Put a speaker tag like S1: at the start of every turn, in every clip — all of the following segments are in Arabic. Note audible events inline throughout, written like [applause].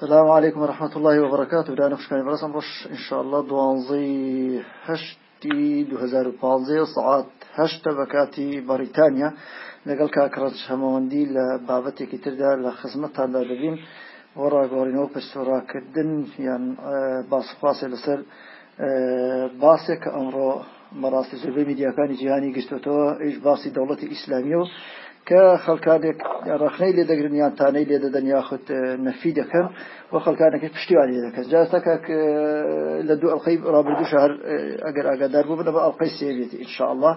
S1: سلام علیکم رحمت الله و برکات و دا نخشکانی برسم باش انشاءالله دوانزی هشتی دو هزار و پانزه ساعت هشت بکاتی بریتانیا لەگەڵ کاکڕەت هەمەوەندی لە بابەتێکی تردا لە خزمەتتاندا دەبین. و ڕاگۆڕینەوە پشتۆڕاکردن یان باسخوااسێ لەسەر باسێک ئەمڕۆ مەڕاستی زۆربەی میدیاکانی جیهانی گشتوتەوە ئیش باسی دەوڵەتی ئیسلامیە و کە خەڵکانێک ڕخنەی لێ دەگرن یان تانەی لێ دەدەن یاخود نەفی دەکەن و خەڵکانەکە پشتیوان لێ دەکەن. جاستەکە لە دوو ئەڵلقەی ڕابردو شار ئەگەر ئاگادار بوو بنەوە ئەڵلقەی سێبێتی ئینشاءله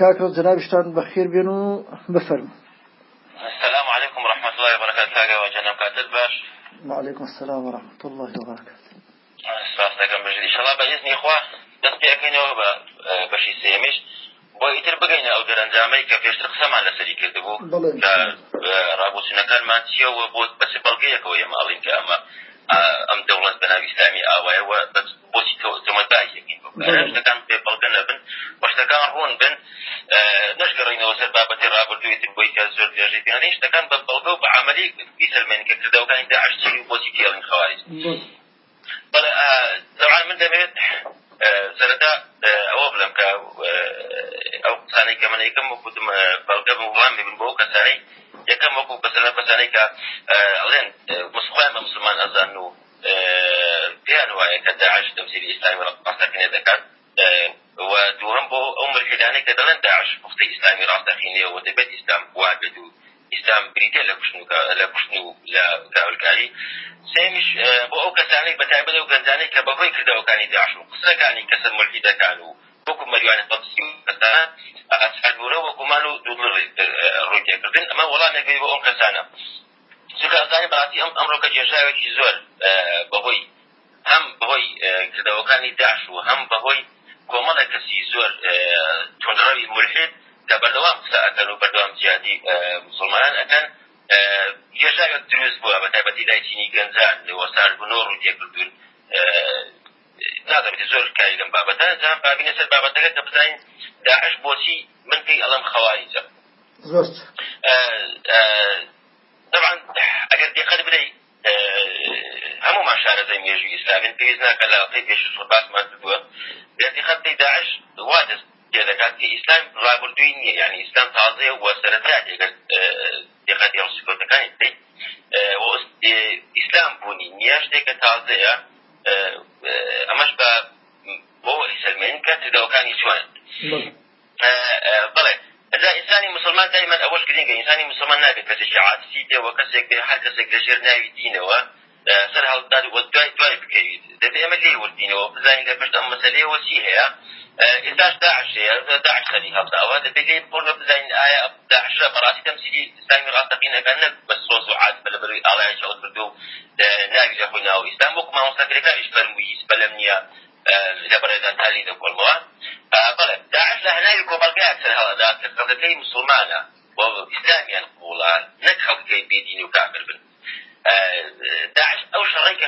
S1: کاکڕ جنابشتان بەخێر بێن و بفرم
S2: السلام عليكم ورحمة الله وبركاته. وجنب كاتب باش.
S1: وعليكم السلام ورحمة الله وبركاته
S2: سپاس دەکەم بەژ ئیشەڵا بە ئیزنی خوا دەست پێەکەینەوە بە بەشی سێمیش. بۆ ئیتر بگەینە ئەو دەرەنجامەی کە پێشتر قسەمان لەسەری کردبوو ڕابوسینەکانمان چیەوە بۆ بەس بەڵگەیەکەوە ئێمە ئەڵین کە ئەمە ئەم دەوڵەت بەناوی ئیسلامی ئاوایەوە بۆچی تۆمەتبایەکەین شتەکان پێ بەڵگە نەبن بەشتەکان ڕوون بن نشگەڕینەوە سەر بابەتی ڕابردوویتر بۆی کە زۆر درێژەی پێێنی شتەکان بە بەڵگە و بە عملی بیسەرمێن کە کردەوەکانی داعشتی بۆچی تێڵین خەوارج بەڵێ طبعا من دەبێت سەرەتا ئەوە بڵم کە ئەو قسانەی کە من یەکەم وەکوتم بەڵگەم وڵام ببن بۆ کەسانەی یەکەم وەکو کەسەنە کەسانەی کە ئەڵێن مسخوایان بە مسلمان ئەزان و وایە کە داعش تەمسیری ئیسلامی ڕاستەقینێ دەکات و بۆ ئەو ملحدانەی کە دەڵێن داعش پوختی ئیسلامی ڕاستەقینەیە و دەبێت ئیسلام وا بێت و ئیسلام بریتە لە کوشتن لە کوشتن و لە کاولکاری سێمیش بۆ ئەو کەسانەی بەتایبەت ئەو گەنجانەی کە بەهۆی کردەوەکانی داعش و قسەکانی کەسە ملحیدەکان و وەکو مەریوانە قەدسی کەسانە ئەسعدورە وەکومان و دوڵ ڕوویکردن ئەمە وەڵامێک بۆ ئەو کەسانە چونکە ئەزانی بەڕاستی ئەم ئەمڕۆکە جێژاوێکی زۆر بەهۆی هەم بەهۆی کردەوەکانی داعش و هەم بەهۆی کۆمەڵە کەسی زۆر تۆنڕەوی ملحید کە بەردەوام قسە ئەەکەن و بەردەوام جیادی مسلمانان ئەەکەن هێژاوێک دروست بووە بە تایبەتی لای چینی گەنجان وەسار بنۆ ڕوو تێکردون نادەبێت زۆر کاری لەم بابەتە جان بابینە سەر بابەتەکە کە بزانین داعش بۆچی من پێی ئەڵم خەواریجە طبعا ئەگەر دقت بدەیت هەمومان شارەزای مێژوی ئیسلامین پێویست ناکە لە قەی پێش باسمان کردووە دقت بدەیت داعش وا دەست دەکات کە ئیسلام ڕابردووی نییە یعنی ئیسلام تازەیە وە سەرەتا ئەگەر دقەتی ڕسیکۆتەکانی بدەیت ئیسلام بوونی نییە شتێکە تازەیە ئەمەش بە بۆ ئیسلمێن کە تداوەکانی چۆن بڵێ ئەجا ئینسانی مسلمان دائما ئەوەش گرنگە ئینسانی مسلمان نابێت کەسێکی عاطفی دێەوە کەسێک بێ هەر کەسێک لەژێر ناوی دینەوە سەر هەڵدار وە دوای دوای بکەویت دەبێ ئەمە لێ وردینەوە بزانین لە پشت ئەم مەسەلەیەوە چی هەیە ئێستاش داعش هەیە داعش سەری هەڵداوە دەبێت لێ بۆ بزانین ئایا داعش بەڕاستی تەمسیلی ئیسلامی ڕاستەقینەکان نەک بە سۆز و عاتفە لە بەروی ئاڵایش هەڵ کردو و ناوی لە خۆی ناو ئیسلام وەکو مامۆستاکرەکانیش فەرمووی بەلەم نییە لە بەڕێدان تالی دەکۆڵمەوە بەڵێ داعش لە هەناوی کۆبەڵگەیە سەر هەڵەدا کە قەدەکەی مسلمانە بۆ ئیسلامیان قوڵان نەک خەڵکەی بێدین و کافر بن داعش ئەو شەڕی کە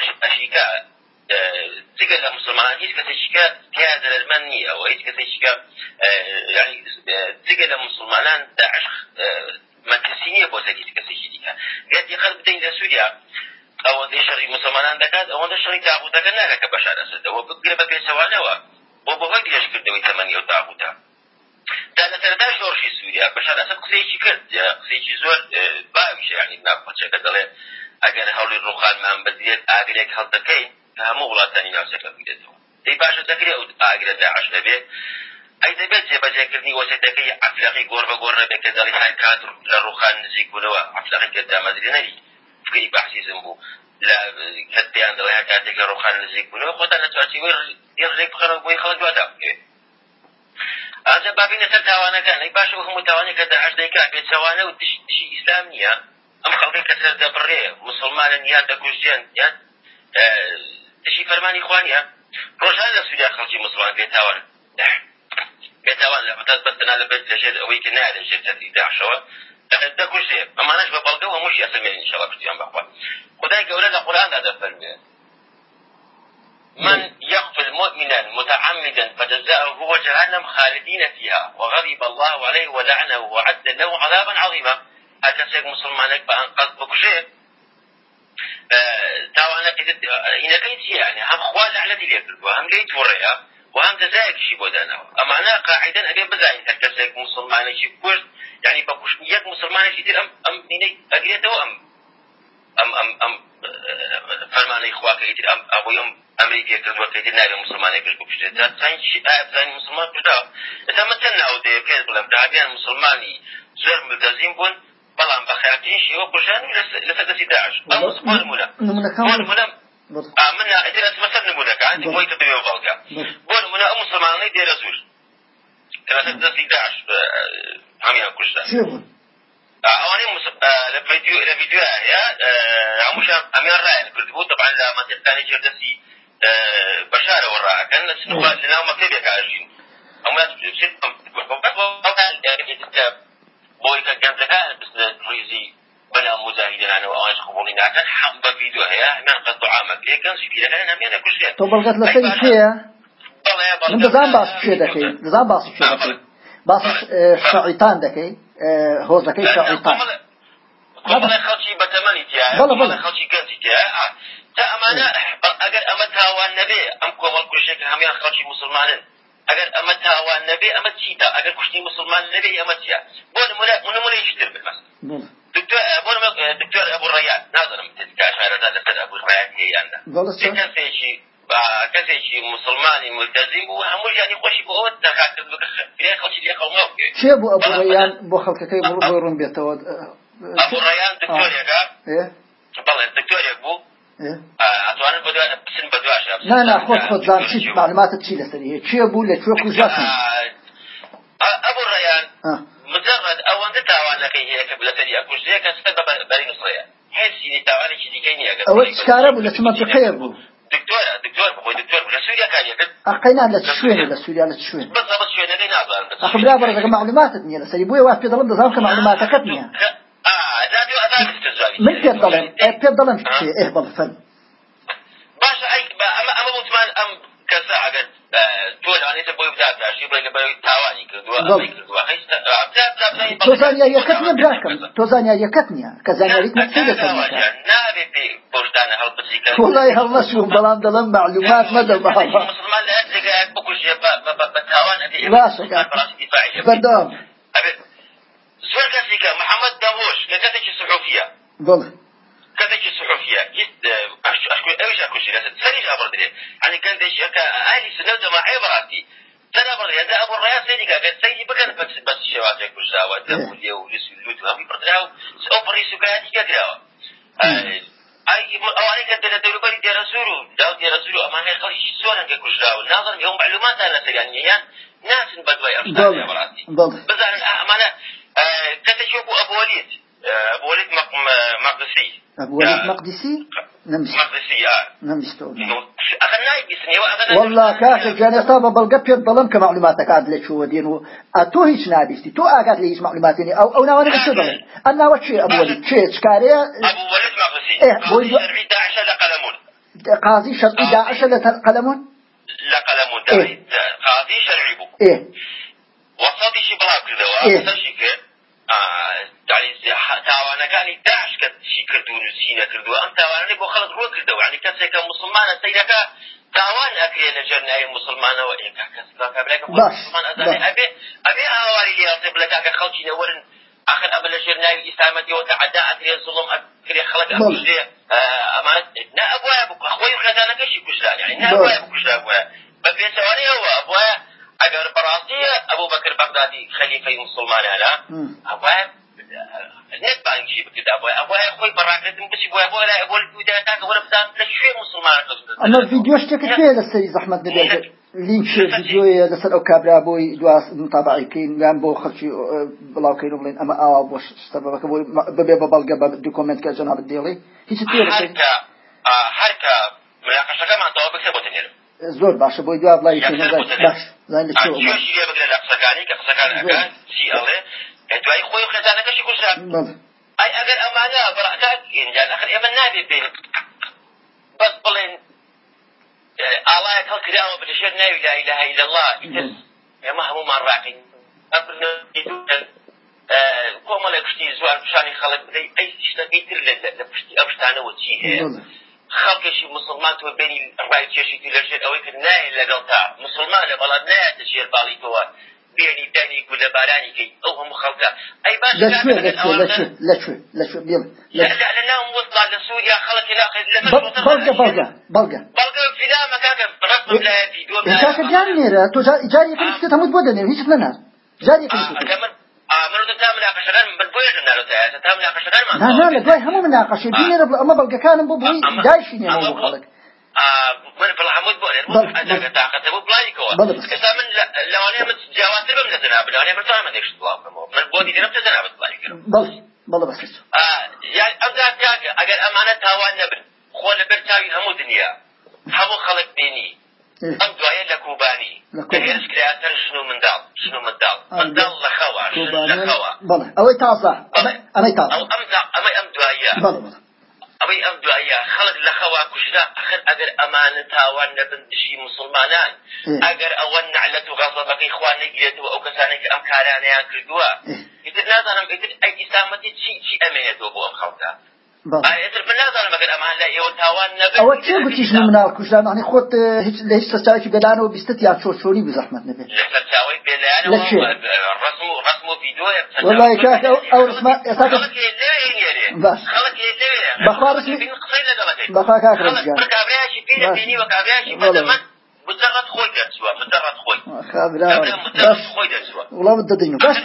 S2: ئەشیکە جگە لە مسلمان هیچ کەسێکیکە تیا دەرمەند نییە و هیچ کەسێکیکە ینی جگە لە مسلمانان داعش مەکەسی نییە بۆ هیچ کەسێکی دیکە گەتی خەڵ بدەین لە سووریا ئەوەندەی شەڕی مسلمانان دەکات ئەوەندە شەڕی تاغوتەکە ناکە بەشار ئەسدەوە بگرە بە پێچەوانەوە بۆ بەهۆی درێژکردنەوەی تەمەنی و تاغوتە دا لە سەردا شۆڕشی سووریا بەشار ئەسد قسەیەکی کرد قسەیەکی زۆر باویشە ینی ناپۆچەکە دەڵێ ئەگەر هەوڵی ڕوخانمان بدرێت ئاگرێک هەڵدەکەین کە هەموو وڵاتانی ناوچەکە بگرێتەوە دەی باشە دەکرێت ئەو ئاگرە داعش لەبێت ئەی دەبێت جێبەجێکردنی وەسێتەکەی عفلەقی گۆڕ بە گۆڕ نەبێت کە دەڵی هەر کات لە نزیک بوونەوە عفلەقی کە دامەدرێ نەوی فکری بەحسیزم بوو لە کەتیان دەڵێ هەر کاتێک لە ڕوخان نزیک بوونەوە خۆتان لە چوارچێوەی ڕێک بخەنەوە بۆی خەڵک دووادا بکرێت ئازە بابینە سەر تاوانەکان ئەی باشە هەموو تاوانێک کە داعش دەیکا بێت چاوانە و دشی ئیسلام نییە ئەم خەڵکی کە سەر دەبڕێ مسلمانن یان دەکوژیان یان دشی فەرمانی خوانیە ڕۆژان لە سووریا خەڵکی مسلمان بێتاوان بێتاوان لە بەتات بەستنا لە بێت لەژێر ئەوەی کە نایە لەژێر تەتی داعشەوە دەکوژێ ئەمانەش بە بەڵگە هەمووشی ئەسەمێن ئینشاءڵڵا پشتیان بەخوا خدای گەورە لە قورآندا دەفەرمێ من يقتل مؤمنا متعمدا فجزاؤه هو جهنم خالدين فيها وغضب الله عليه ولعنه وعد له عذابا عظيما هكذا مسلمانك بأن قد بكشيت هم خوا لعنەتی لێ کردووە هەم لێی تووڕەیە و هەم جەزایەکیشی بۆ داناوە. ئەمانە قاعدەن ئەگەر بزانین هەر کەسێک مسلمانێکی کوشت يعني بكوش يك مسلمانێکی تر ئەم ئەم دینەی ئەگرێتەوە ئەم ئەم ئەم ئەم فەرمانەی خواکە ئیتر ئەم ئەوەی ئەم ئەمریکی کردووە کە نابێ مسلمانێکش بکوشتێت زانی مسلمان جدا ئێستا ناو دێ پێت بڵم دابیان مسلمانی زۆر ملتەزیم بوون بەڵام بە خیاتین شێوە کوژان لەسەر دەستی داعش من ئەسمەسەر نمونەکە بۆی کە بەڵگە بۆ نمونە ئەم مسلمانەی دێرە زور کە لەسەر دەستی داعش هەمیان کوشتن ئەوانەی لە ڤیدیو لە ڤیدیو هەیە هەمووشان ئەمیان ڕایان کردبوو طبعا لە مەتێقانی جێدەستی بەشارەوە ڕاکەن لەناو مەکتێبێک ئاژین ئەمە بۆی کە گەنجەکان ڕیزی بنا مجاهدانەوە ئەوانش قبوڵی ناکەن. حەم بە ڤیدیو هەیە هەمان قەت عامەک لێکەن سپیرەکان هەمیانە کوشتێن
S1: تۆ بەڵگەت لەسەری کێیە من دەزان باس کوێ دەکەی؟ دەزان باسی کوێ دەکەی؟ باسی شعیتان دەکەی؟ هۆزەکەی شعیتان
S2: خەڵکی بەتەمەنی تیا خەڵکی گەنجی تیا. تا ئەمانە ئەگەر ئەمە تاوان نەبێ ئەم کۆمەڵ کوشێک هەمیان خەڵکی مسلمانن. ئەگەر ئەمە تاوان نەبێ ئەمە چیتا ئەگەر کوشتی مسلمان نەبێ ئەمە چیە بۆ نمونە نمونەیەکی تر بمەست دکتۆر ئەبوو ڕێیان نازانم کاشارەدا لەسەر ئەبوو ڕێیان هەیەیاندا کەسێکی کەسێکی مسلمانی ملتەزیم بوو هەموو ژیانی خۆشی بۆ ئەوە دەکاترد بکە خەڵکی لێ قەومە
S1: چێ بوو ئەبوو ڕێیان بۆ خەڵکەکەی بڕ بۆ ڕوون بێتەوە
S2: ئەبوو ڕێیان دکتۆرێکە بەڵێ دکتۆرێک بوو ئەتوانن بسن بە دواشە
S1: نا نا خۆت خۆتزان چی معلوماتت چی لەسەری هەیە چێ بوو لە کوێ کوژاتن
S2: ئەبوو ڕێیان مجرد ئەوەندە تاوانەکەی هەیە کە لەسەری ئەکوژەیە کە سەر بەری نووسڕەیە هێچی تاوانێکی دیکەی نییە
S1: ئەوە چکارە بوو؟ لە چ منطقەیە بوو.
S2: دکتۆرە دکتۆر بخۆی دکتۆر لە سووریا کاریەکرد
S1: ئەقینا لە شوێنە لە سووریا لە شوێن
S2: بەس شوێنەکەی نازانم
S1: ئەخبرا بەڕێگە معلوماتت نییە لەسەری. بۆیە وا پێ دەڵم دەزانم کە معلوماتەکەت نییە. من پێ دەڵێم پێ دەڵم چێ ئێ بەڵ فەن
S2: باشە ئەمە ئەمە مطمان ئەم کەسە ئەگەر تۆ لەوانێتە بۆی بداتاشی بڵێ بەوەی تاوانی کردووە کردووە
S1: تۆ زانیاریەکەت نییە براکەم تۆ زانیاریەکەت نییە کە زانیاریت نەچێ لەسەر
S2: نابێت پێی بۆشتانە هەڵبچی
S1: وڵی هەڵنەچوم بەڵام دەڵم معلومات مەدە بەڵام
S2: مسلمان لە هەر جێگایەک بکوژێ بە تاوان
S1: باشە بەردەوام
S2: زۆر کەسی کە محەممەد دەهۆش لە کەسێکی سحوفیە
S1: بڵێ
S2: دري يعني كان ديش أكا أهل سنة جماعة براتي سنة أبر دري هذا أبو الرئيس سيدي كان سيدي بكن بس بس شوات يكو شاوة دبولية ولسو اللوت هم يبردراو سأو بريسو كهاتي كدراو أي أو عليك أنت لدولة بري دي رسولو داو دي رسولو أما هي خلي سوانا كيكو شاو ناظر يوم معلومات أنا سيعني يعني ناس بدوي أفضل براتي بزار أمانة كتشوفوا أبو وليد. أبو وليد مقدسي.
S1: أبو وليد مقدسي؟ نمس
S2: مقدسي آه.
S1: نمس تقول
S2: أخذنا يسني وأخذنا
S1: والله كاخي كان يصاب بالقب يضلم كمعلوماتك عاد لك شو دين أتو هيش ناديستي تو أقعد ليش معلوماتني أو أو ناوي بس ضل أنا وشي أبو وليد؟ شيء شكارية
S2: أبو وليد مقدسي.
S1: إيه أبو وليد
S2: شرعي داعش لقلمون
S1: قاضي شرعي داعش لقلمون
S2: لقلمون إيه؟ قاضي شرعي بو.
S1: إيه.
S2: وسطي شي بها كذا
S1: إيه؟
S2: كده يعني تاوانەکانی داعش کە چی کردو و چی نەکردو. ئەم تاوانەی بۆ خەڵک ڕوە کردەوە. عنی کەسێکە مسلمانە سەیرەکە تاوان ئەکرێ لە ژەرنایی مسلمانەوە. مسلمان ئەزانێ. ئەبێ ئاواری لێڵێ بڵێ کاکە خەڵکی لەوەرن آخر ئەمە لە ژێرناوی ئیسلامەتی وەکە عدا ئەکرێ زڵم ئەکرێ خەڵک ئەکوژێ ئەمان نا ئەبواە خۆی خێزانەکەشی کوژدان. یعنی نابواە بکوژدا بواە بە پێچەوانەیەوە ئەبواە ئەگەر بەڕاستیە ئەبوو بەکر بەغدادی خەلیفەی مسلمانانە نێت بانگی بکرد ئەوە ئەوە خۆی بەڕاکردن بچی بۆ بۆ لای بۆ دودا تاکە وەرە بزان لە شوێ مسلمان
S1: ئەمە ڤیدیۆ شتێکت پێ لەسەری زەحمەت دەبێت لینک ڤیدیۆیە لەسەر ئەو کابرا بۆی دواس متابعیکەین یان بۆ خەڵکی بڵاوکەین و بڵێن ئەمە ئاوا بۆ شتەبەکە بۆی ببێ بە بەڵگە بە دوکۆمنتکە جەناب دێڵی هیچ پێ
S2: هەرکە مناقەشەکەمان تەوا بکرێ بۆ تێنێرم
S1: زۆر باشە بۆی دوا بڵای باش
S2: ئەڵێ دوای خۆی خێزانەکەشی کوشران ئەی ئەگەر ئەمانە بڕعکات ئینجان ئەخر ئێمە نابێت بێن بەس بڵێن ئاڵایەک هەڵکراوە بەشێر ناوی لا إله إلا الله ئێمە هەمومان ڕاقین کۆمەڵێک پشتی زوان پیشانی خەڵک بدەی ئەی شتەکەی تر لە پشتی ئەو شتانەوە چی هەیە؟ خەڵکێکی مسلمان تۆ بینی ڕای کێشیتی لەژێر ئەوەی کرد نایە لەگەڵ تا. مسلمانە بەڵام نایەتە ژێر باڵی تۆوە. بێنی دەنی و لە بارانی کەی ئەو هەموو خەڵکە. ئەی باش لە ناو وەسڵا لە سووریا خەڵکی لە
S1: بەڵگە بەڵگە بەڵگە.
S2: بەڵگە فیلا مەکاکە ڕسم لایەتی
S1: جاری یەکەم شتێت هەمووت بۆ دەنێ هیچ نەنار جاری یەکەم شتێت
S2: من تا مناقشەکان من بۆیە ناڕێتە تا مناقشەکان
S1: نا لە دوای هەموو مناقشە بینێرە ئەمە بەڵگەکانم بۆ بۆی دایشی نێ بۆ خەڵک
S2: من بۆ پلانیکەوە ئێستا من لەوانەیە من جیاواتر بم لە جەناب لەوانەیە من دێشت بڵاو بکەمەوە من تە جەنابەت پلانی کردم
S1: بەڵێ بەڵێ بەس
S2: یان ئەمدا کاکە ئەگەر ئەمانە تاوان نەبن خۆ لەبەر تاوی هەموو دنیا هەموو خەڵک بینی. ئەم دوایە لە کوبانی هێرش کراتەر ژن و منداڵ ژن و منداڵ منداڵ لە خەوە لە خەوە
S1: بەڵێ ئەوەی تازە ئەمەی تازە
S2: ئەمەی ئەم دوایە.
S1: بەڵێ بەڵێ
S2: ئەوەی ئەم دوایە خەڵک لە خەوا کوژرا ئەخر ئەگەر ئەمانە تاوان نەبن دشی مسلمانان. ئەگەر ئەوە نعلەت و غەزەبەکەی خوا نەگرێتەوە ئەو کەسانێک ئەم کارانەیان کردووە. ئیتر نازانم ئیتر ئەی ئیسلامەتی چی چی ئەمێنێتەوە بۆ ئەم خەڵکە؟
S1: ئەوە چێ گوتیش مناڵ کوژران ئەنی خۆت هیچ لە هیچ سەرچاوێکی بێلانەوە بیستت یا چۆچۆنی بزەحمەت نەبێت
S2: لە سەرچاوی بێلایانەوە ڕسم و و ڤیدیۆیە
S1: والله کاکە ئەو ڕسمە ئێستا
S2: خەڵک لێ لێرێ
S1: باش
S2: خەڵک لێ لێرێ
S1: بەخوا
S2: مجرد خۆی دەچوە مجرد خۆی.
S1: خابرا وڵام دەدەین. باش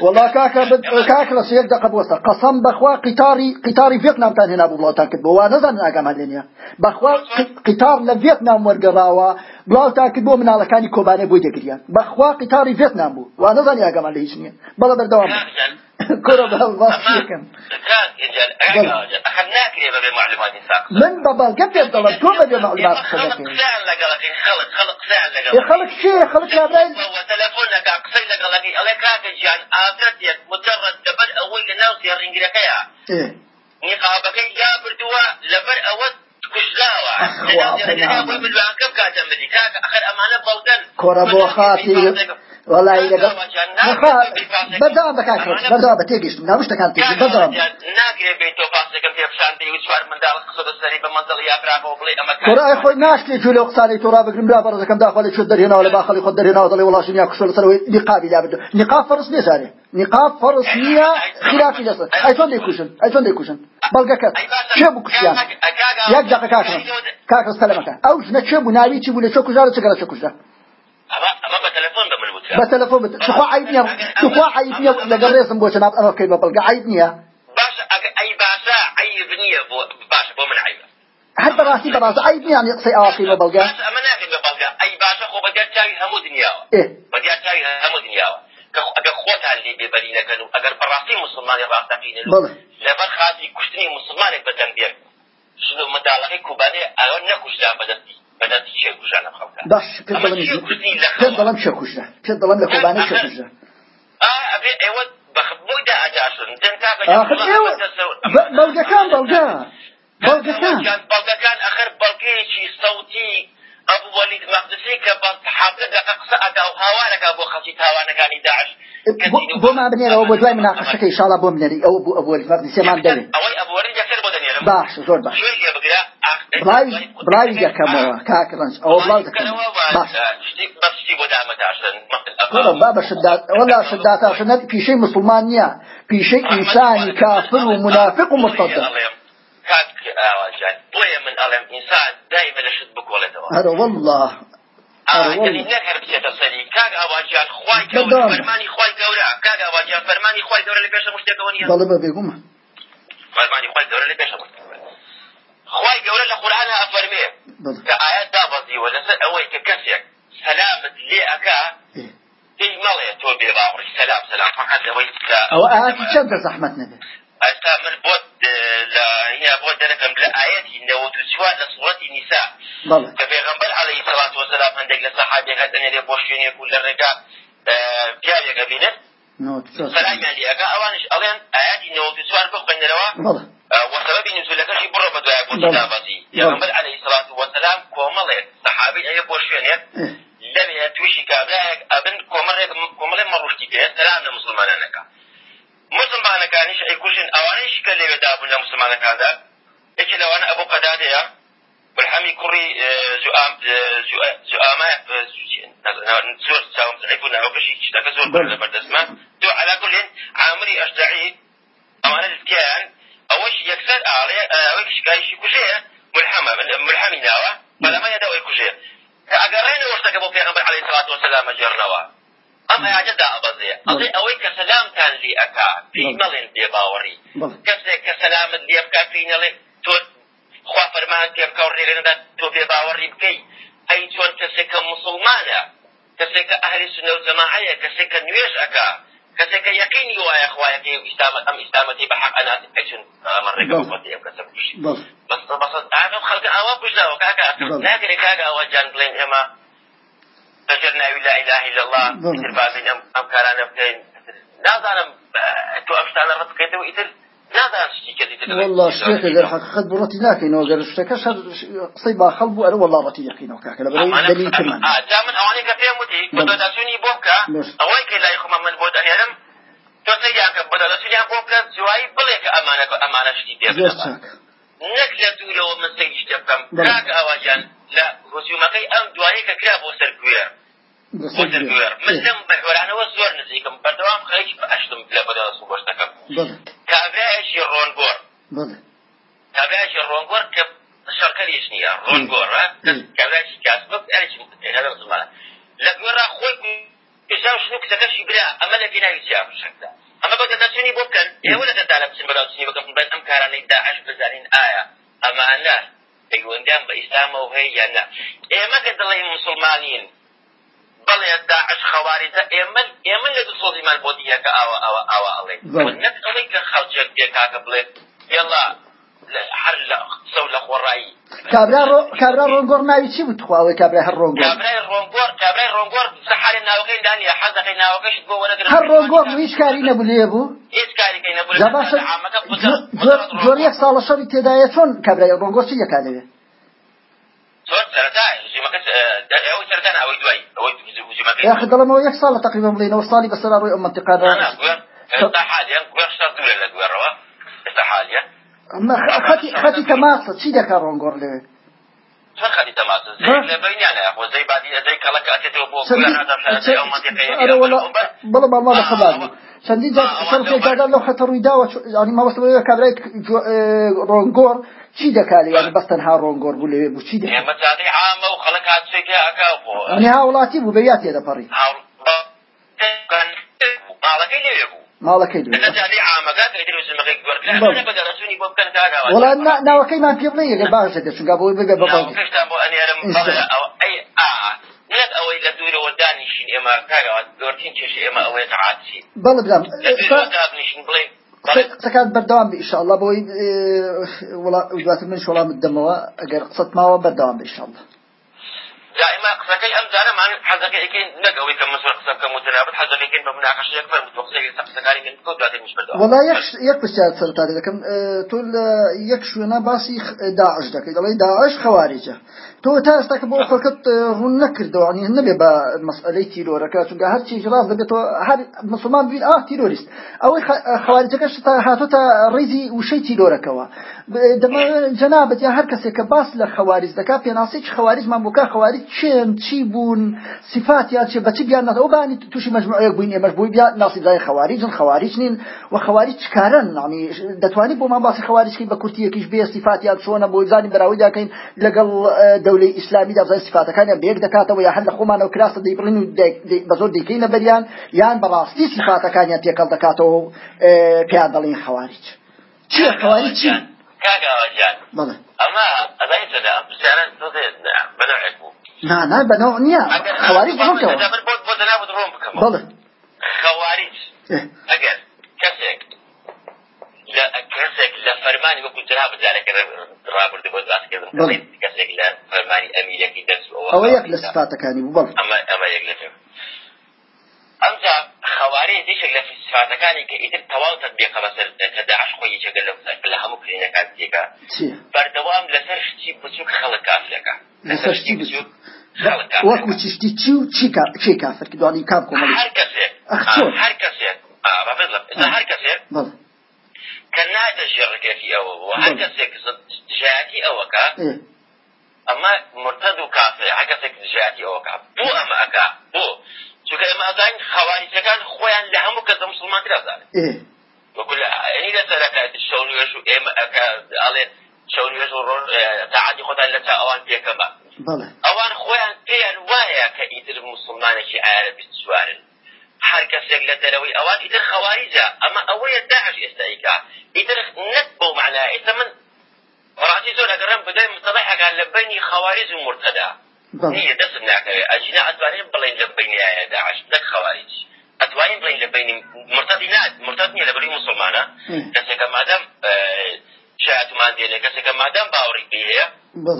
S1: والله كاكا بد كاكا لسيك دقة بوسط قسم بخوا قطاري قطاري فيتنام تاني هنا بولا تاكد بوا نزل ناقام هالينيا بخوا قطار لفيتنام ورقراوا بلاو تاكد بو من على كاني كوباني بو دقريان بخوا قطاري فيتنام بو ونزل ناقام هاليشنيا بلا بردوام [laughs] كرة بالباسيكم من بابا كيف يبدل كل بدي معلومات؟ خلق خلق شيء خلق لا باين
S2: وتلفونك قصي لك لك الله كاك جان آفرتك مجرد دبر أول ناس يرنجلك يا نقابك يا بردوا لبر أود كجلاوة
S1: كورا بوخاتي والله لەگە بەداوام بکات بەداوام بە تێگەشتم ناوشتەکان تێ بەداوام
S2: ناگرێ بێت تۆ پاسەکەم پێ بشان بێ چوار منداڵ قسە بەسەری بە مەنزڵ یا برابەوە بڵێ ئەمە
S1: خۆراای خۆی ناشتی جو لە قسانی تۆرا بگرم برا بەڕزەکەم داخەڵی شو دەرهێنەوە لە باخەڵی خۆ دەرهێنەوە دەڵێ وڵاشن یا کوشە لەسەرەوەی نقابی لا بدو نقاب فەرس نێزانێ نقاب فەرس نییە خلافی لەسەر ئەی چۆن دەیکوشن ئەی چۆن دەیکوشن بەڵگەکەت چێ بوو کوشتیان یەک دەقە کاکە کاکە سەلەمەکە ئەو ژنە چێ بوو ناوی چی بوو لە چۆ کوژار چگەڵە چە کوژە شو بولا شو كجارة شو كلا شو كجارة بتلفون بت شخوا عيبني شخوا عيبني لقى رئيس بوش ناب أنا كيف بلقى عيبني
S2: باش أي باشا عيبني باش بو من عيبه.
S1: هل براسي براسي يعني أواقي بلقى؟
S2: أي باشا خو بدير تاوي همو دنياوه
S1: إيه.
S2: بدير تاوي همو دنياوه أجر خوتها اللي ببرينا كانوا أجر براسي مسلمان راستقين
S1: بله
S2: لبر خاطي كشتني مسلمان بدن بير شنو مدالغي كوباني؟ أو نكش لا بدتي بدتي شيء كشانا خلقا
S1: باش كدلم كدلم شكوشة كدلم لكوباني شكوشة
S2: آه أبي أيوة بخبوي ده أجاشون تنتا
S1: آخر أيوة بلقى كان
S2: شيء صوتي أبو وليد مقدسي كبل حافظ أقصى أو هوانك أبو خشي هوانك عن داعش.
S1: بۆ ما بنێرە ئەو بۆ دوای مناقەشەکە ئیشاڵا بۆ منێری ئەو بوو ئەبوو مەقدسێ مان دەوێت
S2: ئەوەی ئەبوو وەرە جەکر بۆ دەنێرم
S1: باش زۆر باش. بڵاوی بڵاوی دەکەمەوە کاکڕنج ئەوە بڵاو دەکەم باش.
S2: بەشتی بۆ دامەتاشن
S1: وڵا با بە شدات شداتاشنە پیشەی مسلمان نییە پیشەی ئینسانی کافر و منافق و مصدق
S2: بۆیە من ئەڵێم ئینسان دایمە لە شت بکۆڵێتەوە
S1: هەرە والله.
S2: نەکەر بچێتە سەری کاگ ئاواجیان خوای فەرمانی خوای گەورە کاگ ئاواجیان فەرمانی خوای گەورە لە پێشە مشتێکەوە نیە
S1: بەڵێ بە بێگومە
S2: فەرمانی خوای گەورە لە پێشە خوای گەورە لە قورآن ئەفەرمێ کە ئاەت دابەزیوە لەسەر ئەوەی کە کەسێک سەلامت لێ ئەکا هیچ مەڵێ تۆ بێ باوڕی سەلام سەلام فقط ئەوەی
S1: ئەوە ئاەتی چەندە زەحمەت نەبێت
S2: بۆت لە هنا بۆ دەرەکەم لە ئاەتی نەوەت و چوار لە سوڵەتی نیسا کە پێغەمبەر عەلەیهی سەڵات وەسەلام هەندێک لە سەحابێکە دەنێرێ بۆ شوێنێک و لە ڕێگا پیاوێکە بینێت سەلامیان لێەکە ئەوانش ئەڵێن ئاەتی نەوەت و چوار بخوێنەرەوە وسبب نزولەکەشی بڕە بە دوای بۆ دابەزی پێغەمبەر عەلەیهی سەڵات وەسەلام کۆمەڵێک سەحابی ئەیە بۆ شوێنێک لەوێ تووشی کابراەک ئەبن کۆمەڵێک کۆمەڵێ مەڕوشتی پێ سەلام لە مسلمانانەکە مسلمانەکانیش ئەیکوژن ئەوانەیش کە لەوێ دابوون لە مسلمانەکاندا یەکێ لەوانە ئەبوو قەدادەیە والحمي كوري زؤام زؤامة زور ساوم زعيبنا أو كشي شتاك زور بلا بردسمة دو على كل عامري أشجعي أو أنا الكيان أول شيء يكسر عليه أول شيء كايشي كوشية ملحمة ملحمي ناوة. فلا ما يدعو كوشية أجرين ورتك أبو بيغمبر جرنوا أما يا جدا أبزي أبزي أوي كسلام كان لي أكا في ملين بيباوري كسي كسلام لي أكا في نلي تو خوا فرمان پێ بکە و ڕێگەدا تۆ بێ باوەڕی بکەی ئەی چۆن کەسێکە مسلمانە کەسێکە ئەهلی سنە و جەماعەیە کەسێکە نوێژ ئەکا کەسێکە یەقینی وایە خوایەکەی ئیسلامەت ئەم ئیسلامەتی بە حەق ئەناسی ئەچون ئەمە ڕێگە بۆتی ئەم کەسە بکوشی بەس بەس ئاگەم خەڵکە ئاوا بژداوە کاکە ناگرێ کاگە ئەوە جان بڵێن ئێمە تەجر ناوی لا إله إلا الله ئیتر بابین ئەم کارانە بکەین نازانم تۆ ئەم شتانە ڕەت بکەیتەوە ئیتر
S1: والله شتێک لەر حقیقت بڕەتی ناکەینەوە گەر شتەکە شەر قسەی باخەڵ بوو ئەرە والله ڕەتی یەقینەوە کاکە لە بەرەی دەلی ترمان
S2: من ئەوانەی کە پێم وتی بەدەسوونی بۆ بکە ئەوەی کە لای خۆمە من بۆ دەهێنم تۆ سەیاکە بەدەسوونیان بۆ بکە جوایی بڵێ کە ئەمانە ئەمانە شتی پێ نەک لە دوورەوە من سەی شتێ بکەم کاکە ئەواجان لە هجوومەکەی ئەم دوایی کە کرا بۆ سەرگوێر من لەم بەحوەرانەوە زۆر نزیکم بەردەوام خەریکی بەشتم لە بەدەسو گۆشتەکەم کابراایشی ڕۆنگۆر کابراایشی ڕۆنگۆر کە شەرکەریش نییە ڕۆنگۆڕە کابراایشی کاسبک ئەرێکی مسلمانە لە گوێڕا خۆی پێشا شنو کچەکەشی برا ئەمە لە بیناوی چیا شەکدا ئەمە بە دەچنی بۆ بکەن ئێوە لە دەدا لە بچن بەداچنی بکەم بەن ئەم کارانەی داعش بزانین ئایا ئەمانە پەیوەندیان بە ئیسلامەوە هەیە یان نا ئێمە کە دڵی مسلمانین. بەڵێ داعش خەواریزە ئێمە ئێمە لە دوو سۆزیمان بۆ دیەکە ئاوە ئەوە ئاوە ئەڵێ. نەک ئەڵێ کە خەڵجێک پێکاکە بڵێ. یڵا هەر لە سەو لە خۆڕایی.
S1: کابرا ڕۆنگۆر ناوی چی بوو تخواوەی کابرا هەر ڕۆنگۆر
S2: کابرای ڕۆنگۆر کابرای ڕۆنگۆر سەحاری ناوەکەی دانیە حەزەکەی ناوەکەشت بۆ وەرەگرن
S1: هەر ڕۆنگۆر هیچ کاری نەبوو لێ بوو.
S2: هیچ کاریکەی نەبوو.
S1: جۆر یەک ساڵە شەڕی تێدایە چۆن کابرای ڕۆنگۆر چی یەکا لەوێ
S2: زۆر سەرەتا هجومەکە ئەوەی سەرەتا ئەوەی دوای ئەوەی هجومەکە
S1: يا أخي دڵمەوە یەک ساڵە تقریبا بڵێنەوە ساڵی بەسەر ڕۆی ئەم منتیقانە
S2: ئێستا حالیا گوێر شتا دوورە لە گوێڕەوە ئێستا حالیا
S1: ئەمە خەتی خەتی تەماسە چی دەکا ڕۆنگۆڕ لێ
S2: چۆن خەتی تەماسە لە بینیانە خۆ زەی بادی ئەدەی کەڵەکە ئەتێتەوە بۆ گوێر ئەو منتیقەیە
S1: بڵە ماڵما لە خەبار چەندین جار سەر پێکادا لەو خەتە ڕوویداوە ینی چی دەکا لە یان بەس تەنها ڕۆنگۆر بوو لەوێ بوو؟ چی
S2: دەکا ئێمەزانەی عامە و خەڵک حادسەی تێ ئەکا بۆ
S1: ئەنێ هاوڵاتی بوو بە یا تێدەپەڕی
S2: ماڵەکەی لەوێ بوو.
S1: ماڵەکەی دوێ
S2: نەزانەی عامەکە دەیدرۆزمەکەی گوەرگران بە دەرەسوونی بۆ بکەن تا داوا وەڵا
S1: ناوەکەیمان پێ بڵێ یەکە باشە دەچونگا بۆی بگە بە بەڵ کەشتان بۆ ئەنێرم ئەی ئا
S2: نێت ئەوەی لە دوورەوە دانیشین ئێمە کارەوە گۆرتین چێش ئێمە ئەوەیە تەعاتچین
S1: بەڵە بڵێ.
S2: دابنیشین بڵێ
S1: قسەکان بەردەوام بە ئیشاءالله بۆی دواتر من شۆڵامت دەمەوە ئەگەر قسەت ماوە بەردەوام بە ئیشاءالله
S2: دائما قسەکەی ئەم جارە مان حەزەکەیکەین نەگەوەی کە مسوە قسە بکەم متنابەت حەزەکەیکەین بە مناقەشەیەک فەرم قسەی قسەکانی من بکەوت دواتر مش
S1: وڵا یەک یەک پرسیار سەرتا دەکەم تۆ لە یەک شوێنە باسی داعش دەکەی دەڵێ داعش خەواریجە. تۆ تا ئێستا کە بۆ خەکەت ڕوون نەکردەوە. عنی نەبێ بە مەسئلەی تیرۆرەکە چونکە هەرچی ڕاست دەبێتەوە هەر مسلمان بین ئا تیرۆریست. ئەوەی خەواریجەکەش تا هاتۆتە ڕێزی وشەی تیرۆرەکەەوە دەمە جەنابەت یا هەر کەسێک کە باس لە خەواریز دەکا پێناسێکی خەواریزمان بۆکە خەواری چێن چی بوون صفات یا چێ بەچی بیان نەوە بانی تووشی مەجموعەیە بووین ئێمەش بووی بیا ناسی زای خەواریجن خەواریج نین. و خەواریج چکارن؟ نامی دەتوانی بۆ من باسی خەواریجکەی بە کورتیەکیش بێ صفات یا چۆنە بۆ زانی بەراوی داکەین لەگەڵ دەولەی ئیسلامی دا بزای صفاتەکانیان بێک دەکاتەوە یا هەر لە خۆمانەوە کراسە دەیبڕین و بە زۆر دەیکەینە بەریان یان بەڕاستی صفاتەکانیان تێکەڵ دەکاتەوە پیان دەڵین خەواریج چی خەواریج چی
S2: کاگاوەجان ئەمە ئەدای سەدا ئەم پرسیارە بەنەوعێک بوو
S1: نا نا بەنەوع نییە
S2: ڕۆم بکەم
S1: بڵێ
S2: خەواریج ئەگەر کەسێک كسك لفرماني وكل جناب ذلك رابر دبوز اسكر كسك لفرماني امير يكي
S1: درس او او يك لصفاته كاني
S2: ببل اما اما يك لفهم امجا خواري ديش لف صفاته كاني كيدر توال تطبيق مثلا تداعش خوي شكل لها ممكن كان تيكا بردوام لسر شتي بسوك خلق افلكا
S1: لسر شتي بسوك وەکو چشتی چی و چی چی کافر کردوانی کار کۆمەڵی؟
S2: هەر کەسێک. هەر کەسێک. هەر کەسێک. کە نادەژێ ڕێگەکی ئەوە و هەر کەسێک دژایەتی ئەوەکە ئەمە مرتد و کافر هەر کەسێک دژایەتی ئەوەکە بۆ ئەمە ئەکا بۆ چونکە ئێمە ئەزانین خەواریجەکان خۆیان لە هەموو کەسە مسلمان ترازانن وكل يعني لا سلك شون يشو ام اكا على شون يشو تعدي خدان لتا آوان بيكما آوان خوان بيان وايا كايدر مسلمانك عربي سوارن هر کەسێک لە دەرەوەی ئەوان ئیتر خەواریجە ئەمە ئەوەیە داعش ئیتر نەت بۆ معناه ئێستا من ڕاستی زۆر ئەگەڕم بدەی متەڵحەکان لە بینی خەواریج و مرتەدا نیە دەستم ناکەوێت ئەجینا ئەتوانێت بڵێن لە بینایە داعش نەک خەواریج ئەتوانین بڵین لە بینی مرتدی نات مرتد نیە لە بەری مسلمانە کەسێکە مادەم شایەتمان دێنێ کەسێکە مادەم باوەڕی پێ هەیە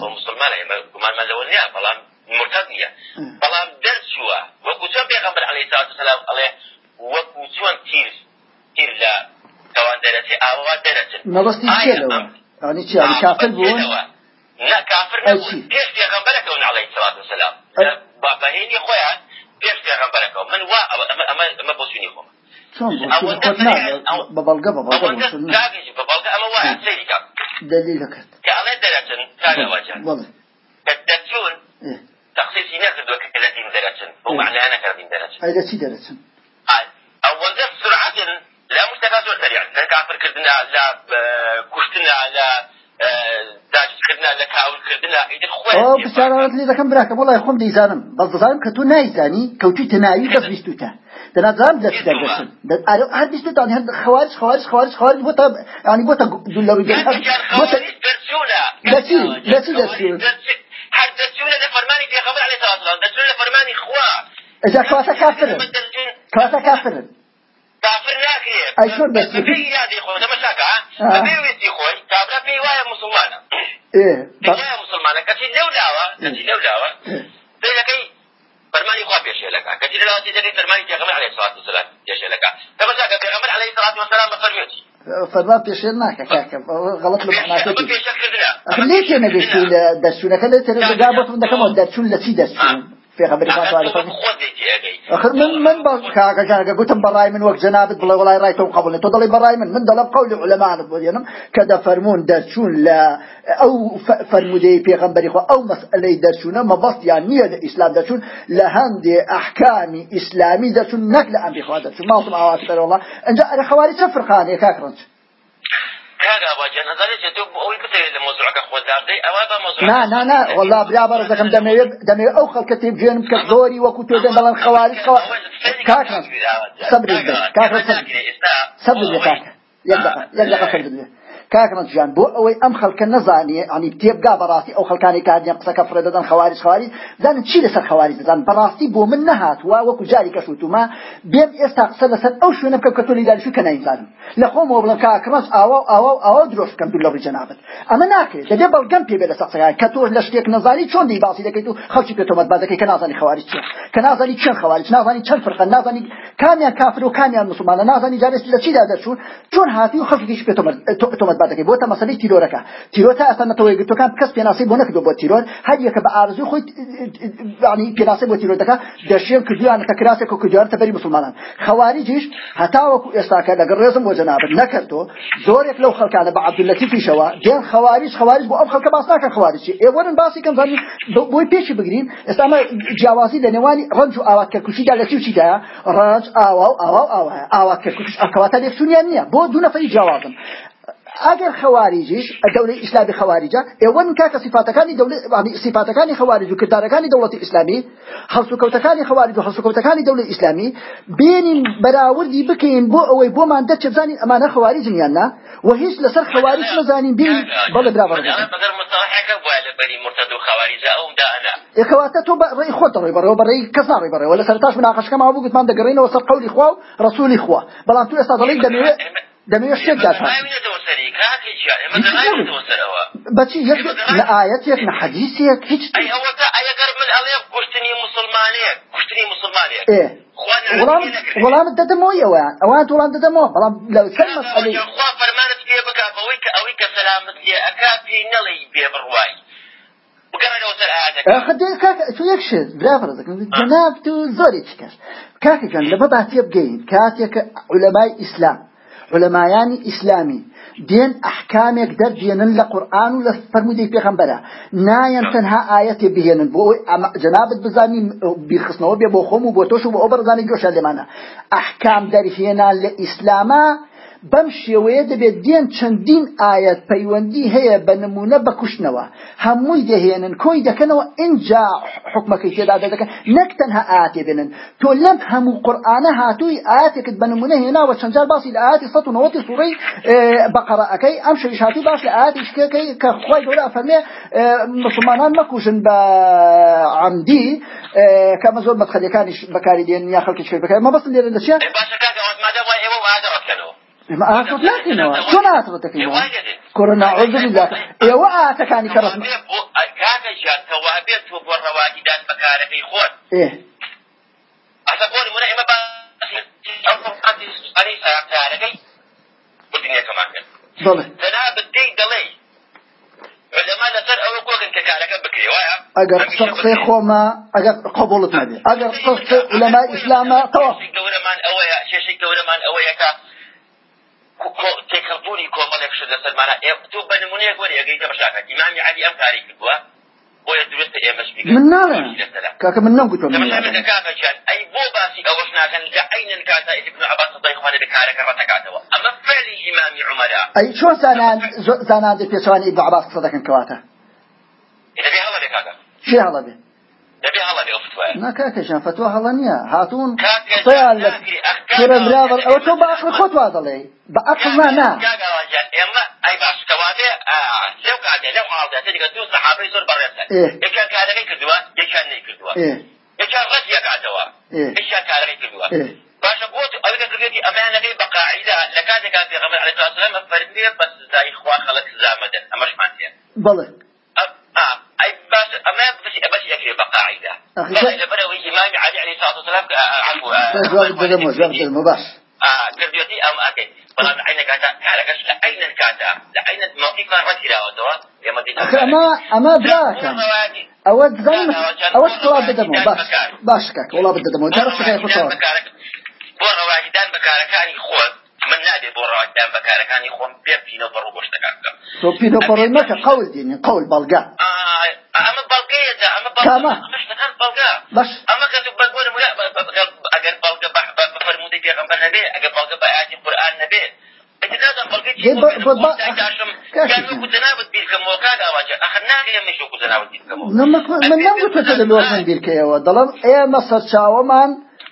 S2: بۆ مسلمانە ئێمە گومانمان لەوە نییە بەڵام نییە بەڵام دەرچووە وەکو چۆن پێغەمبەر عەلەیهی سەلاتو وسەلام ئەڵێ وەکو چۆن تیر تیر لە تەوان دەرەچێ ئاوا دەرەچن
S1: مەبەستی چێلەوە ینی چی ینی کافر بوون
S2: لا كافر پێش پێغەمبەرەکەون عەلەیهی سەلاتو وسەلام با بەهێنی خۆیان پێش پێغەمبەرەکەەوە من وا سوینی خۆم
S1: بەبڵگە بەبڵگە
S2: بەبڵگە ئەمە وایە سەیری کات
S1: دلیلەکەت
S2: کە ئەڵێ دەرەچن کاگەواجان دەچون تخصيصي ناخذ الذين درسن هو معنى أنا كذين درسن
S1: أي درسي درسن
S2: أول ده سرعة لا مستكاسر سريع لأن كافر كردنا لا كشتنا لا داش كردنا لا كاول كردنا. إذا خوي
S1: أو بسيارات لي ذكر براك والله يخون ديزانم. بس ديزانم كتو نايزاني كوتو تناوي بس بيستوتا دنا زام دس درسن هر بيستوتا يعني هاد خوارج خوارج خوارج خوارج بوتا يعني بوتا دولاري
S2: بوتا درسونا
S1: درسي درسي
S2: دەچونە لە فەرمانی پێغەمبەر سەلاتو وسەلام دەچونە لە فەرمانی خوا.
S1: ئەجا کەواتە کافرن کەواتە کافرن
S2: کافر ناکرێت
S1: ئەی چۆن دەچێت
S2: بەبێ یادی خۆی تەماشاکە بەبێ وێستی خۆی کابرا پێی وایە مسلمانە پێی مسلمانە کەچی لەو لاوە کەچی لەو لاوە دەیەکەی فەرمانی خوا پێشێلەکە کەچی لە لاوەتی دەکەی فەرمانی پێغەمبەر عەلەیهی سەلاتو وسەلام پێشێلەکە تەماشاکە پێغەمبەر عەلەیهی سەلاتو وسەلام بەفەرمێتی
S1: فەرما پێشێن ناکە کاکەم. غەڵت لە معناکەی لێکێ نەبێتی لە دەرچوونەکە لە تێرە دەگابەتم دەکەمەوە دەرچوون لە چی دەرچوون آخر من من كاكا كاكا قلت براي من وقت جنابت بلا والله رايته قبل. تو ضلي براي من من قول علماء بودينم كذا فرمون درشون لا. أو فرمودي بيغمبري خو أو مسألة درشون ما بس يعني نية الاسلام درشون لهند أحكام إسلامي درشون نقل امري خو درشون ما وصل اواسر والله. ان جاء خوارج فرقان
S2: تو داردي اوا موضوع
S1: نا نا نا والله بلا برزكم دمي دمي أو خل كتيب جن كدوري وكو تو دم بلان خوارج كاكرنج صبر كاكرنج صبر. كاكرنج يقدر يقدر صبر کاکڕەتژیان بۆ ئەوەی ئەم خەڵکە نەزانێ ئەنی تێبگا بەڕاستی ئەو خەکانی کاردیان قسەکە فرە دەدەن خەواری خەواری زانن چی لەسەر خەواری دەدان بەڕاستی بۆ من نەهاتوە وەکو جاری کەشوتومە بێم ئێستا قسە لەسەر ئەو شوێنە بکەم کە تۆ لەیداریشو کە نایزانم لە خۆمەوە بڵم کاکڕەت ئاوا ئاوا ئاوا درۆشکەم دوو لەڕی جەنابەت. ئەمە ناکرێت دەبێ بەڵگەم پێ بێ لەسەر قسەکان کە تۆ لە شتێک نەزانی چۆن دی باسی دەکەیت و خەڵکی پێ تۆمەت باز دەکەی کە نازانی خەواری چیە؟ کە نازانی چەند خەواری نازانی چەند فرقە نازانی کامیان کافر و کامیان مسلمانە نازانی جارێت لە چیدا دەچون چۆن هاتی و خەڵکیش پێ تۆمەت مد بعدەکەی بۆتە مەسەلەی تیرۆرەکە. تیرۆتە ئەسانەتەوەی گرتوەکان کەس پێناسی بۆ نەکردو بۆ تیرۆر. هەر یەکە بە ئارزوی خۆی ینی پێناسی بۆ تیرۆتەکە دەشێن کردویان کە کراسێک و کردوارتە بەری مسلمانان. خەواریجیش هەتاوەکو ئێستاکە لەگەڵ ڕێزم بۆ جەنابەت نەکردو زۆرێک لەو خەڵکانە بە عەبدولەتیفیشەوە دێن خەواریج خەواریج بۆ ئەم خەڵکە باس ناکەن خەواریجی ئێوەرن باسی کەم زانی بۆی پێشی بگرین ئێستا ئەمە جیاوازی لە نێوانی ڕەنج و ئاواتکەرکوشیدا لە چی چیدایە ڕەنج ئاوا و ئاوا و ئاوا ئاواتکەرکوش ئەکەواتە لێکسونیان نییە. بۆ دوو نەفەری جیاوازن. اگر خوارجیش الدولة الاسلامي خوارجه ايوان كاك صفاتكاني دوله يعني صفاتكاني خوارج وكرداركاني دوله اسلامي حرص كوتكاني خوارج وحرص كوتكاني دوله اسلامي بين براوردي بكين بو أو بو ما عندك زاني امانه خوارج يانا وهيش لسر خوارج
S2: مرتد خوارج أو دا أنا
S1: يا خواتة تو بري خود ري بري بري كسر بري ولا سرتاش آبو قلت ما دقرينا وصل قولي اخوا رسولي اخوا بلان تو أستاذ علي دمي بچی یک نه آیت یک نه حدیث یک هیچ
S2: گشتنی مسلمانیه گشتنی
S1: ولام ولام ددمو يا اوان ولام ددمو بلام لو سلم مسألة
S2: خوا فرمانت بيه بك اويك اويك سلامت لي اكافي نلي بيه برواي
S1: خدي كاك تو يكشف بلا فرضك جناب تو زوري تشكر كاك جن لما باتي بقين كاتيك علماء اسلام. علماء يعني اسلامي دێن ئەحکامێک دەردێنن لە قورآن و لە فەرمودەی پێغەمبەرە. نایەن تەنها ئاەتێ بهێنن بۆ ئەمە جەنابەت بزانی بیرخستنەوە بێ بۆ خۆم و بۆ تۆش و بۆ ئەو بەرزانی گۆشە لێمانە. ئەحکام دەرهێنان لە ئیسلامە دێن چەندین ئاەت پەیوەندی هەیە بە نمونە بەکوشتنەوە هەمووی دەهێنن کۆی دەکەنەوە اینجا حکومەکەی تێدا دەکەن. نەک تەنها ئاەتێ بێنن. تۆ لەم هەموو قورآانە هاتووی ئاەتێکت بە نمونە هێناوە چەندجار باسی لە ئاەتی سە نەوەتی سوڕی بەقەڕەکەی ئەم شەویش هاتووی باش ئاەتی شکەکەی کە خۆی گەورە فەرمێ مسلمانان مەکوژن بە عمدی کەمە زۆر مەدخەلەکانی بەکاری دێن یا خەڵکی شوی بەکار مە بەسن لێرە دەچێت ما ئاخذ ناکەینەوە چۆن ئاخذەکەینەوە کۆرۆنا عوذ بالله ئێوە ئاتەکانی کە ڕسم
S2: کاکەژیان کەوا بێت تۆ بۆ ڕەواگیدان بەکارەکەی خۆت ئەسە بۆری منە ئێمە ئەی ساکارەکەی بۆ دنیاکەمان کرد تەنا بدەی دەڵێ علما لەسەر ئەوە کۆگن کە کارەکە بکرێ وایە
S1: ئەگەر قسەی خۆمە ئەگەر قبولت نەبێ ئەگەر قسە علەمای ئیسلامە تەوا
S2: گەورەمان ئەوەیە شێشەی گەورەمان ئەوەیە کە تێکەڵبوونی کۆمەڵێک شت لەسەرمانە تۆ بە نمونەیەک وەری ئەگەیتە بەشاکە ئیمامی علی ئەم کاری کردووە بۆیە درستە ئێمەش
S1: من ناڵێ کاکە من نەمگوتۆ
S2: کاکەجان ئەی بۆ باسی ئەوەش ناکەن لە عینن کاتا ابن عباس ڕضی خوانێ بکارەکە ڕەتەکاتەوە ئەمە فعلی ئیمامی عومەرە
S1: ئەی چۆن زانان زانان دە پێچوانی ابن عباس قسە دەکەن کەواتە
S2: دەبێ هەڵە بێ کاکە
S1: چێ هەڵە بێ
S2: دەبێ هەڵە بێ فتوایە
S1: ناکاکەشان فتوە هەڵە نییە هاتوون قسەیان لە کورە برابر تۆ بەعقل خۆت وا دەڵێ بە عقل نا
S2: ئەی باش نەیکردووە یەکیان ڕەت یەکاتەوە یەکیان کارەکەی کردووە باشە بۆ ئەوەکە کردێتی ئەمانەکەی بە قاعدە لە کاتێکا پێغەمبەر عەلەیهی سەلام فەرمیێ بە سزای خوا خەڵک سزا مەدەن ئەمەشمان تێ
S1: بەڵێ
S2: أي بس أما بس بس يكفي بقاعدة لبرو إمام علي عليه الصلاة والسلام عفوا
S1: جواب الدم جواب الدم باش
S2: آه تربيتي أم أكيد فلان عينك كاتا كالكش لعين كاتا لعين موقف رد إلى ودوا يما دي
S1: أما أما براك. أود زين أود جواب الدم باش. باش كاك. والله بالدم جربت كيف خطوة.
S2: بورا واحدان بكاركاني خود من نادي بۆ ڕادان بەکارەکانی خۆم پێ پینە بەڕ گۆشتەکان بکەم
S1: تۆ پینە بەڕۆی مەکە قەول دێنی قەول بەڵگا
S2: ئەمە بەڵگەیەدا ئەمە بەڵگەشتەکان بەڵگا
S1: باش
S2: ئەمە کە تو بەگۆرم ئەگەر بەڵگە بەفەرمودەی پێغەمبەر نەبێ ئەگەر بەڵگە بە ئاەتی قورئان نەبێ
S1: من نەمگوتە لەلۆژن بیرکەیەوە دەڵم ئێمە سەرچاوەمان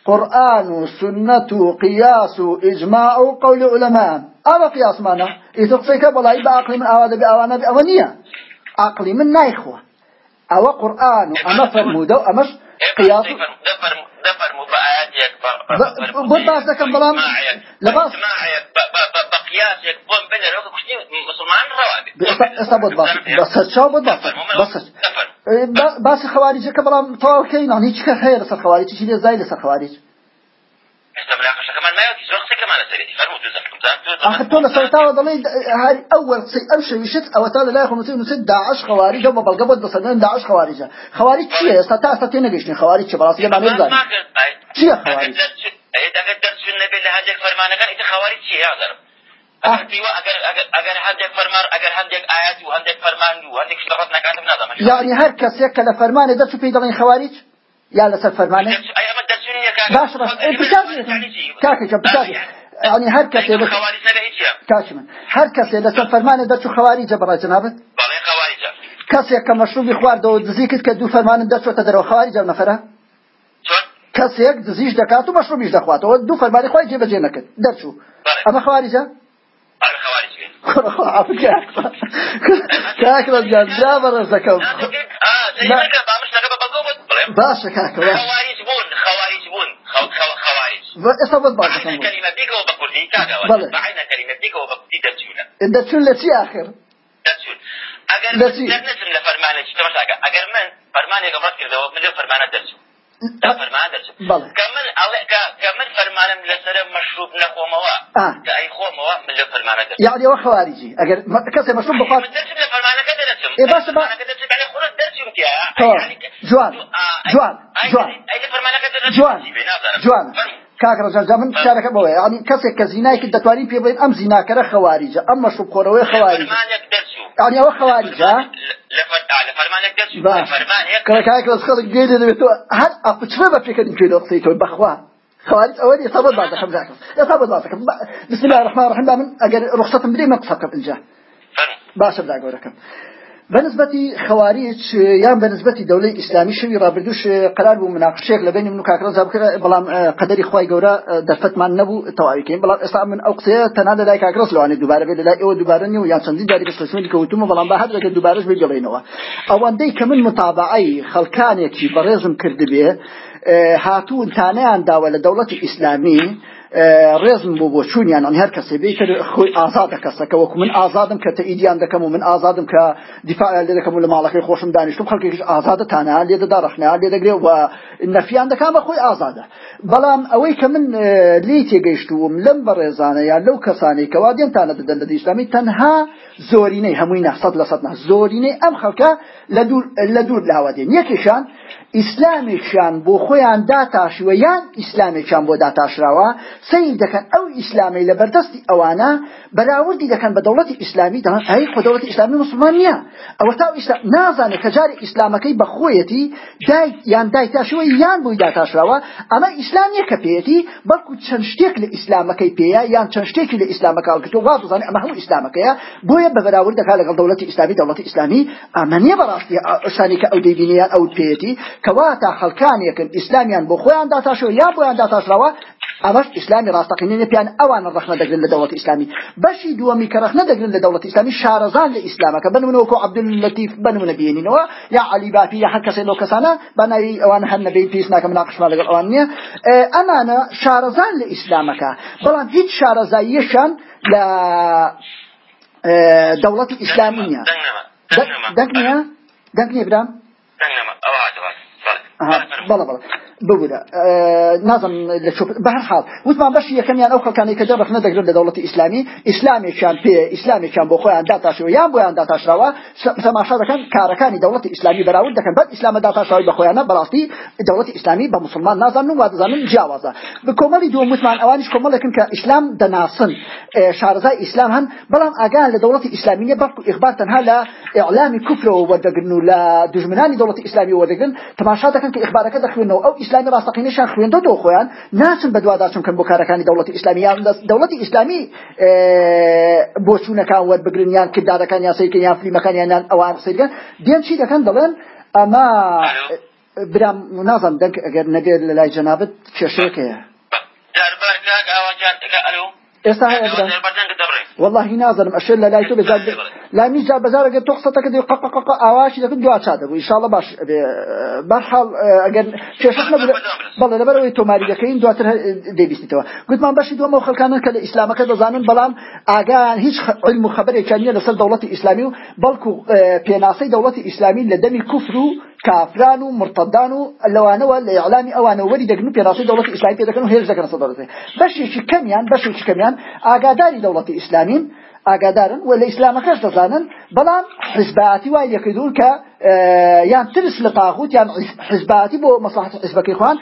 S1: قرآن وسنة وقياس وإجماع وقول علماء أما قياس مانا؟ إذا قصيك بلاي بعقل من أواد بأوانا بأوانية. عقلي من نايخوة. أو قرآن أما فرمودة أما قياس بۆ باس دەکەم بەڵام لە
S2: باس بەقیاسێک بۆم بنێر وەکو کوشتنی مسلمان ڕەوابێت
S1: ئێستا بۆت باس. بەسەر چاو بۆت باس. بەسەر. باسی خەواریجەکە بەڵام تەواو کەینان. هیچ کە هەیە لەسەر خەواریج هیچ لێ زای لەسەر خەواریج ئێستا طول سرطان ضلي هاي أول شيء أمشي وشت أو تالي لا يخون مسلم مسد داعش خوارج وما بلقبض بصدقين داعش خوارج خوارج شيء ستا ستين قشني خوارج براس يبقى نرجع شيء خوارج
S2: إذا قدرت في النبي لهذا فرمان كان إذا خوارج شيء هذا اگر هەندێک فەرمان ئەگەر هەندێک ئايات و هەندێک فەرمان و هەندێک شتەڕەت نکاتم نازەمە
S1: یعنی هەر کەسێک کە لە يعني هر كسي بس خوارج لا هيك كاشمن هر كسي لسر فرمانه دچو خوارج برا جنابت
S2: بله خوارج
S1: كسي كمشروب خوارد و دزيكت كدو فرمانه دچو تدرو خوارج نفره کەس یک دزیش دەکات و مەشروبیش دەخواتەوە دوو فەرمانی خۆی جێبەجێ نەکرد. دەرچوو. ئەمە خواریجە؟ [laughs] بەڕێز دەکەم. باشە
S2: کاکە
S1: ئێستا بەت باش
S2: كلمة بيقوا بكردي كاغا بعينا كلمة دەچوونە
S1: دەچون لە چی آخر.
S2: لە فەرمانێکی تەماشاکە ئەگەر من فەرمانێکم ڕەت کردەوە من لێ فەرمانە دەرچوو فەرمان دەرچوو کە من کە من لەسەر مەشروب نەخۆمەوە کە ئەی خۆمەوە من
S1: ئەگەر کەسێ مەشروب بخوات
S2: دەرچوو لە فەرمانەکە دەرچم
S1: ئێ باشە با
S2: دەرچوم
S1: جوان. جوان. جوان جوان جوان کاکڕجا من شارەکە بەوەی. ینی کەسێک کە زینایکی دەتوانین پێ بڵین ئەم زیناکەرە خەواریجە ئەم مەشروب خۆرەوەی خەواریج ینی ئەوە خەواریجە؟ کەکایك لەس خەڵک گێ دەبێتەوە هەر ئەپچمە بە پێکەنی پێ لە قسەی تۆی بەخوا. خوارج أولي يصابت بعض ذاك يصابت بعض بسم الله الرحمن الرحيم من أجر رخصة بدي ما تصفق إنجا باشا بدأ أقولكم بەنسبەتی خەواریج یان بەنسبەتی دەولی ئیسلامی شوی ڕابردوش قرار بوو مناقشێک لە بینی من و کاکرزا بکرە بەڵام قەدەری خی گەورە دەرفەتمان نەبوو تەواویکەین بەڵام ئێستا من ئەو قسەیە تەنا لەلای کاکرس لەوانی دووبارە بێت لەلای ئەوە دووبارە نیو یان چەندین داری بەسمی کەوتومە بەڵام بە هەردەکە دووبارەش بگەڵێنەوە ئەوەندەی کە من متابعی خەڵکانێکی بەڕێزم کردبێ هاتوون تانەیان داوە لە دەوڵەتی ئیسلامی ڕێزم بۆ بۆ چوونیان ئەن هەر کەسێ بیتر خۆی ئازادە کەسەکە وەکو من ئازادم کە تەئیدیان دەکەم و من ئازادم کە دیفاع لێ دەکەم و لە ماڵەکەی خۆشم دانیشتم. خەڵکێکش ئازادە تانە لێ دەدا ڕخنیا لێ دەگرێ و نەفیان دەکام بە خۆی ئازادە. بەڵام ئەوەی کە من لی تێگەیشتوم لەم بە ڕێزانە یان لەو کەسانی کەوا دێنتانە دەدەن لە ئیسلامی تەنها زۆرینەی هەمووی نەسەد لە سەد زۆرینەی ئەم خەڵکە لە دوور لاوە دێن. یەکێشان ئیسلامێکیان بۆ خۆیان داتاشوە یان ئیسلامێکیان بۆ داتاشراوە سیر دەکەن ئەو ئیسلامی لە بەردەستی ئەوانە بەراوردی دەکەن بە دەوڵەتی ئیسلامی دەڵێن ئەی خۆ دەوڵەتی ئیسلامی مسلمان نییە. ئەوە تا نازانێت کە جاری ئیسلامەکەی بە خۆیەتی دای یان دای تاشوە یان بووی داتاشراوە. ئەمە ئیسلام نیە کە پێێتی بەڵکو چەند شتێک لە ئیسلامەکەی پێەیە یان چەند شتێکی لە ئیسلامەکە کە واز بزانێت ئەمە هەموو ئیسلامەکەیە. بۆیە بە بەراورد دەکات لەگەڵ دەوڵەتی ئیسلامی دەوڵەتی ئیسلامی. ئەمە نییە بەڕاستی شانی کە ئەو دەیبینیان ئەو پێێتی کەواتە خەڵکانێکن ئیسلامیان بۆ خۆیان داتاشەوە یا بۆیان داتاشراوە ئەمەش ئیسلامی ڕاستەقینێنە پیان ئەوان ڕخنە دەگرن لە دەوڵەت ئیسلامی بەشی دووەمی کە ڕخنە دەگرن لە دەوڵەت ئیسلامی شارەزان لە ئیسلامەکە بنمونەوەکو عەبدولەتیف بنمونە بێنینەوە یا علی باپی یا هەر کەسێک لەو کەسانە بەناوی ئەوان هەر نەبێ پێویست ناکەم ناقشما لەگەڵ ئەوان نییە ئەمانە شارەزان لە ئیسلامەکە بەڵام هیچ شارەزاییەشان لە دەوڵەتی ئیسلامی نییە بەڵە بەڵە ببوورە نازم لە بەهر حاڵ وتمان بەشی یەکەمیان ئەو خەکانی کە دەڕخ نەدەگرن لە دەوڵەتی ئیسلامی ئیسلامێکیان پێ ئیسلامێکیان بۆ خۆیان داتاشەوە یان بۆیان داتاشراوە تەماشا دەکەن کارەکانی دەوڵەتی ئیسلامی بەراورد دەکەن. بەد ئیسلامە داتاشراوی بە خۆیانە بەڕاستی دەوڵەتی ئیسلامی بە مسلمان نازانن و دەزانن جیاوازە. بە کۆمەڵی دووە وتمان ئەوانیش کۆمەڵێکن کە ئیسلام دەناسن. شارەزای ئیسلام هەن بەڵام ئاگان لە دەوڵەتی ئیسلامی نیە بەڵکو ئیخبار تەنها لە ئیعلامی کوفرەوە وەردەگرن و لە دژمنانی دەوڵەتی ئیسلامی وەردەگرن. تەماشا دەکەن کە ئیخبارەکە دەخوێنەوە. ئەو ئیسلامی ڕاستەقینەشان خوێندە دۆ خۆیان ناچن بە دوواداچون کەم بۆ کارەکانی دەوڵەتی ئیسلامی یان دەوڵەتی ئیسلامی بۆ چوونەکان وەربگرن یان کردارەکان یاسەیکە یان فلیمەکانیان ئەوان سەرگەن دێن چی دەکەن دەڵێن ئەمە برام نازم دەنگ ئەگەر نەبێت لە لای جەنابەت ئێستا هەیە والله نازنم ئەشێ لە لای تۆ بزار لا میجا بەزارەگە تۆ قسەتەکە دێ قق ئاواشی دەکەن دو چا دەبوو ئینشاءڵە باش بەرحاڵ ئەگەر کێشش نەبوو بەڵێ لەبەرەوەی تۆماری دەکەین دواتر دەبیستیتەوە گوتمان بەشی دووەمە خەڵکانن کە لە ئیسلامەکە دەزانن بەڵام ئاگان هیچ علم و خبرێکیان نیە لەسەر دەوڵەتی ئیسلامی و بەڵکو پێناسەی دەوڵەتی ئیسلامی لە دەمی کوفر و کافران و مرتدان و لەوانەوە لە ئیعلامی ئەوانە وەری دەگن و پێناسەی دەوڵەتی ئیسلامی پێ دەکەن و هێرش دەکەن سەدەڵەتێ بەشێکی کەمیان بەشێکی کەمیان ئاگاداری دەوڵەتی ئیسلامین ئاگادارن و لە ئیسلامەکەش دەزانن بەڵام حزباتی وای یەکردون کە یان ترس لە تاغوت یان حزباتی بۆ مەصلحەت حزبەکەی خوان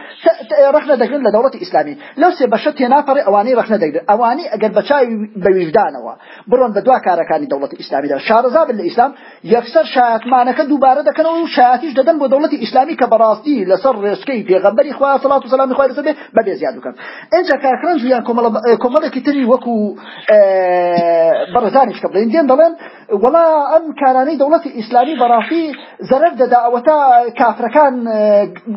S1: ڕخنە دەگرن لە دەوڵەتی ئیسلامی. لەو سێ بەشە تێناپەڕی ئەوانەی ڕخنە دەگرن ئەوانی ئەگەر بەچاوی بەویژدانەوە بڕۆن بە دوا کارەکانی دەوڵەتی ئیسلامیدا شارەزا بن لە ئیسلام یەکسەر شایەتمانەکە دووبارە دەکەنەوە و شایەتیش دەدەن بۆ دەوڵەتی ئیسلامی کە بەڕاستی لەسەر ڕێسکەی پێغەمبەری خوا سەڵات و سەلامی خوای لەسەر بێ بەبێ زیاد بکەن. ئێجا کاکران جویان کۆمەڵێکی تری وەکو بەڕێزانیش کە بڵێن دێن دەڵێن وڵا ئەم کارانەی دەوڵەتی ئیسلامی بەڕاستی زەرەر دەدا ئەوەتا کافرەکان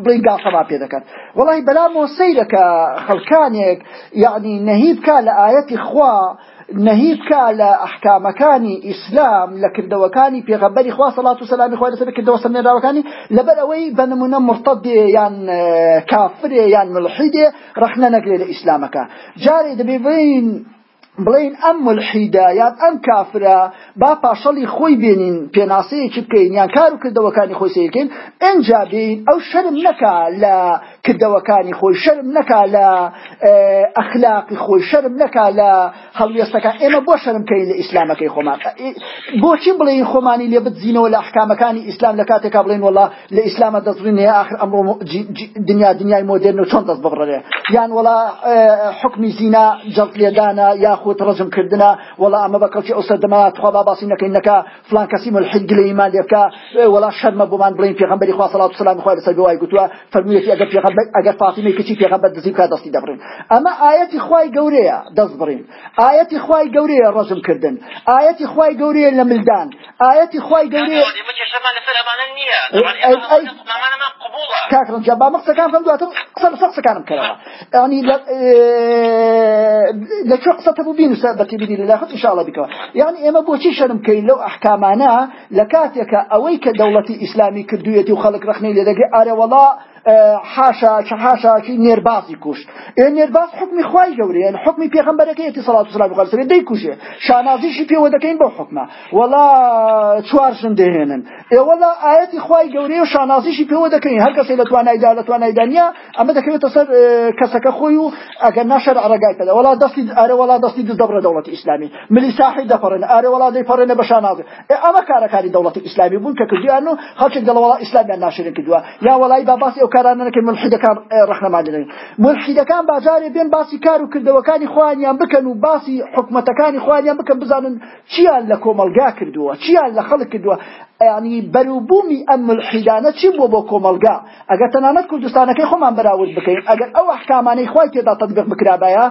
S1: بڵین گاڵتەما پێ دەکەن وڵی بەلامۆ سەیرەکە خەڵکانێک یعنی نەهیبکە لە ئاەتی خوا نەهیبکە لە ئەحکامەکانی ئیسلام لە کردەوەکانی پێغەبەری خوا سەڵات و سەلامی خۆی لەسەر کردەوە سەرنێراوەکانی لەبەر ئەوەی بە نمونە مرتەدێ یان کافرێ یان ملحیدێ ڕەخنە نەگرێ لە ئیسلامەکە جارێ دەبێ بڵین ئەم ملحیدا یان ئەم کافرە با پاشەڵی خۆی بێنین پێناسەیەکی بکەین یان کار و کردەوەکانی خۆی سیرکەین ئەنجا بین ئەو شەرم نەکا لە کردەوەکانی خۆی شەرم نەکا لە ئەخلاقی خۆی شەرم نەکا لە هەڵوێستەکان ئێمە بۆ شەرمکەین لە ئیسلامەکەی خۆمان بۆچی بڵێن خۆمانی لێ بزینەوە لە ئەحکامەکانی ئیسلام لە کاتێکا بڵێن وڵا لە ئیسلامە دەستڕینێ آخر ئەمڕۆ دنیا دنیای مۆدرن و چۆن دەست بڕێ یان وڵا حکمی زینا جەڵ لێدانە یاخود ڕژمکردنە وڵا ئەمە بەکەڵکی ئەو سەردەمات خوا باسی نەکەین نەکە فلان کەسی ملحد گلە ایمان لێ بکە وڵا شەرمە بۆمان بڵین پێغەمبەری خوا صلوات و سلام خوا لەسەر بوای گوتووە فەرموویەتی ئەگەر پێغەمبەر ئەگەر فاطمەی کچی پێغەمبەر دزی بکات دەستی دەبڕین ئەمە ئاەتی خوای دەست بڕین ئاەتی خوای گەورەیە ڕژم کردن. ئاەتی خوای گەورەیە لە ملدان ئاەتی خوای گەورەیە کاکڕم جا با مەقسەکان فەم دواتر قسە لەسەر قسەکانم کەرەوە ینی لە چۆ قسە بوو بینوسە بەتی بینی لە لاخت ئینشاءڵە بکەوە یعنی ئێمە بۆچی شەرم کەین لەو ئەحکامانە لە کاتێکە ئەوەی کە دەوڵەتی ئیسلامی کردوێتی و خەڵک رەخنەی لێ دەگەی ئارەوەڵا حاشا حاشاکی نێرباسی کوشت. ئێ نێرباس حکمی خوای گەورەیە حکمی پێغەمبەرەکەیەتی سەڵات و سلام بخەر دەی کوشێ شانازیشی پێوە دەکەین بۆ حکمە وەڵا چوارشن دەهێنن ئێ وەڵا ئاەتی خوای گەورەیە و شانازیشی پێوە دەکەین هەر کەسێک لە توانایدا لە توانایدانیا ئەمە دەکەوێتە سەر کەسەکە خۆی و ئەگەر ناشەر ئەڕگای پێدا وەڵا دەستی ئارە وەڵا دەستی دز دەبڕە دەوڵەتی ئیسلامی ملی ساحی دەپەڕن ئارە وەڵا دەیپەڕێنە بە شانازی ئەمە کارەکاری دەوڵەتی ئیسلامی بوون کە کردیان و خەڵکێک دەڵ وەڵا ئیسلامیان ناشرین کردووە یا وەڵای با باسی ئەو کارانە نەکەن ملحیدەکان ڕەخنەمان دەدەین ملحیدەکان باجارێ بێن باسی کار و کردەوەکانی خوانیان بکەن و باسی حکومەتەکانی خوانیان بکەن بزانن چیان لە کۆمەلگا کردووە چیان لە خەڵک کردووە. ینی بەروبوومی ئەم ملحیدانە چی بۆ بۆ کۆمەلگا؟ ئەگەر تەنانەت کوردستانەکەی خۆمان بەراورد بکەین ئەگەر ئەو ئەحکامانەی خوای تێدا تەطبیق بکرابایە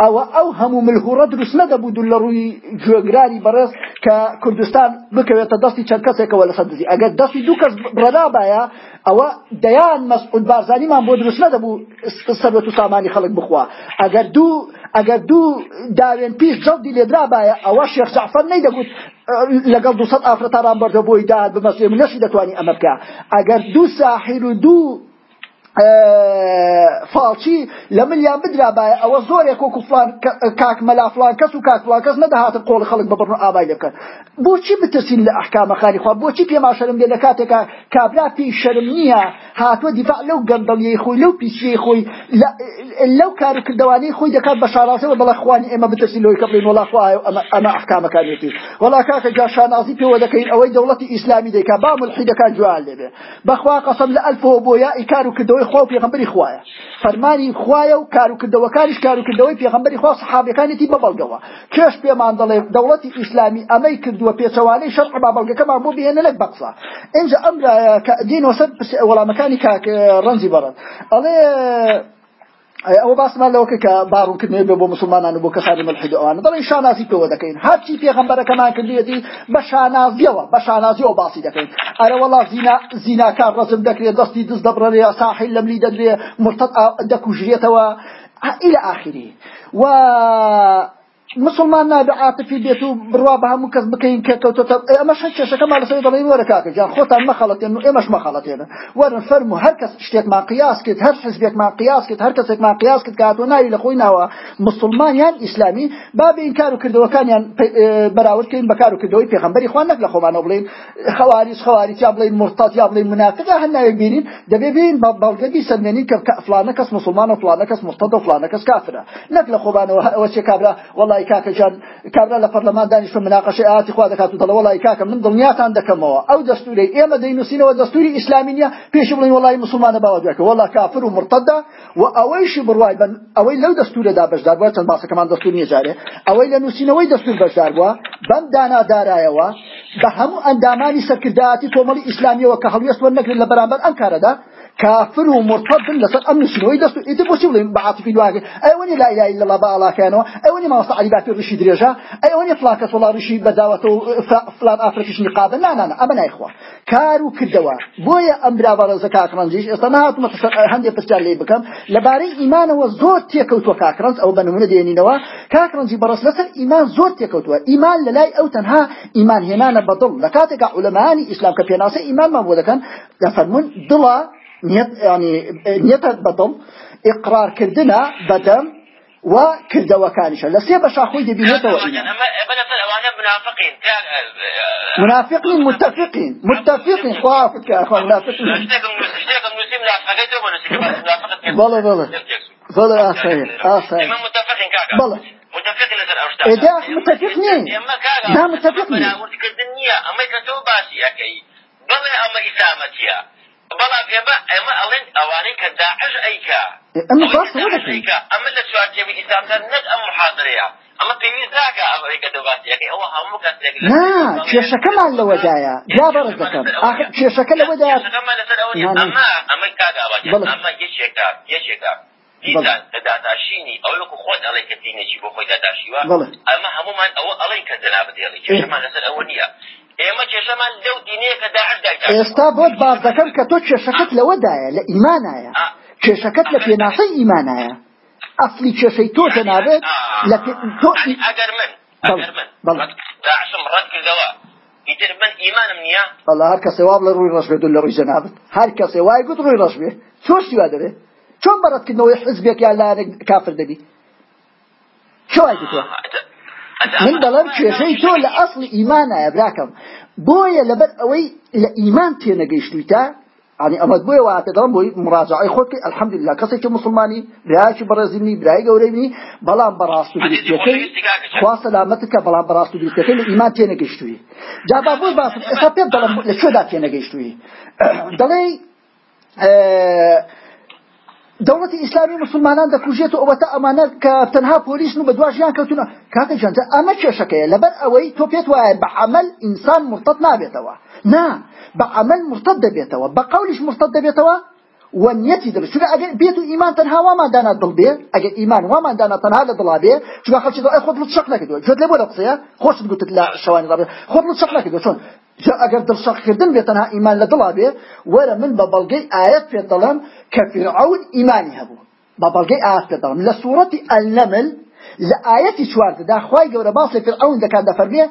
S1: ئەوە ئەو هەموو ملهورە دروست نەدەبوو لە ڕووی گوێگرانی بەڕێز کە کوردستان بکەوێتە دەستی چەند کەسێکەوە لەسەر دزی ئەگەر دەستی دوو کەس بڕەدابایە ئەوە دەیان مەسعود بارزانیمان بۆ دروست نەدەبوو سەرەت و سامانی خەڵک بخوا. ئەگەر دوو ئەگەر دوو داوێن پیش جەڵدی لێدرابایە ئەوە شێخ جعفەر نەیدەگوت لەگەڵ دو سەد ئافرەتاران بەردە بۆی داد بمەسێ لەشی دەتوانی ئەمە بکە. ئەگەر دوو ساحیر و دوو فاڵچی لە ملیان بدرابایە ئەوە زۆرێک وەکو فلان کاک مەلافلان کەس و کاک فلان کەس نەدەهاتە قۆڵ خەڵک بەبڕن ئابای لەکەن بۆچی بترسین لە ئەحکامەخانی خوا؟ بۆچی پێما شەرم لێ لە کاتێکا کابرا پێی شەرم نییە هاتووە دیفاع لەو گەندەڵیەی خۆی لەو پیسیەی خۆی لەو کارکردوانەی خۆی دەکات بە شارازەوە بەڵە خوانی ئێمە بترسین لەوەی کەبڵین وڵا خوایە ئەمە ئەحکامەکانێتی وڵا کاکە جا شانازی پێوە دەکەین ئەوەی دەوڵەتی ئیسلامی دەیکا با ملحیدەکان جوال لێبێ بەخوا قەسەم لە ئەلفەوە بۆ یا ئیکار و کردەوەی خۆ پێغەمبەری خوایە. فەرمانی خوایە و کاروکردەوەکانیش کاروکردەوەی پێغەمبەری خوا سەحابەکانێتی بەبەڵگەوە کێش پێمان دەڵێ دەوڵەتی ئیسلامی ئەمەی کردووە پێچەوانەی شەرع بابەڵگەکەمان بۆ بهێنە لەک بەقسە. اینجا ئەم دینەوە سەر وەڵامەکانی کاک ڕەنجی بەڕن ئەڵێ ئەوە باسمان لەوەکە کە باڕوونکردنێ بێ بۆ مسلمانان و بۆ کەسانی ملحد ئەوانە دەڵی شانازی پێوە دەکەین هەرچی پێغەمبەرەکەمان کردێتی بە شانازیەوە بە شانازیەوە باسی دەکەین ئەرە وەڵا زینا زیناکار ڕزم دەکرێت دەستی دز دەبڕێ ساحل لەملی دەدرێ مرتد دەکوژرێتەوە إلى آخره و مسلمان نابێ عاتفی بێت و بڕوا بە هەموو کەس بکەین کە کەوتۆتە ئەمە شە کێشەکە ماڵ سەوی دەڵێن وەرە کاکە جان خۆتان مەخەڵەتێن و ئێمەش مەخەڵەتێنە وەرن فەرمو هەر کەس شتێکمان قیاس کرد هەر حزبێکمان قیاس کرد هەر کەسێکمان قیاس کرد کاتۆ ناوی لە خۆی ناوە مسلمانیان ئیسلامی بابێ این کار و کردەوەکانیان بەراوردکەین بەکار و کردەوەی پێغەمبەری خوان نەک لە خۆمانەوە بڵین خەواریز خەواریج یا بڵین مرتات یا بڵین منافق هەر ناوێک بینین دەبێ بین بەڵگەدی سەرمێنی کە فلانە کەس مسلمان و فلانە کەس مرتد و فلانە کەس کافرە نەک لە خۆبانەوە ئەوە چێ کابرا وەڵی کاکە جان کابرا لە پەرلەمان دانیشتە مناقەشەی ئاتی خوا دەکات و دەڵە وڵی کاکە من دڵنیاتان دەکەمەوە. ئەو دەستوری ئێمە دەینوسینەوە دەستوری ئیسلامی نیە پێش بڵین وڵی مسلمانە باوە دوێکە وڵا کافر و مرتدە و ئەوەیشی بڕوای بن ئەوەی لەو دەستورەدا بەشدار بووە چەند باسەکەمان دەستور نیە جارێ. ئەوەی لە نووسینەوەی دەستور بەشدار بووە بەم دانادارایەوە بە هەموو ئەندامانی سەرکردایەتی تۆمەڵی ئیسلامیەوە کە هەڵوێست وەرنەگرن لە بەرامبەر ئەم کارەدا كافر ومرتد لسر أمن شنو يدرسوا إذا بوشي بلين بعاطفي دواقي أيوني لا إله إلا الله بألا كانوا؟ أيوني ما وصع علي الرشيد رجا؟ أيوني فلان كس والله رشيد بداوته؟ فلان أفريقيش نقابة لا لا لا. أمنا إخوة. كارو كدوا. بويا أمرا برا زكاة رنجيش استناهات هندي بسجال لي بكم لباري إيمان وزور تيكوت وكاكرنز أو بنمون ديني نوا. كاكرنزي برس لسر إيمان زور تيكوت إيمان للاي أو تنها. إيمان هنا بدل لكاتك علماء إسلام كبيرناسي إيمان ما بودكن. يفرمون دلا يعني نيت بدل إقرار كردنا بدم وكردوكانش لسي بشا خوي دي بينته وإيمان
S2: منافقين.
S1: منافقين متفقين متفقين. خوافك يا أخوان منافقين بەڵێ بەڵێ بەڵێ ئاسایی ئاسایی بەڵێ
S2: متفق لەسەر ئەو
S1: ئێدا متفق نین نا متفق نین
S2: وردکردن نییە ئەمەی کە تۆ باسی ئەەکەی ئەمە بەڵام ئێمە ئەمە ئەڵێن ئەوانەی کە داعش ئەیکا
S1: ئەمە
S2: ئەمە لە چوارچێوی ئیسامدا نەک ئەم محاضرەیە. ئەمە پێویست ناکە ئەوەی کە تۆ باسیەکەی ئەوە هەموو کەسێک
S1: کێشەکەمان لەوەدایە جا بەڕز دەکەم. کێشەکە لەوەدایە
S2: ئەمە ئەمەی کاگاواجە ئەمە یەکێکە یەکێکە داداشینی. ئەو لەکو خۆت ئەڵێ کە دینێکی بۆ خۆی داداشیوە ئەمە هەمومان ئەوە ئەڵێن کە جەنابەت دێڵی کێشەمان لەسەر ئەوە نییە. ئێمە کێشەمان لەو دینەیە کە داعش دایدا
S1: ئێستا بۆت باز دەکەم کە تۆ کێشەکەت لەوەدایە لە ئیمانایە. کێشەکەت لە پێناسەی ئیمانایە. ئەفلی کێشەی تۆ جەنابێت لە تۆ
S2: ئەگەر من داعشم ڕەت کردەوە. ئیتر من ئیمانم نییە؟
S1: والله هەر کەسێ واب لە ڕووی ڕەش بێت و لە ڕووی جەنابەت هەر کەسێ وای گوت ڕووی ڕەش بێ چۆش سیوا دەبێت چۆن بەڕەتکردنەوەی حزبێک یان لایەنێک کافر دەبی؟ چۆ وای گوتووە؟ من دەڵم کێشەی تۆ لە ئەسڵی ئیمانایە براکەم. بۆیە لەبەر ئەوەی لە ئیمان تێنەگەیشتویتە يعني أما بوي واتدام بوي مراجعة خود الحمد لله كسي كمسلماني برايش برازيني براي قوريني بلان براستو بريستيكي خوا سلامتك بلان براستو بريستيكي لإيمان تينا قشتوي جابا بوي باسم إسابيب دلم لشو دا تينا قشتوي دلي دولة إسلامي مسلمانان دەکوژێت ئەوەتە ئەمانە کە تەنها پۆلیس و بە دواژیان کەوتونە کاتە جانجە ئەمە کێشەکەیە لەبەر ئەوەی تۆ پێت وایە بە عمل ئینسان مرتد نابێتەوە نا بە عمل مرتد دەبێتەوە بە قولش مرتد دەبێتەوە ونيتي دبر شو اگر بيتو إيمان تنها وما دانا دل بيه اگر إيمان وما دانا تنها لدل بيه شو خلش دو خد لطشق لك دو جد لبو لقصيا خوش قلت لا شواني ضرب خد لطشق لك دو شون اگر شق كردن بيه تنها إيمان لدل بيه ورا من ببلغي آيات في الظلام كفرعون إيماني هبو. ببلغي آيات في الظلام لسورة النمل لآيات شوارد. دا خواي قورا باصي فرعون دا كان دا فرميه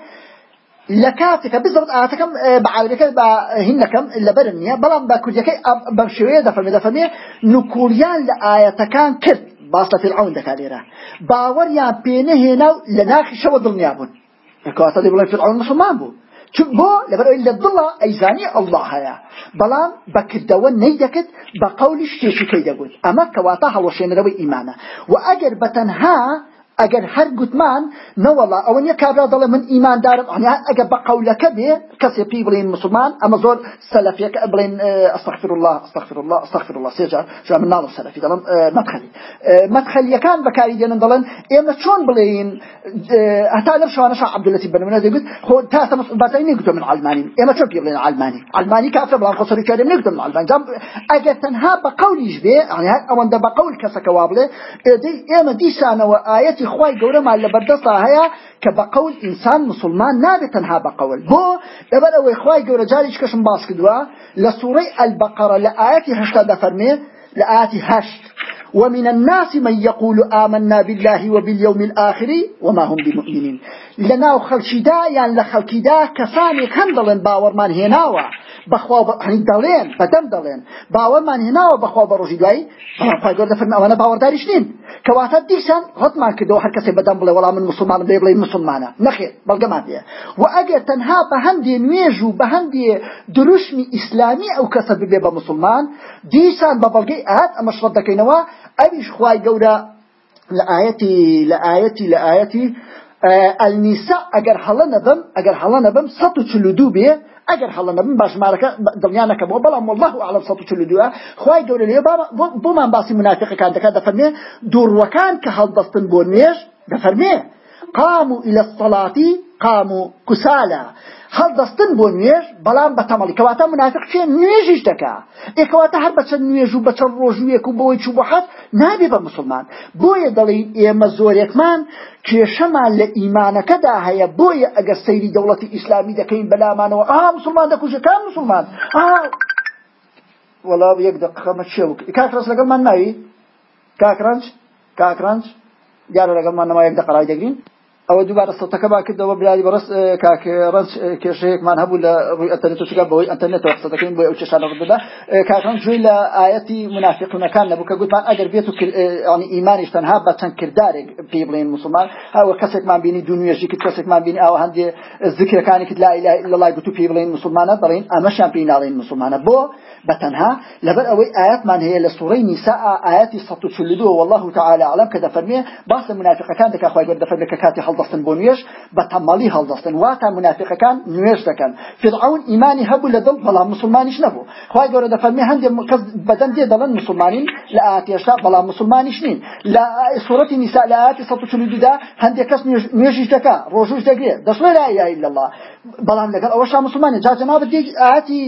S1: لكاتك بالضبط آتكم بعربك بهنكم إلا برنيا بلان باكوجك بمشوية دفرمي دفرمي نكوريان لآياتكان كرد باصة فرعون دكاليرا باوريان بينه هنا لناخي شو دلنيابون كواتا دي بلان فرعون مسلمان بو بۆ لەبەر لە دڵە ئەیزانی ئەله هەیە بەڵام بەکردەوە نەیدەکرد بە قولی شتێکی کەی دەگوت ئەمە کەواتە هەڵۆشێنەرەوەی ئیمانە و ئەگەر بەتەنها ئەگەر هەر گوتمان نەوەڵا ئەوە نیە کابرا دەڵێ من ئیماندارم. ئەگە بە قەولەکە بێ کەسێ پێی بڵێن مسلمان ئەمە زۆر سەلەفیەکە بڵێن ئەستەغفر الله ئەستەغفر الله ئەستەغفر الله سێجار جا من ناڵم سەلەفی دەڵم مەدخەلی مەدخەلیەکان بەکاری دێنن دەڵێن ئێمە چۆن بڵێین هەتا لەم شوانەشا عەبدولەتی بنمونە دەگوت خۆ تا باتای نێگوتە من علمانی ئێمە چۆن پێ علمانی علمانی کافرە بەڵام خۆسەری کارێم نێگوتە من علمانی ئەگەر تەنها بە قەولیش بێ ئەوەندە بە قەول کەسەکە وا بڵێ ئێمە دیسانەوە ئاەتی خوای گەورەمان لە بەردەستا هەیە کە بە قەول ئینسان مسلمان نابێت تەنها بە قەول بۆ لەبەر ئەوەی خوای گەورە جاریش کەشم باس کردووە لە سوورەی ئەلبەقەرە لە ئاەتی هەشتا دەفەرمێ لە ئاەتی هەشت. ومن الناس من يقول آمنا بالله وباليوم الآخر وما هم بمؤمنين لنا خلشدا يعني لخلقدا كساني كندلن باورمان هناوا بەخوا هەنی دەڵێن بەدەم دەڵێن. باوەمان هێناوە بەخوا بە ڕۆژی دوایی بەڵام گەور دەفرن ئەوانە باوەڕداریش نین. کەواتە دیسان ڕەتمان کردەوە هەر کەسێک بەدەم بڵێ وەڵام من مسلمانم بێ بڵێ مسلمانە. نەخێر بەڵگەمان دێ و ئەگەر تەنها بە هەندێ نوێژ و بە هەندێ دروشمی ئیسلامی ئەو کەسە ببێ بە مسلمان بە بەڵگەی ئاات ئەمە شڕەت دەکەینەوە. ئەویش خوای لە ئاەتی لە ئاەتی النساء ئەگەر هەڵە نەبم ئەگەر هەڵە نەبم 142 بێ ئەگەر هەڵە نەبم باشمارەکە دڵیانەکەمەوە بەڵام والله عالم 142 خوای گەورە لێ بۆمان باسی منافقەکان دەکات دەفەرمێ دوڕوەکان کە هەڵدەستن بۆ نوێژ دەفەرمێ قاموا إلى الصلاة قاموا كسالى. هەڵدەستن بۆ نوێژ بەڵام بە تەمەڵی. کەواتە منافق چێ نوێژیش دەکا. ئێکەواتە هەر بەچەند نوێژ و بەچەند ڕۆژویەک و بۆی چوو بە حەت نابێ بە مسلمان. بۆیە دەڵی ئێمە زۆرێکمان کێشەمان لە ئیمانەکەدا هەیە. بۆیە ئەگەر سەیری دەوڵەتی ئیسلامی دەکەین بەلامانەوە. ئا مسلمان دەکوژە. کام مسلمان؟ وەڵام یەک دقەمە چێ کاکڕست لەگەڵمان ناوی کاکرانج کاکرانج دیارە لەگەڵمان نەما یەک دقەڕای دەگرین؟ ئەوە دووبارە سەتەکەما کردەوە بریاری بەڕست کاک ڕنج کێشەیەکمان هەبوو لە ڕووی ئەتەنێت وشگا بەوەی ئەتەنێتەوە قسەدەکەین بۆ ئەو چێشانە بدا کاکڕنج جوێی لە ئاەتی منافقونەکان نەبوو کە گوتمان ئەگەر بێت و ینی ئیمانیش تەنها بە چەند کردارێک پێی بڵێن مسلمان. هاوە کەسێکمان بینی دونیێژی کرد کەسێکمان بینی ئەوە هەندێ ذکرەکانی کرد لا إله إلا الله گوتو پێی بڵێن مسلمانە بڵێن ئەمەشان پێی ناڵێن مسلمانە بۆ بتنها لبر أوي آيات من هي لسورة نساء آيات ستتشلدوه والله تعالى أعلم كذا فرمي باس المنافق كان دك أخوي قد فرمي كاتي هەڵدەستن بۆ نوێش بە تەمەڵی هەڵدەستن. واتە منافقەکان نوێش دەکەن. فرعون ئیمانی هەبوو لە دڵ بەڵام مسلمانیش نەبوو. خی گەورە دەفەرمی هەندێک کەس بەدەن دێ دەڵن مسلمانین لە ئاتێشتا بەڵام مسلمانیش نین. لە سوورەتی نیسا لە ئاتی سە چدا هەندێک کەس نوێژیش دەکا ڕۆژوش دەگرێت دەشڵێ لا ئیلا الله بەڵام لەگەڵ ئەوەشا مسلمانە. جا جناب ئاتی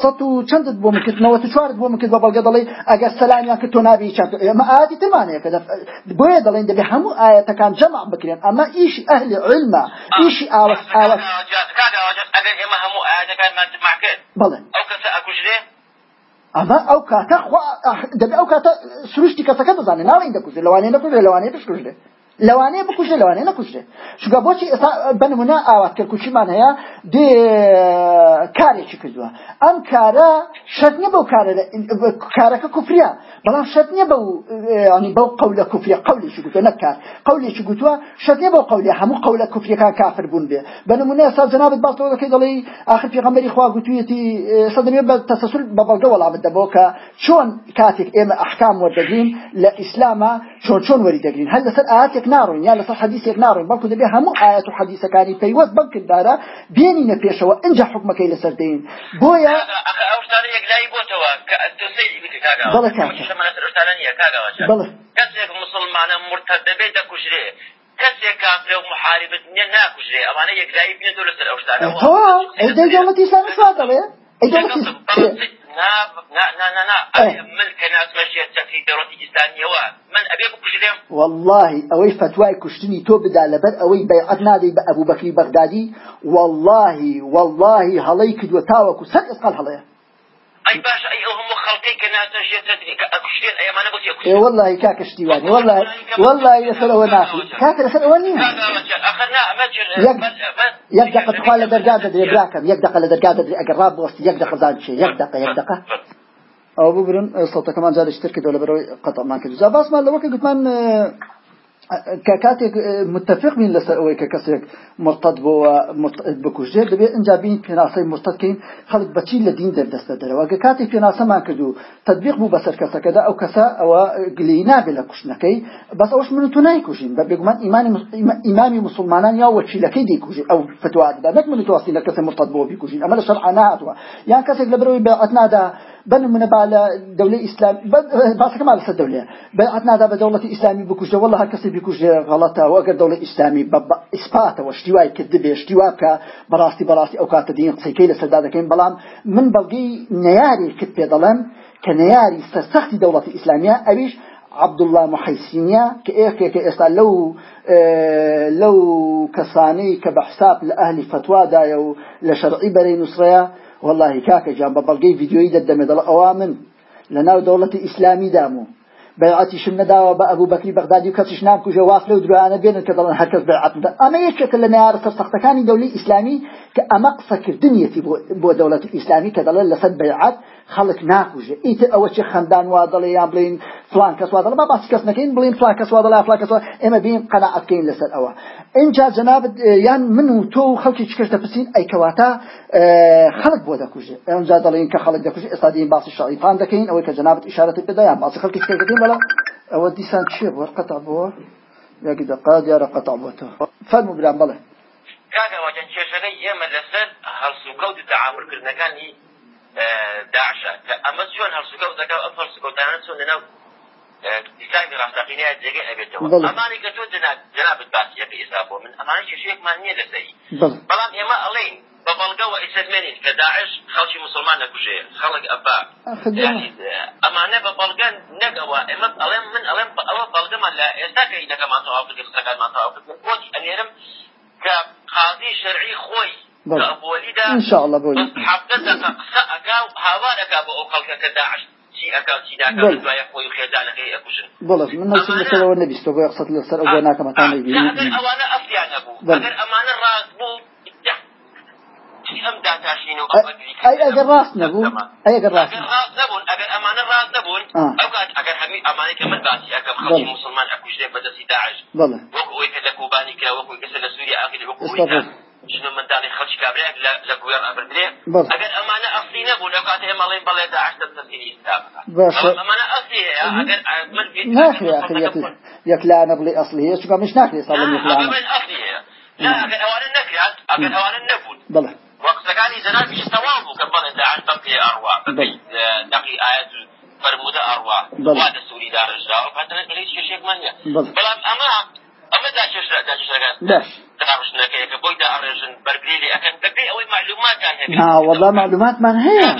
S1: سە و چەندت بۆ مکردنەوە چوارت بۆ مکرد بە بەڵگە دەڵێ ئەگەر سەلامیان کرد تۆ نابی چات ئێمە ئاتی ترمانەیە کە بۆیە دەڵێن دەبێ هەموو ئاەتەکان جەمع بکرێن. ئەمە ئیشی ئەهلی علمە. ئیشی ئاوەس ئاوەس
S2: ئەگەر ئێمە هەموو ئاەتەکانمان جمع کرد
S1: بڵێ.
S2: ئەو کەسە ئەکوژرێ؟
S1: ئەمە ئەو کاتە دەبێ ئەو کاتە سروشتی کەسەکە بزانێ ناڵین دەکوژێ لەوانەیە نەکوژێ لەوانەیە بشکوژێ لەوانەیە بکوژێ لەوانەیە نەکوژێ چونکە بۆچی ئێستا بنمونە ئاواتکە کوچیمان هەیە دێ کارێکی کردووە. ئەم کارە شەت نیە بەو کارەکە کوفریە. بەڵام شەت نیە بەو ینی بەو قەولە کوفریە قەولێکی گوتووە نەکار قەولێکی گوتووە شەت نیە بەو قەولێ هەموو قەولە کوفریەکان کافر بوون بێ. بنمونە ئێستا جنابت باڵتەوە دەکەی دەڵێ آخر پێغەمبەری خوا گوتوویەتی سەدەمێ بە تەسەسل بە بەڵگە وەڵامت دەبەوە کە چۆن کاتێک ئێمە ئەحکام وەردەگرین لە ئیسلامە چۆن چۆن وەری دەگرین. هەر لەسەر ئاەتێک ناڕۆین یا لەسەر حەدیثێک ناڕۆین بەڵکو دەبێ هەموو ئاەت و حەدیثەکانی پەیوەست بەم کردارە بێنینە پێشەوە ئەنج حکمەکەی لەسەر دەین بۆیە بەڵێ
S2: کەسێک مسلمانە مرتد دەبێت دەکوژرێ کەسێک کافرێ و محاربت نیە ناکوژرێ ئەوانە یەکلایی بنێت لەسەر ئەو شتانە
S1: ئەی دەیجامەتی سان سوا دەڵێ ئەی دەڵێ
S2: من كناس ماشية تفي دورتي إسلامية من أبي بكشريم
S1: والله أوي فتوى كشتني تو بدأ لبر أوي بيعت نادي بأبو بكر بغدادي. والله والله هليك وتاوك وسد إسقال هليه
S2: أي باش أي هم ما
S1: أكشرين إيه والله كاك اشتواني والله والله يسأل هو نافي كاك يسأل هو
S2: أخذنا مجر
S1: يقدق تقال لدرجات دري براكم يقدق لدرجات دري أقرب وسط يقدق زاد شيء. يقدق يقدق أو ببرن صوتك كمان جال اشترك دولة بروي قطع ما كده جاباس ما لو قلت من كاتك متفق من لسر أوي ككسرك مرتد مرتد بين في ناسي مرتد كين خلق بتشي لدين دست دره. وقت كاتك في ناسا ما كدو تطبيق بو بسر كسا كدا أو كسا أو قلينا بلا كشنكي بس أوش منو تناي كوجين بيقول من إيمان إمامي مسلمانان يا وشي لكي دي كوجين أو فتوى دا نك منو توصي لكسا مرتد بو بيكوجين أما لشرعنا أتوا يعني كسك لبروي بعتنا دا بن من بالا دولة إسلام بس كمان لسه دولة. بعتنا دا بدولة إسلامي بكوجه والله هكسي بكوجه غلطة. وأجر دولة إسلامي بب إثبات واشتواء كذب اشتواء ك براسي براسي أو كات دين قصيكي لسداد كين بلام. من بلقي نياري كتب ضلم كنياري سرسختي دولة إسلامية. أبيش عبد الله محيسينيا. كإيه كإستا لو آه لو كساني كبحساب لأهل فتوى دا لشرعي بري نصريا والله كاكا جان ببلغي فيديو يدد دمي أوامن. لناو دولة إسلامي دامو. بيعتي شم نداوى بأبو بكر بغدادي وكسش نام كوجا واصله ودروانا بين كدلن هركز بيعت دا. أما يشك لنا يا رسل سختكاني دولي إسلامي كأما قصة دنيتي بو دولة إسلامي كدلن لسد بيعت خەڵک ناکوژێ. ئیتە ئەوە چه خەندان وا دەڵێ یان بڵین فلان کەس وا دەڵێ؟ با باسی کەس نەکەین بڵین فلان کەس وا دەڵێ فلان کەس ئێمە بین قەناعەت بکەین لەسەر ئەوە. اینجا جەناب یان من و تۆ و خەڵکی چ کەس دەپرسین ئەی کەواتە خەڵک بۆ دەکوژێ. ئەمجا دەڵێن کە خەڵک دەکوژێ ئێستا دین باسی شەریفان دەکەین ئەوەی کە جەنابەت ئیشارەتی پێدا یان باسی خەڵکی چ کەس دەکەین بەڵام؟ ئەوە دیسان چییە
S2: بۆ؟ قەتع بووە یەکی دەقا دیارە قەتع بووەتەوە فەرمو بران بڵێ. کاکەوە چێشەکەی ئێمە لەسەر هەڵسوکەوت تەعاملکردنەکانی داعشە. کە ئەمە چۆن هەرسەکە دەکە ئەم هەرسکەوتانە چۆن لەناو ئیسلامی ڕاستەقینەیە جێگە ئەبێتەوە ئەمانی کە تۆ جنابت باسیەکە ئێستا بۆ من ئەمانە کێشەیەکمان نییە لەسەری بەڵام ئێمە ئەڵێین بە بەڵگەوە ئیسەرمێنین کە داعش خەڵکی مسلمان نەکوژێ خەڵک ئەبا. ئەمانە بە بەڵگەن نەگەوە. ئێمە ئەڵێم من ئەڵێم ئەوە بەڵگەمان لە ئێستا کە ئینەکەمان
S1: تەواو کرد قسەکانمان تەواو
S2: کرد. بۆچ ئەنێرم کە قاضی شەرعی خۆی چی ئەکا چی ناکات دوایە خۆی خێزانەکەی ئەکوشن
S1: بەڵێ من نەوسم لەسەرەوە نەبیستەوە بۆ قسەت لەسەر ئەوە ناکەمەتان نەبینی
S2: ئەوانە ئەفیان هەبوو ئەگەر ئەمانە ڕاست بوو
S1: ئەی ئەگەر ڕاست نەبوو ئەی ئەگەر ڕاست
S2: نەبوون ئەگەر ئەمانە ڕاست نەبوون ئەو کات ئەگەر هەمی ئەمانەی کە من باسی ئەەکەم خەڵکی مسلمان ئەکوژێ بەدەستی داعش
S1: بەڵێ
S2: وەکو ئەوەی کە لە کوبانی کرا وەکو کەسە لە سووری ئاخری وەکو من لا لا غوير ابردري اگر أمانة أصلي نبو لو كانت مالين بلي داعش تسكيني استاب
S1: بس.
S2: أصلي اگر من في
S1: ناخي يا أخي يكلا يكلا نبلي أصلي هي شو مش ناخي صار لي
S2: يكلا من أصلي لا اگر أوان النكري اگر أوان النبون
S1: بلى.
S2: وقت كان زمان في ثواب وكبل داعش تبقي ارواح دقي آيات فرمودة ارواح وهذا السوري دار الجواب حتى ليش شيء مانيا بلا اما أما
S1: ئەمە
S2: داچێشەکە بۆی داڕێژن بەرگری ئەەکەن. دەکەی ئەوەی معلوماتان
S1: هەیەوەڵا معلوماتمان هەیە.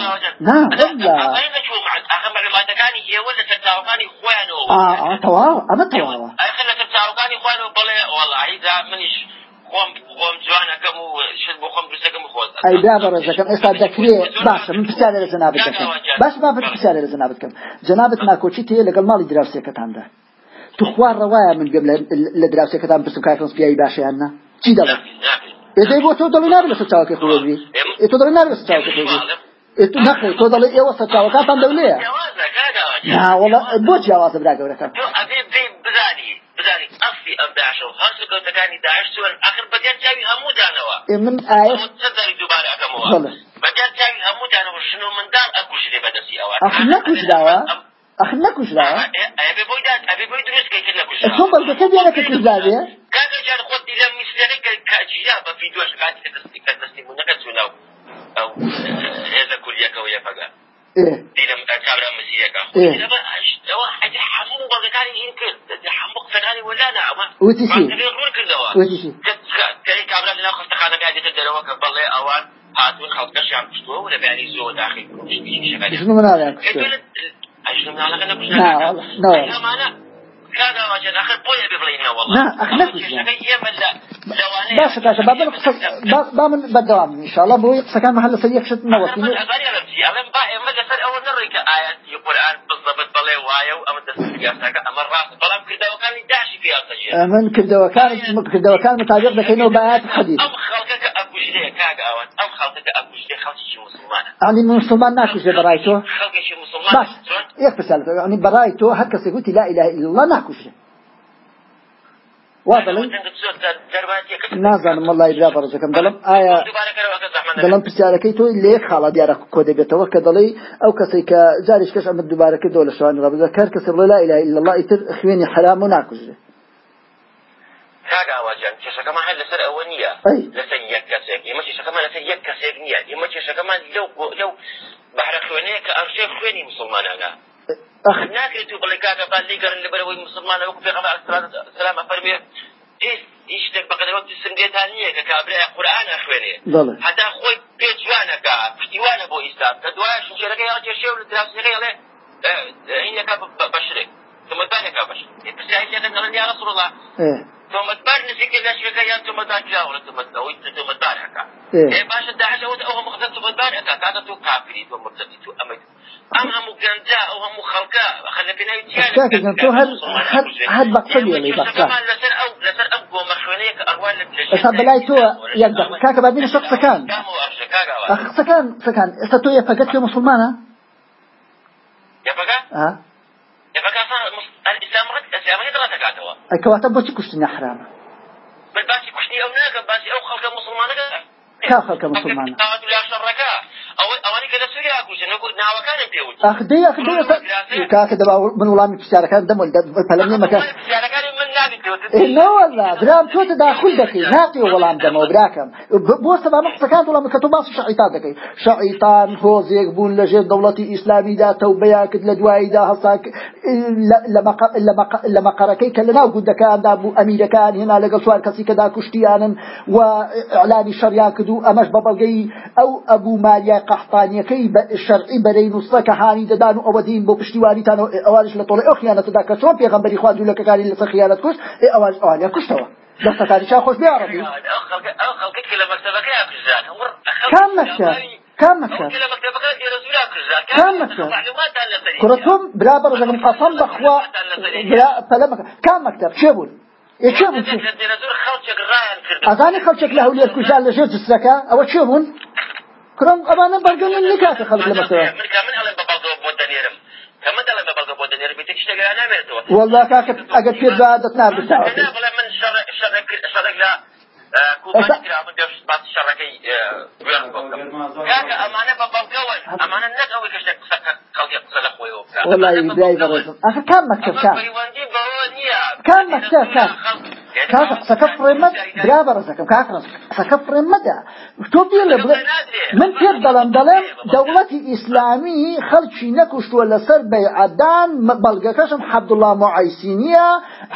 S2: معلوماتەکانی ئێوە لە سەرچاوەکانی خۆیانەوە.
S1: تەواو. ئەمە تەواوە.
S2: لە سەرچاوەکانی خوانەوە بڵێ وڵعیدا منیش
S1: ئەیدا بەڕێزەکەم. ئێستا دەکرێت باشە من پرسیارە لە جەنابەتەکەم باش ما پرسیارە لە جەنابەتەکەم جەنابەت ناکۆچی تێ لەگەڵ ماڵی دراوسێکەکاندا تو خوار ڕەوایە من بێم لە دراوسێکەتان پرسم کاکەم پیاوی باشیان نا چی دەڵێ ئێدەی بۆ تۆ دڵی نابێت سەر چاوەکەی خۆبی تۆ دڵی نابێت سەر چاوەکەی خۆبی تو نخیر تو دڵی ئێوە سەر چاوەکاتان دەولەیە ناوەڵە بۆ جیاوازە برا گەورەکان
S2: بزانی بزانی ئەفی ئەم داعش و هەست گەوتەکانی داعش سوێن ئاخر بەدیان چاوی هەموو دانەوە
S1: من ئاەت
S2: سەداری دووبارە ئەەکەمەوە بەدیان چاوی هەموو دانەوە شنو مندان ئەکوژێ بەدەستی ئەوە
S1: ئەخ نەکوژداوە ئەخ نەکوژداوە
S2: ئەبێ بۆی داد ئەبێ بۆی دروست کەیتر نەکوژ
S1: چۆن بەڵگەکە دیانەکە کوژداوێ
S2: کاکە جار خۆت دیلە میسلەکە کاجیا بە ڤیدیۆش کاتی کە دەستی کە دەستی بوونەکە چوونە ئەو هێزە کوردیەکەەوە یەفەگە دیلم کابرا مسیەکە ئەوە حەجە هەموو بەڵگەکانی هین کرد هەموو قسەکانی وەلانا ئەمە ڕوون کردەوە کەی کابرا لەناو خستەخانەکە دێتە دەرەوە کە بەڵێ ئەوان هاتوون خەڵکەشیان پشتووە و لە بەیانی زۆر داخی
S1: کوشتنی
S2: أجل من على غنى لا لا لا كذا وجد آخر بويا ببلينا والله.
S1: لا أخلق باشا باشا بابا قصة بامن بالدوام إن شاء الله. بوي قصة كان محل سيء شت نوت
S2: أغاني أبدي أنا بقى ما أول نريك آيات القرآن بالضبط بلي دستور ياساك بلام كده وكان
S1: كده وكان كده وكان متابع ذكينه بآيات الحديث
S2: أم خلقك كاغا أوان. أم خلقك ليه خلقك مسلمان.
S1: يعني مسلمان ناكوش برايتو.
S2: خلقك مسلمان.
S1: يكفي سالفة. يعني برايتو هكا سيقولي لا إله إلا الله ناكوش واضح نازانم والله برا بەڕزەکەم دەڵم ئایا دەڵم پرسیارەکەی تۆ لێ خاڵا دیارە کۆ دەبێتەوە کە دەڵی ئەو کەسێک کە جاریش کەس ئەمە دووبارەکە دۆ لە شوانی ڕابزە کار کەسە بڵێ لا إله إلا الله ئیتر خوێنی حرام و ناکوژێ.
S2: کاگا ئاواجان کێشەکەمان هەر لەسەر ئەوە نییە. لەسەر یەک کەسێک ئێمە کێشەکەمان لەسەر یەک کەسێک نییە. ئێمە کێشەکەمان لەو لەو بەحرە خوێنەیە کە ئەرشێ خوێنی مسلمانانە ناکرێت تو بڵێ کاکە با لێگەڕن لەبەرەوەی مسلمانە وەکو پێغەمبەر سلام ئەفەرمێ هیچ شتێک بەقدرەوەتی سنگێتان نییە کە کابرای قورآانە خوێنێ هەتا خۆی پێ جوانەکە پشتیوانە بۆ ئیسلام کە دوای شوشێرەکەی یاجێشێ و لە دراسەکەی ئەڵێ هینەکە بەشرێک تۆمەتبارێکا بەش پرسیارەکە دەڵێن یا رسول الله تۆمەتبار نزیکە لە شوێکە یان تۆمەتبار کراوە لە تۆمەتەوەی تۆمەتبارەکە ئێ باشە داعش ئەوە مەخزە تۆمەتبارەکە کاتە تۆ کافری تۆ مرتدی تۆ ئەمە ئەم هەموو گەنجا ئەو هەموو خەڵکە خەلە پێناوی
S1: تیان تۆ هەر هەر بەقسەی لێ بەقسە
S2: لەسەر ئەو لەسەر ئەو گۆمە خوێنەیە کە ئەروان لە
S1: ئێستا بەلای تۆ یەک دەق کاکە بابینە شە قسەکان قسەکان قسەکان ئێستا تۆ یەفەگەت پێ مسلمانە
S2: یەفەگە یەفەگە ئیسلام ڕەت ئەسلامەکە دەڵاتەکاتەوە
S1: ئەکەواتە بۆچی کوشتنی حرامە
S2: باسی کوشتنی ئەو ناکە باسی ئەو خەڵکە مسلمانەکە
S1: کا خەڵکە مسلمانە
S2: لە
S1: ئەخدەی ئەخدەی کاکە دەبا من وڵامی پرسیارەکان دەمەل پەلەمی مەکە
S2: پرسیارەکانی من نابیت
S1: نەوەلا برام تۆ تداخل دەکەی ناقی وەڵام دەمەوە براکەم بۆ سەبا من قسەکان وڵام کە تۆ باسی شەعیتان دەکەی شەعیتان هۆزێک بوون لەژێر دەوڵەتی ئیسلامیدا تەوبەیا کرد لە دواییدا هەساک لە مەقەرەکەی کە لەناو گوندەکاندا بوو ئەمیرەکان هێنا لەگەڵ سوار کەسی کەدا کوشتیانن و ئەعلانی شەریان کرد و ئەمەش بە بەڵگەی ئەو ئەبوو مالیە قەحتانیەکەی شەرعی بەرەی نووسە کە هانی دەدان و ئەوە دین بۆ پشتیوانیتان ئەوانش لە تۆڵی ئەو خیانەتدا کە چۆن پێغەمبەری خوا جوولەکەکانی لەسەر خیانەت کوشت ئەوان ئەوانە کوشتەوە دەستەکانی چا خۆش بیاڕبی کام مەکتب کام مەکتب كان مكتب كرتهم برا برزقم قسم بخوا برا فلما كان مكتب شبون يشبون أذاني خلشك له ليش كجال لجوز السكا أو شبون كرم أبانا برجون من نكات خلق لمسوا من كمان على ببلغ بودنيرم كمان على ببلغ بودنيرم بتكشتغل أنا مرتوا والله كاك أجد في زادتنا بساعة أنا بلا من من کاکە ئەمانە بە بەڵگەوە ئەمانە نەک ئەوەی کەشتێک قسە خەڵکی قسە لە خۆیەوە والله برای بەڕێزم ئەخە کام مەکتب کام کام مەکتب کام کاکە قسەکە فڕێمەت برا بەڕێزەکەم کاکە قسەکە فڕێمەتە تۆ بێ لە بڵێ من پێت دەڵم دەڵێم دەوڵەتی ئیسلامی خەڵکی نەکوشتووە لەسەر بەیعەدان بەڵگەکەشم حەبدوڵڵا معایسینیە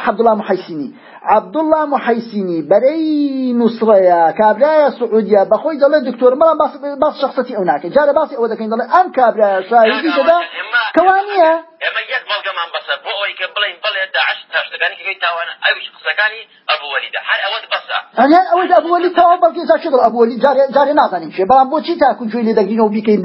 S1: حەبدوڵڵا محەیسینی عبد الله محيسيني بري نصريا كابرايا سعوديا بخوي دله دكتور مرا بس بس شخصتي هناك جاري بس أو دكين دله أم كابرايا شاهدي كذا كوانيا اما يك بلغ من بس بو اي كبلين بل داعش تاوانا اي شخصكاني أبو وليد هل أود بس أنا أود أبو وليد تاوا بلغ إذا شغل أبو وليد جاري جاري نازني شي بلان بو تشي تاكل شوي لدقينو بيكين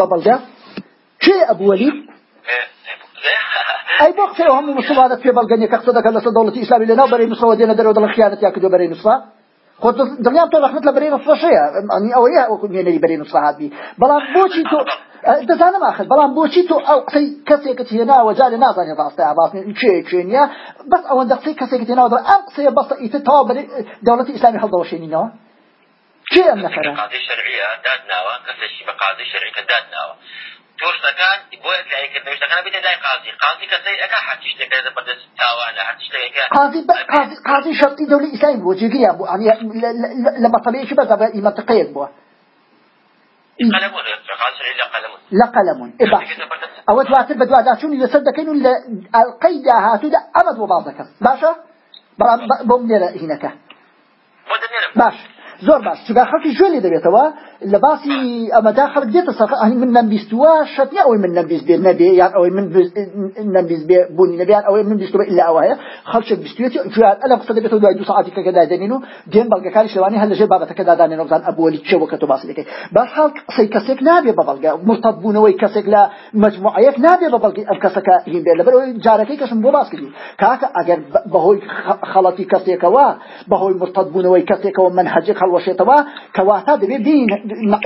S1: ببلغ شي ابو وليد اي بوقت هم مسلمانات في بلغني كقصدك لسه دولة إسلامي لنا بري مصر ودينا درو دل خيانة ياكدو بري مصر خود دنیا تو رحمت لبري مصر شيء. يعني أو يا أو كني بري مصر هذه. بلان بوشي تو دەزانم آخر بەڵام بۆچی تۆ ئەو قسەی کەسێکت هێنا وەجارێ نازانێت ڕاستە ئاباسنی چێ چێنیە بەس ئەوەندە قسەی کەسێکت هێناوە ئەم قسەیە بەسە ئیتر تەوا بەرێ دەوڵەتی ئیسلامی هەڵدەوەشێنینەوە چێ ئەم نەفەرە قاضی شەرعیە دادناوە کەسێکی بە قاضی شەرعی تۆشتەکان بۆ لایکرد نوشتەکان بێتە لای قازی قازی کەسەی ئەگا هەرچی شتێکە بەدەست تاوانە هەرچی شتێکە قازی شرطی دەولی ئیسلامی بۆ جێگیان بوو ئەنی لە مەتەلەیەکی بەس بە منطقەیەک بووە لا ئەوە دواتر بە دوواداچوونی لەسەر دەکەین و لە ئەلقەی داهاتوودا ئەمە بۆ باز دەکەن باشە بەڵام بۆم لێرە هینەکە باش. زۆر باش. چگا خەڵکی ژوێ لێ دەبێتەوە لە باسی ئەمەدا خەڵک دێتە سەر ئەنی من نەمبیستووە شەتنی ئەوەی من نەمبیست بێ نەبێ یان ئەوەی من نەمبیست بێ بوونی نەبیان ئەوەی من بیستوە إلا ئەوەیە خەڵکێک بیستوێتی جوان ئەلە قسە دەبێتەوە دوای دو ساعتی کە دادێنین و دێن بەڵگەکانی شێوانی هەر لەژێر بابەتەکە دادانێن بزان ئەبووەلی چێوە کە تۆ باس دەکەی باش خەڵک قسەی کەسێک نابێ بە بەڵگە مرتەب بوونەوەی کەسێک لە مجموعەیەک نابێ بە بەڵگی ئەم کەسەکە هین بێ لەبەرەوەی جارەکەی کەسم بۆ باس کردی کاکە ئەگەر بەهۆی خەڵەتی کەسێکەوە بەهۆی مرتەب بوونەوەی کەسێکەوە منهەجێک هەڵوەشێتەوە كواتا دبي دين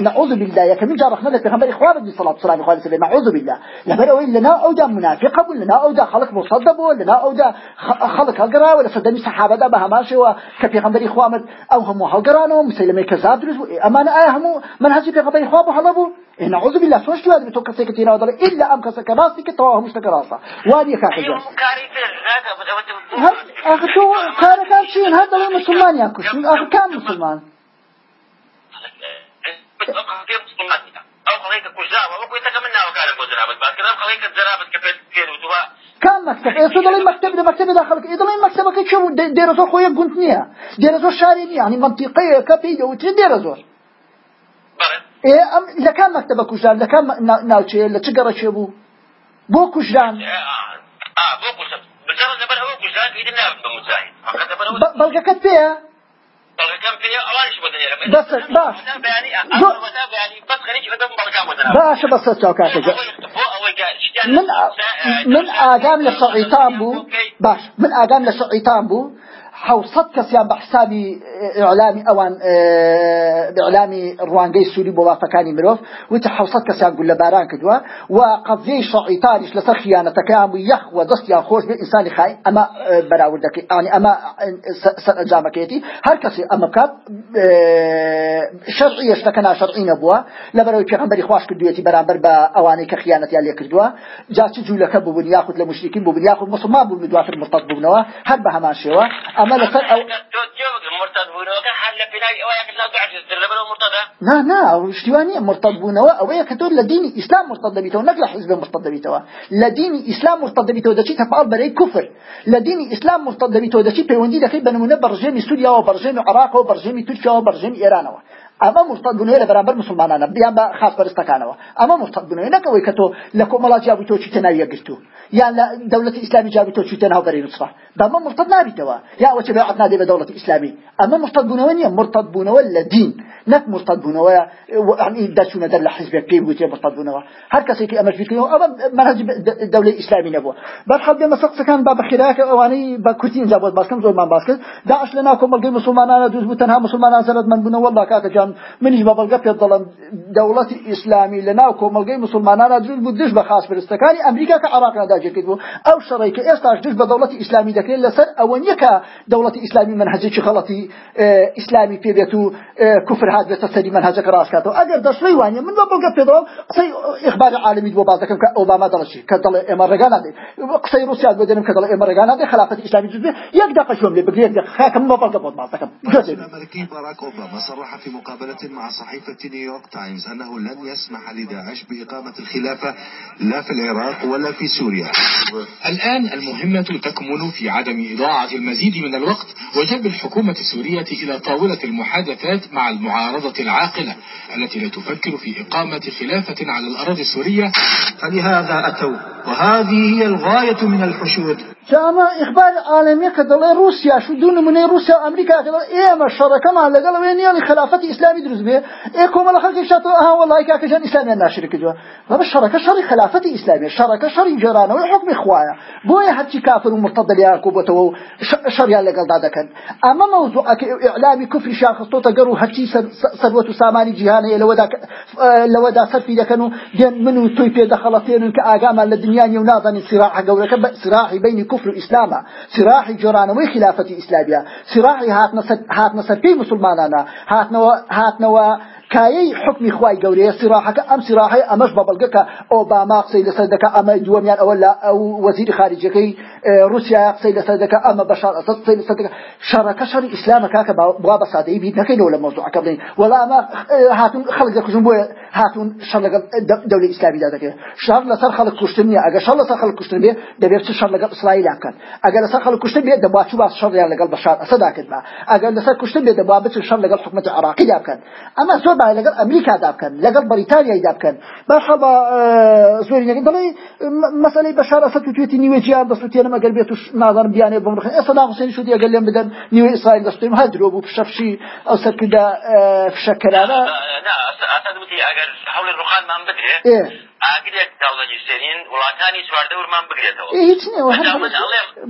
S1: نعوذ بالله. يا كمين جارخ نلك بيغمبر إخوان بن صلاة والسلام إخوان سلام نعوذ بالله. لبر أوين لنا أودا منافقة لنا أودا خلق مصدب لنا أودا خلق هقرا ولا صدمي صحابة دا بها ماشي وكبيغمبر إخوان أو هم هقرانو مسلمي كذاب درس أمان آه هم منهج بيغمبر إخوان بحلبو إيه نعوذ بالله. سوش هذا بتوقع سيكتين أو إلا أم كسك راسي كتواه مش تكراسة وادي كاكجا أخي تو كان كان شيء هذا مسلمان يا كوش أخي كان مسلمان. كان مكتب إيه صدق مكتب مكتب داخل إيه ضمن مكتبك شو ديرزور خويا قلت نيا ديرزور شاري يعني منطقية كبيد وتري ديرزور إيه إذا كان مكتبك كوجان إذا كان ناوتشي إلا تجرى شبو بو آه بو كوجان بجرد نبر هو إذا نعرف بمساعد بلغة كتبيها بس باش باش بس چاکات من من آدم لسعيتان بو. باش. من آدم لسعيتان بو. حوصد كسيان بحسابي إعلامي أوان بإعلامي روانجي سوري بوافقاني مروف ويت حوصد كسيان قل باران كدوا وقضية شعيطانيش لسر خيانة كام يخ ودست يا خوش بإنسان خاي أما براودك يعني أما جامكيتي هر كسي أما كاب شرعية شتكنا شرعين أبوا لبروي پیغمبري خواش كدويتي برابر بأواني كخيانة يالي كدوا جاتي جولك ببن ياخد لمشركين ببن ياخد مسلمان ببن دواتر مرتد ببنوا هر بهمان شوا أما لسر أو نا نا اشتواني مرتد بونوا أو يا كتور لدين إسلام مرتد بيتو. نقل حزب مرتد بيتو. لدين إسلام مرتد بيتو. دشي تفعل بري كفر. لدين إسلام مرتد بيتو. دشي بيوندي دخي بنمونة برجمي سوريا وبرجمي العراق وبرجمي تركيا وبرجمي إيران. ئەمە مرتد بوونەوە لە بەرامبەر مسلمانانە بیان بە خاص بەرزەکانەوە ئەمە مرتد بوونەوە نەکەوەی کە تۆ لە کۆمەڵات جیابی تۆ چیتە ناوی یەگرتو یان لە دەوڵەتی ئیسلامی جیابی تۆ چیتە ناو بەرەی نوسفە بەمە مرتد یا ئەوە چ بێعەت نادێ بە دەوڵەتی ئیسلامی ئەمە مرتد بوونەوە نییە مرتد بوونەوە لە دین. نەک مرتد بوونەوە يعني دەر لە حزبێک پێی وتێ مرتد بوونەوە هەر کەسێکی ئەمەش بیکردەوە ئەمە منهج دەوڵەی ئیسلامی نەبووە بەرحەڵ بێمە سەقسەکان با بەخیراکە ئەوانەی بە کورتی اینجا بۆ باسکەم زۆرمان باس کرد داعش لە ناو کۆمەلگەی مسلمانانە دووز بوو تەنها مسلمانان زەرت من بوونەوە والله کاکە جان منیش بە بەڵگە پێ دەڵم دەوڵەتی ئیسلامی لە ناو کۆمەلگەی مسلمانانە دووز بوو دش بە خاص پرستەکانی ئەمریکا کە عراقنا داگیر بوو. ئەو شەڕی کە ئێستاش دش بە دەوڵەتی ئیسلامی دەکرێت لەسەر ئەوە نییە کە دەوڵەتی ئیسلامی منهجێکی خەڵەتی ئیسلامی پێ بێت و کوفر هات بێتە سەری منهجەکە ڕاستکاتەوە ئەگەر دەشڵی وانە من بە بەڵگە پێدەوە قسەی ئیخبار عالمی بۆ باز دەکەم کە ئۆباما دەڵشی کە دەڵێ ئێمە ڕێگا نادێ. قسەی رووسیا بۆ دێنم کە دەڵێ ئێمە ڕێگا نادێ خلافەتی ئیسلامی جوز بێ. یەک دقە شۆم لێ بگرێت من بە بەڵگە بۆ باز دەکەم.
S3: مقابلة مع صحيفة نيويورك تايمز أنه لن يسمح لداعش بإقامة الخلافة لا في العراق ولا في سوريا.
S4: الآن المهمة تكمن في عدم إضاعة المزيد من الوقت وجلب الحكومة السورية إلى طاولة المحادثات مع المعارضة العاقلة التي لا تفكر في إقامة خلافة على الأراضي السورية.
S5: فلهذا أتوا وهذه هي الغاية من الحشود.
S1: جاما إخبار عالمي كدل روسيا شو دون من روسيا وأمريكا كدل إيه ما الشركة مع لقل وين يعني خلافة إسلامي دروز به إيه كوما لخلق شاتو؟ ها والله كاك جان إسلامي الناشر كجوا هذا الشركة شر خلافة إسلامي الشركة شر جيرانه وحكم إخوايا بويا حتى كافر ومرتد لياكوب وتو شر يا لقل دادا كان. أما موضوع إعلامي كفر شاخص تو تقروا حتى سروة ساماني جهاني لو دا لو دا صرفي لكنو دين منو توي في دخلتين كأقام للدنيا يوناضني صراع قولك صراع بين كفر الإسلام. صراع جرانوي خلافة إسلامية صراع هات نصر هات نصر في مسلماننا هات نوا کایەی حکمی خوای گەورەیە سراحەکە ئەم سراحی ئەمەش بە بەڵگەکە ئۆباما قسەی لەسەر دەکە ئەمە دووەمیان ئەوە لە ئەو وەزیری قسەی لەسەر دەکە ئەمە بەشار ئەسەد قسەی لەسەر دەکە شەڕەکە شەڕی ئیسلامە کاکە بوا بە سادەی بیت نەکەینەوە لە مۆزوعەکە بڵین وەڵا ئەمە هاتون خەڵک دەکوژن بۆیە هاتون دەوڵەی ئیسلامیدا دەکرێت شەڕ لەسەر خەڵک کوشتن نیە ئەگەر شەڕ لەسەر خەڵک کوشتن بێ دەبێت چ شەڕ لەگەڵ ئیسرائیل بکەن ئەگەر لەسەر خەڵک کوشتن بێ دەبوا چوو باس شەڕیان لەگەڵ بەشار ئەسەدا کردما ئەگەر لەسەر کوشتن بێ دەبوا بچ شەڕ لەگەڵ حکومەتی عراقی بکەن ئەمە زۆر باە لەگەڵ ئەمریکا بکەن لەگەڵ بەریتانیای دابکەن باشە بە زۆری نەکەن دەڵێ مەسەلەی بەشار ئەسەد توێتی نیوێجیان دەستوتێنم ئەگەر بێت و نازانم بیانێ بمڕخن ئێستا ناحسێنی شدی ئەگەر لێم بدەن نیوێ ئیسرائیل دەستێن هەر درۆ بوو پشەفشی ئەو سەرکردا فشەکەرانە
S2: ئەگەر هەوڵی ڕوخانمان بدرێت ئاگرێک داڵەجی سێرین وڵاتانی چواردەورمان بگرێتەوە
S1: هیچ نیە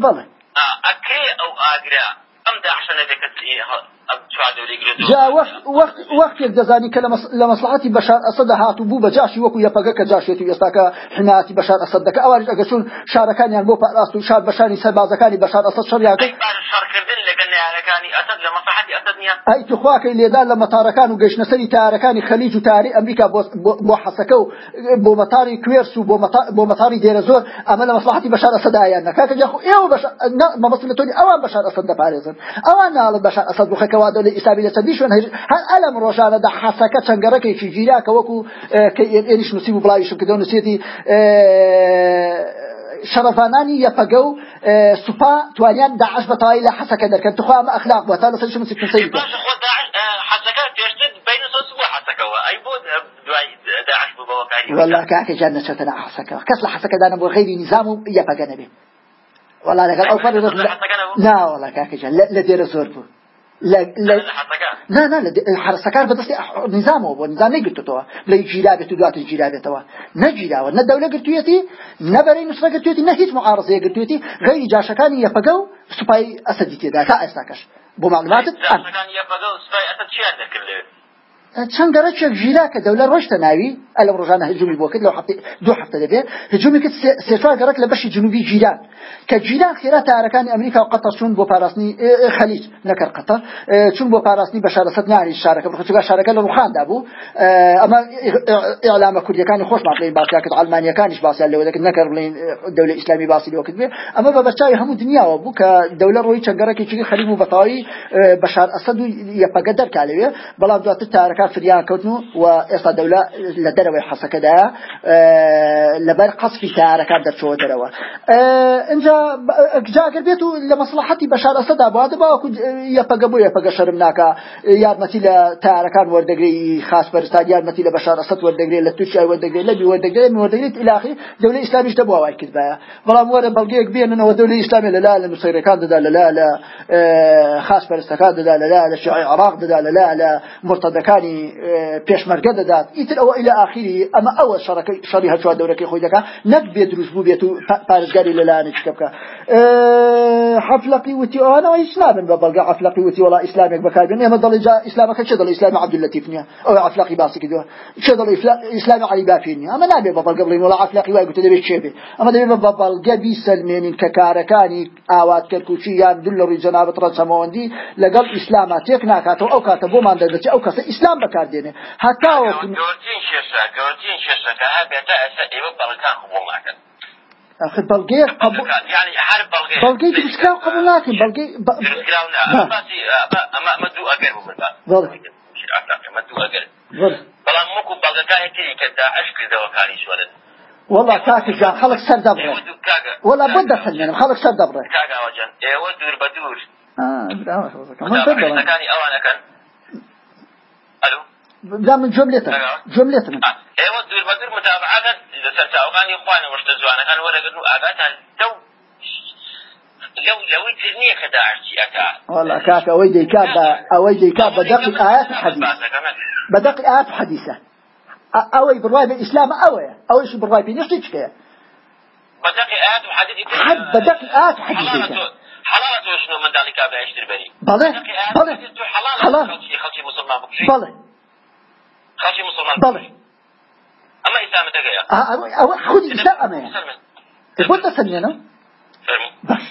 S1: بەڵێ
S2: ئەکرێ ئەو ئاگرا ئەم داحشەنە دەکەت
S1: جا وقت وقتێک دەزانی کە لە مەسلحاتی بەشار ئەسەد هاتو بوو بە جاشی وەکو یەپەگە کە جاشێت و ئێستاکە حمایەتی بەشار ئەسەد دەکە ئەوانش ئەگە چون شارەکانیان بۆ پاراست و شار بەشاری سەربازەکانی بەشار ئەسەد شەڕیاکە
S2: شەڕکردن لەگەڵ نارەکانی ئەسەد لە مەسلحاتی ئەسەد نییە
S1: ئەی توخواکەی لێدا لە مەتارەکان و گەشتنەسەری تارەکانی خەلیج و تاری ئەمریکا بۆ حەسەکە و بۆ مەتاری کوێرس و بۆ مەتاری دێرە زۆر ئەمە لە مەسلحاتی بەشار ئەسەدایان نەکاکە جاخو ئێوە مەبەستلەتۆنی ئەوان بەشار ئەسەد دەپارێزن ئەوان ناڵن بەشار ئەسەد بخەکەوا دەولی ئیسلامی لە سەدی شوێن هەر ئەلم ڕۆژانەدا حەسەکە چەنگەڕەکێکی ژیراکە وەکو کە ئێریش نووسی و بڵاویشم کردەوە نووسێتی شەرەفانانی یەپەگە و سوپا توانیان داعش بەتەواوی لە حەسەکە دەکەن تخوا ئەمە ئەخلاق بووە تا لەسەر شمسی کەسەی والله كاك جنة شتنا حسكة كسل حسكة دانا بو غير نظام يبقى نبي والله لقال أو فرد لا والله كاك جنة لا دير زور بو نا نا حرسەکان بەدەستی نظامەوە بۆ نظام نەگرتوەوە لە گیرا بێت و دواتر گیرا بێتەوە. نەگیراوە نە دەولە گرتوێتی نەبەرەی نوسرە گرتوێتی نە هیچ معارزەیە گرتوێتی غەیری جاشەکانی یەپەگە و سوپای
S2: ئەسەدی تێدا تا ئێستاکەش بۆ معلوماتت
S1: چەند گەڕەچێک ژیرا کە دەولە ڕۆشتە ناوی؟ ئەلە ڕۆژانە هجومی بۆ کرد لەو دو هەفتە دەبێ هجومی کرد سێچوار گەڕک لە بەشی جنوبی جیران کە جیران خێرا تارەکانی ئەمریکا و قەتەر چون بۆ پاراستنی خەلیج نەکرد قەتەر چون بۆ پاراستنی بە شارەسەد نانی شارەکە بخچگا شارەکە لە ڕوخاندا بوو. ئەمە ئیعلامە کوردیەکانی خۆش ماڵین باسیا کرد ئەلمانیەکانیش باسییان لەوە دەکرد. نەکرد بڵین دەولە ئیسلامی باسی لەوە کرد بێ ئەمە بە بەرچاوی هەموو دنیاوە بوو کە دەولە ڕۆی چەنگەڕێکی خەلیب و بەتاوی بەشار ئەسەد و یەپەگە دەرکا لەوێ بەڵام دواتر تارەکان سەرەکە فریان کەوتن و ئێستا دەولە لە دەرەوەی حەسەکەدا لەبەر قەسفی تارەکان دەرچەوە دەرەوە اینجا جاگەر بێت و لە مەسلحەتی بەشار ئەسەدا بوا باوەکو یەپەگە بۆ یەپەگە شەرم ناکە یارمەتی لە تارەکان وەردەگری خاص بەرستان یارمەتی لە بەشار ئەسەد وەردەگرێت لە تووشای وەردەگرێت لە بی وەردەگرێت وەردەگرێت ئیلاخی دەولە ئیسلامیش دەبووە وای کردبایە بەڵام وەرە بەڵگەیەک بێننەوە دەولە ئیسلامی لەلا لە نووسەیرەکان دەدا لەلا لە خاص پەرستەکان دەدا لەلا لە شیعی عراق دەدا لەلا لە مرتدەکانی پێشمەرگە دەدات. ئیتر ئەوە ئیلا ئاخری ئەمە ئەوە شەڕەکەی شەڕی هەچوار دەورەکەی خۆی دەکات نەک بێ دروست بوو بێت و پارێزگاری لەلایەنە چکە بکە. حفلقی وتی ئەوانەوە هیچ نابن بە بەڵگە حفلقی وتی وڵا ئیسلامێک بەکاربێن ئێمە دڵی جا ئیسلامەکە چه دڵی ئیسلامی عەبدولەتیف نییە ئەو حفلقی باسی کردووە چه دڵی ئیسلامی عەلی بافی نییە ئەمە نابێ بە بەڵگە بڵین وڵا حفلقی وای گوتە دەبێت چێ بێ ئەمە دەبێت بە بەڵگە بیسەلمێنین کە کارەکانی ئاوات کەرکوچی یان دل لە ڕووی جەنابەت ڕەچەمەوەندی لەگەڵ ئیسلاما تێک ناکاتەوە ئەو کاتە بۆمان دەدەچێت ئەو کەسە ئیسلام بەکاردێنێ هەتاوەکو
S2: گەورترین شێشە گەورترین شێشەکە هەبێتە ئێستا ئێوە بەڵکان قبول ناکەن
S1: آخر بەڵگەیە قبول
S2: يعني هر بلغي
S1: بەڵگەی دروستکراو قبول ناکەین بەڵگەی
S2: دروستکراو نا باسی ئەمە ئەمە دوو ئەگەر بمردا
S1: بەڵێ
S2: ئەمە دوو ئەگەر
S1: بەڵێ
S2: بەڵام وەکو بەڵگەکانی تری کە داعش کردەوە کاری سوەرن
S1: والله کاکە جان خەڵک سەر دەبڕێ
S2: ئێوە دوو کاگە
S1: والله بۆ دەخەنێنم خەڵک سەر دەبڕێ
S2: کاگە ئەوەجان ئێوە دوور بە دوور
S1: آه براوە خەڵکەکە. دا من جملێتە جملێتە من
S2: ئێوە دوور بە دوور متابعەکەن لەسەر چاوەکانی خوانە وەشتە جوانەکان وەرەگرن و ئاگاتان لەو لەو لەوەی تر نییە کە داعشی ئەکا
S1: والله ئەوەی دەیکات بە دەقی ئايات حەدیث بە دەقی ئايات حەدیثە ئە- ئەوەی بڕوای بە ئیسلام ئەوەیە ئەوەیش بڕوای پێ نشتی چکەیە
S2: بدقي آيات وحديث
S1: حد بدقي آيات وحديث
S2: حلالة شنو من ذلك أبدا يشتري بري
S1: بەڵێ بەڵێ
S2: حلال
S1: حلال.
S2: خلشي خلشي مسلمان بكشي خلشي مسلمان؟
S1: بەڵێ
S2: أما إسلام تجايا
S1: ئا- ئەوە ئەوە خودی ئیسلام ئەمەیە بۆ دەسەنێنەوە باش.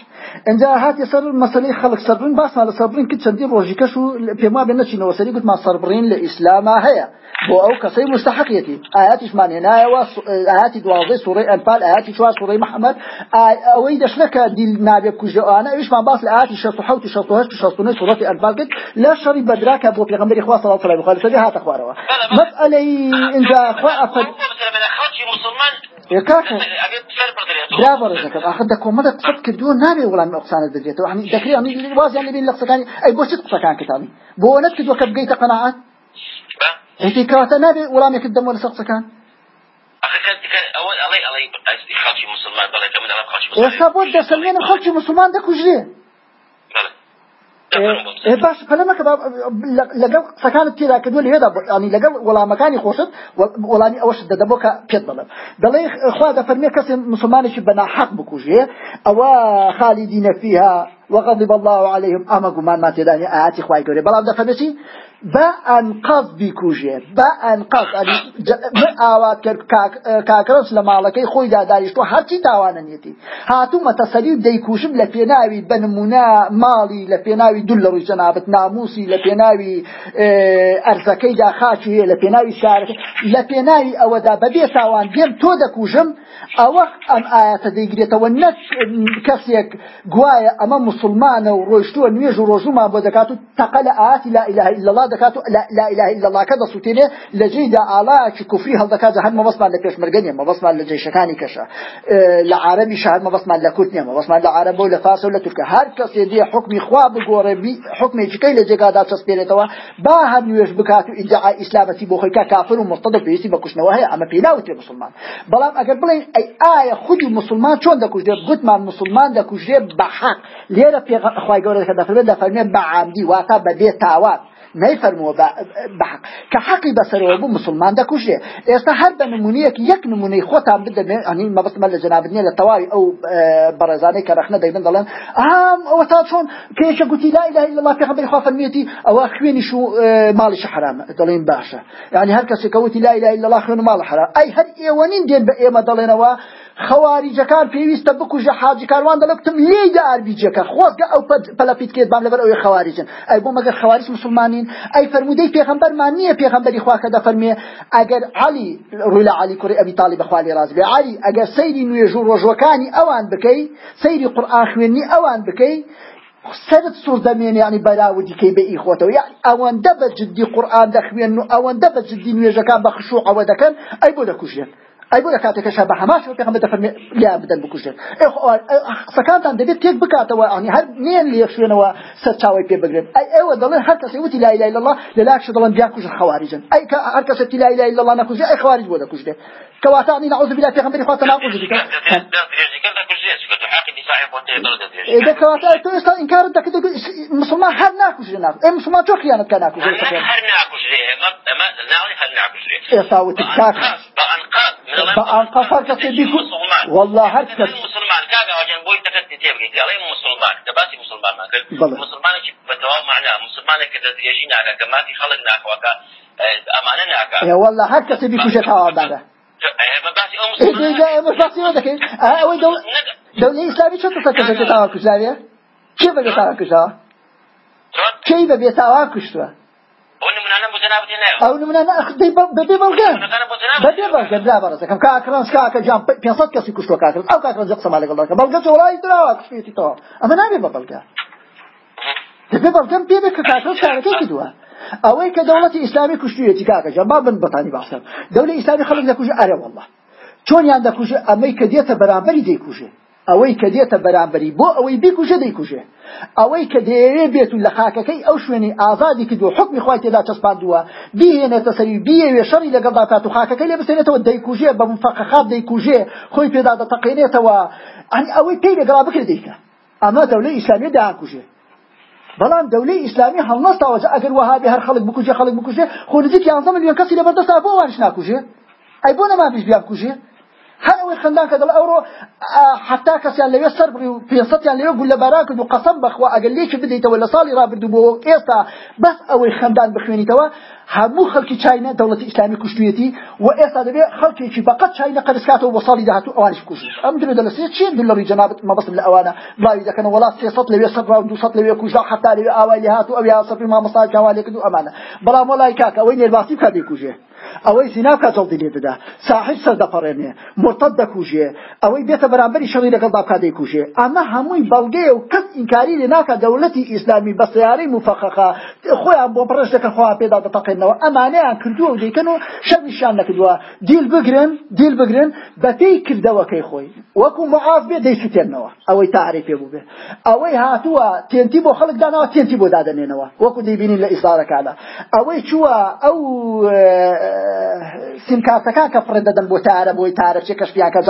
S1: اینجا هاتی سەر مەسلەی خەڵک سەربرین باسمان لە سەربرین کرد چەندی ڕۆژی کەش و پێم وابێ نەچینەوە سەری گوتمان سەربڕین لە ئیسلاما هەیە بۆ ئەو کەسەی مستحقیەتی ئاياتیشمان هێنایەوە سو- ئاياتی دوازدەی سوڕەی ئەنفال ئاياتی چوار سوڕەی محەممەد ئا- ئەوەی دەشنەکە دیل نابێ کوژەوانە ئەویشمان باس لە ئاياتی 67 و 68 و 69 سوڕەتی ئەنفال کرد لە شەڕی بەدراکە بۆ پێغەمبەری خوا صلی الله علیه و سلم هاتە خوارەوە مەسئلەی اینجا خوا ئەفەد
S2: خلشي مسلمان بردري
S1: برافو ڕێزەکەم ئاخر دە کۆمەڵە قسەت کردووە نابێ وەڵامی قسانت بدرێتەوە هەنی دەکرێت هەنی وازیان لەبین لە قسەکانی ئەی بۆ چت قسەکان کتانی بۆ نەت کردووە کە بگەیتە قەناعات هیچی کەواتە نابێ وەڵامێکت دەمەوە لەسەر قسەکان
S2: أخي كان كان أول الله الله خلشي مسلمان بلا كم أنا خلشي
S1: ئێستا
S2: مسلمان
S1: بۆ دەسەلمێنم خەڵکی مسلمان دەکوژرێ ئێ باش پەلەمەکە لەگەڵ قسەکانت تێدا کردووە لێدا ینی لەگەڵ وەڵامەکانی خۆشت وەڵامی ئەوەشت دەدەبۆ کە پێت بڵم دەڵێ خوا دەفەرمێ کەسێ مسلمانێکی بەناحەق بکوژێ. ئەوە خالدین فيها وغضب الله عليهم ئەمە گومان ما تێدانی ئاياتی خوای گەورێ. بەڵام دەفەرمێتی بە ئەنقەز بیکوژێ بە ئەنقەز ئاوات کرد کاکرس لە ماڵەکەی خۆی داداریشتوە هەرچی تاوانەنیەتی هاتوومەتە سەری دەیکوشم لە پێناوی بەنمونە ماڵی لە پێناوی دوول لە ڕووی جەنابەت ناموسی لە پێناوی ئەرزەکەیدا خاچی هەیە لە پێناوی شارەکە. لە پێناوی ئەوەدا بەبێ تاوان دێم تۆ دەکوژم ئەوە ئەم ئاەتە دەیگرێتەوە نەک کەسێک گوایە ئەمە مسلمانە و ڕۆیشتووە نوێژ و ڕۆژومان بۆ دەکات و تەقە لە ئاەتی لا إله إلا الله دەکات و لا إله إلا الله کە دەسووتێنێ لە جێیدا ئاڵایەکی کوفری هەڵدەکات هەر مەبەسمان لە پێشمەرگە نیە مەبەسمان لە جێشەکانی کەشە. لە عربی شهر مەبەسمان لە کورد نیە مەبەسمان لە عربە و لە فارسە و لە تورکە. هەر کەسێ دێ حکمی خوا بگۆڕێ حکمێکی کەی لە جێگادا چەسپێنێتەوە با هەر نوێژ بکات و ئیدعای ئیسلامەتی بۆ خۆی کا کافر و مرتد و پێویستی بە کوشتنەوە هەیە ئەمە پێی ناوتێ مسلمان. بەڵام ئەگەر بڵێن ئەی ئایا خودی مسلمان چۆن دەکوژێت گوتمان مسلمان دەکوژێت بە حەق. لێرە پێخوای گەورە کە دەفرێت دەفەرمێت بە عامدی واتە بەبێ تاوان نەیفەرمەوە بەحق کە حەقی بەسەرەوە بوو مسلمان دەکوژێ ئێستا هەر بە نمونەیەک یەک نمونەی خۆتان بدەمێ ئەنی مەبستمە لە جنابنیە لە تەواوی ئەو بەڕێزانەی کە رەخنە دەیبن دەڵێن ئام ئەوە تا چۆن کێشە گوتی لا إله إلا الله پێغەمبەری خوا فەرمیێتی ئەوە خوێنیش و ماڵیش حرامە دەڵێن باشە یعنی هەر لا إله إلا الله خوێن و ماڵ حرام. ئەی هەر ئێوەنین دێن بە ئێمە خەواریجەکان پێویستە بکوژە حاجی کاروان دەڵێتم لێدا ئاربیجەکە خۆزگە ئەو پەلەپیت کرد بام لەبەر ئەوەی خەواریجن. ئەی بۆ مەگەر خەواریج مسلمانین ئەی فرمودەی پێغەمبەرمان نییە پێغەمبەری خوا کە دەفەرمێ ئەگەر علی ڕووی لە علی کوڕی ئەبی تاڵی بەخوالی ڕاز بێ. علی ئەگەر سەیری نوێژ و ڕۆژوەکانی ئەوان بکەی سەیری قورئان خوێنی ئەوان بکەی سرت سوور دەمێن ینی بەراودیکەی بە ئیخۆتەوە یا ئەوەندە بە جددی قورآان دەخوێن و ئەوەندە بە جددی نوێژەکان بە خشوع ئەوە دەکەن ئەی بۆ دەکوژێن ئەی بۆ لە کاتێکە شە بە هەماش پێغەمبەر دەفەرمێ لیا بدەن بکوژێن قسەکانتان دەبێت تێک بکاتەوە ئەنی هەر نێن لێ شوێنەوە سەر چاوی پێ بگرێن. ئەی ئێوە دەڵێن هەر کەسی وتی لا اله الا الله لە لاکش دەڵێن بیا کوژ خەواریجن. ئەی کە هەر کەسێتی لا اله الا الله نەکوژێ ئەی خەوارج بۆ کەواتانی نعوذ بالله پێغەمبەری خوا تەناقض دیکە إذا كواتا تو إستا إنكار دك دك مسلمان هر ناكوش جناب إيه مسلمان شو خيانة كان ناكوش
S2: هر ناكوش. ما ما ناوي هر ناكوش
S1: إيه صاوت الكاك
S2: بأنقاض
S1: بأنقاض فرق تبيكو والله هر كس
S2: مسلمان. كاغا وجن بوي تكت تيبغي قال مسلمان. تباسي مسلمان ما كل مسلمان كي بتوا معناه مسلمان كده يجينا على كما في خلق ناكواكا أمانة ناكا
S1: يا والله هر كس بيكو شتاوا بعده ئەوەی دەولی ئیسلامی چۆن تەکە بێتاوا کوژاوێ کێ بە بێتاوا کوژاوە کەی بە بێتاوا کوشتووە؟ ئەو نمونە بەبێ بەڵگەن. بەبێ بەڵگەن برا بەڕێزەکەم کاکرانس کاکە جام 500 کەسی کوشتوە کاکرن ئەو کاکرن قسەما لەگەڵ دەکە بەڵگە وڵی دراوە کوشتێتی تەوە ئەمە نابێ بە بەڵگە. دەبێ بەڵگەم پێ بێ کە کاکرن کارەکەی کردووە. ئەوەی کە دەوڵەتی ئیسلامی کوشتویەتی کاکەجا با بن بەتانی باسم. دەولی ئیسلامی خەڵک دەکوژە ئەرە والله. چۆنیان دەکوژە ئەمەی کە دێتە بەرامبەری دەیکوژێ؟ ئەوەی کە دێتە بەرامبەری بۆ ئەوەی بیکوژە دەیکوژێ؟ ئەوەی کە دەیەوێ بێت و لە خاکەکەی ئەو شوێنی ئازادی کردو حکمی خوای تێدا چەسپاندووە بیهێنێتە سەری بیەوێ شەڕی لەگەڵ داکات و خاکەکەی لێ بسێنێتەوە دەیکوژێ بە مفەقەخاب دەیکوژێ خۆی پێدا دەتەقێنێتەوە ئەوەی پێی لەگەڵا بکرد دەیکە. ئەمە دەولەی ئیسلامی داکوژێ. بەڵام دەولەی ئیسلامی هەڵنەستاوەجە ئەگەر وهابی هەر خەڵک بکوژێ خەڵک بکوژێ خۆ نزیک یانزە ملیۆن کەسی لەبەردەستا بۆ وانش ناکوژێ ئەی بۆ نەما بیش بیا بکوژێ هەر ئەوەی خندان کە دڵ ئەوڕۆ حتا کەسیان لەوێ سەر بڕی و پێسەیان لەوێ گول لە باران کرد و قەسەم بەخوا ئەگەر لێکی بدەیتەوە لە ساڵی ڕابردوو بۆ ئێستا هەموو خەڵکی چاینە دەوڵەتی ئیسلامی کوشتویەتی و ئێستا دەبێت خەڵکێکی بەقەت چاینە قەرسکاتەوە بۆ ساڵی داهاتوو ئەوانش کوشت ئەم درێ دەلەسێ چی دلەڕی جەنابەت مەبەستم لە ئەوانە. بڵاوی دەکەن وڵات سێسەد لەوێ سەد ڕاو دووسەد لەوێ کوژا حتا لەوێ ئاوای لێ هاتوو ئەویا سەفی مامەستا کاوا لێ کردو ئەمانە. بەڵام وڵای کاکە ئەوەی نێرباسی بکات بێکوژێ. ئەوەی زینا بکات جەڵدی لێ بدا ساحب سەر دەپەڕێنێ. مرتد دەکوژێ. ئەوەی بێتە بەرامبەری شەڕی لەگەڵ دابکات دەیکوژێ ئەمە هەمووی بەڵگەیە و کەس ئینکاری لێ ناکات دەوڵەتی ئیسلامی بە سیارەی مفەقەخە خۆیان بۆ بڕش دەکەن خوا پێدا دەتەقێنەوە ئەمانەیان کردووە و دەیکەن و شەمیشان نەکردووە. دیل بگرن دیل بگرن بە پێی کردەوەکەی خۆی. وەکو معاف بێ دەیسوتێنەوە ئەوەی تعریف پێ بوو بێ. ئەوەی هاتووە تێنتی بۆ خەڵک دانەوە تێنتی بۆ دادەنێنەوە. وەکو دەیبینین لە ئیسارەکانە ئەوەی چووە ئەو سیمکارتەکان کە فڕێ دەدەن بۆ تارە بۆی تارەچێ کەشپیاکە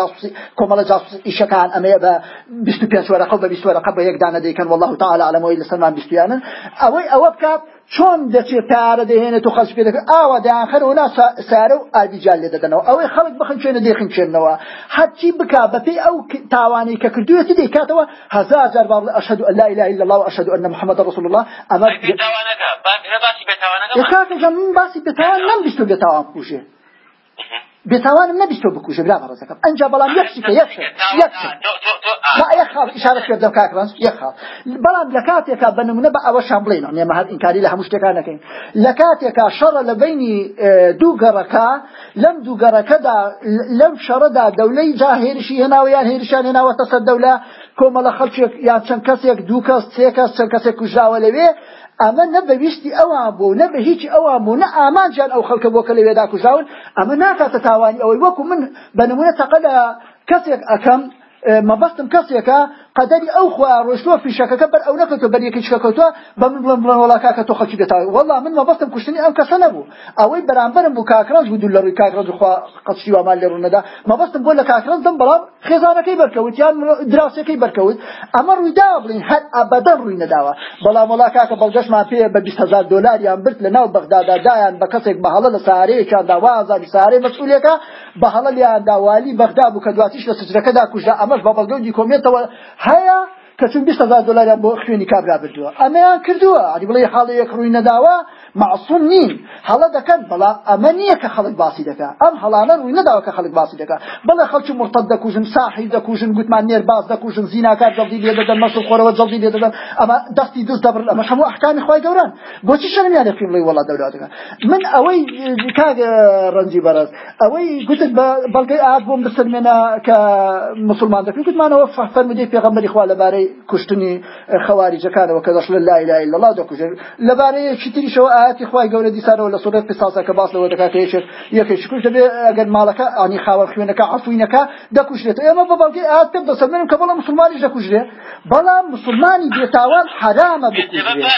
S1: کۆمەڵە جاسوسی ئیشەکان ئەمەیە بە 25 وەرەقە بە 20 وەرەقە بە یەک دانە دەیکەن والله تعالی علەمەوەی لەسەرمان 20یانن ئەوەی ئەوە بکات چۆن دەچێت پارە دەهێنێت و خەڵک پێ دەکەن ئاوا داخەرەوە نا سارە و ئابیجال لێ دەدەنەوە. ئەوەی خەڵک بخن چێنە دێخین چێنەوە. هەرچی بک بەپێی ئەو تاوانەی کە کردوێتی دەیکاتەوە هزار جار باڵ ئەشهد أن لا إله إلا الله وأشهد أن محمد رسول الله. ئەمە من باسی بێتاوان نەم بیستو بێتاوان کوژێ بێتاوانم نەبیستۆ بکوژە برا بەڕێزەکەم ئەنجا بەڵام یەکشیکە یەکش یەک خاڵ ئشارە کردە کاکڕانس یەک خاڵ. بەڵام لە کاتێکا بە نمونە بە ئەوە شان بڵێنەوە نێمە هەر ئینکاری لە هەموو شتێکان نەکەین. لە کاتێکا شەڕە لە بینی دوو گەڕەکە لەم دوو گەڕەکەدا لەم شەڕەدا دەولەی جا هێرشی هێناوە یان هێرشان هێناوەتە سەر دەولە کۆمەڵە خەڵکێک یان چەند کەسێک دوو کەس سێ کەس چەند کەسێک کوژراوە لەوێ ئەمە نە بەویستی ئەوان بوو نە بە هیچی ئەوان بوو نە ئامانجان ئەو خەڵکە بۆ کە لەوێدا کوژاون. ئەمە ناکاتە تاوانی ئەوەی وەکو من بە نمونە تەقە لە کەسێک ئەەکەم مەبەستم کەسێکە قەدەری ئەو خوا ڕۆشتووە فیشەکەەکە بەر ئەو نەکەوتە بەر یەکی چکەکەوتوە بە من بڵم بڵن وڵا کاکە تۆ خەڵکی بێتاوی وەڵا من مەبەستم کوشتنی ئەم کەسە نەبوو. ئەوەی بەرامبەرم بوو کاکرانز بوو لە ڕووی کاکرانز خوا قەچی وامان لێ ڕوونەدا مەبەستم بۆ لە کاکرانز دەم بەڵام خێزانەکەی بەرکەوت یان دراسەکەی بەرکەوت. ئەمە ڕوویدا بڵین هەر ئەبەدەن ڕووی نەداوە. بەڵام وڵا کاکە بەڵگەشمان پێ بە 200هزار دلاریان برد لە ناو بەغدادا دایان بە کەسێک بەهەڵە لە سارەیەکیان داوازانی سارەی مەسئولێکە بەهەڵە لیان داوالی بەغدا بوو کە دواتیش لە سجرەکەدا کوژدا ئەمەش بە بەڵگەوجی کۆمێتەوە هەیە کە چون 20 هزار دلار بۆ خوێنی کابرا بردووە. ئەمەیان کردووە. ئەدی بڵێ حاڵی یەک ڕووی نەداوە معصوم نین هەڵە دەکەن بەڵا ئەمە نییە کە خەڵک باسی دەکە ئەم هەڵانە ڕووی نەداوە کە خەڵک باسی دەکە بەڵێ خەڵکی مرتد دەکوژن ساحی دەکوژن گوتمان نێر باز دەکوژن زیناکار جەڵدی لێ دەدەن مەسڵ خۆرەوە جەڵدی لێ دەدەن ئەمە دەستی دەست دەبرن ئەمە هەموو ئەحکامی خۆی گەوران بۆچی شەرمیان دەکەین بڵێ وڵات دەولاتەکە من ئەوەی کاگ ڕەنجی بەرز ئەوەی گوتت بە بەڵگەی ئاات بۆم بسەرمێنە کە مسلمان دەکەن گوتمانەوە فەرمودەی پێغەمبەری خوا لەبارەی کوشتنی خەواریجەکانەوە کە دەش لە لا إله إلا الله دەکوژن لەبارەی چیتری شەوە ئاەتی خوای گەورە دیسانەوە لە سوورەت قساسە کە باس لەوە دەکات یەکێک یەکێک کوش دەبێ ئەگەر ماڵەکە ئانی خاوەن خوێنەکە عفوینەکە دەکوشرێت ئێمە بە بەڵگەی ئاات پێ دەسەمێنم کە بەڵام مسلمانیش دەکوژرێ. بەڵام مسلمانی بێتاوان حرامە بکوژرێ.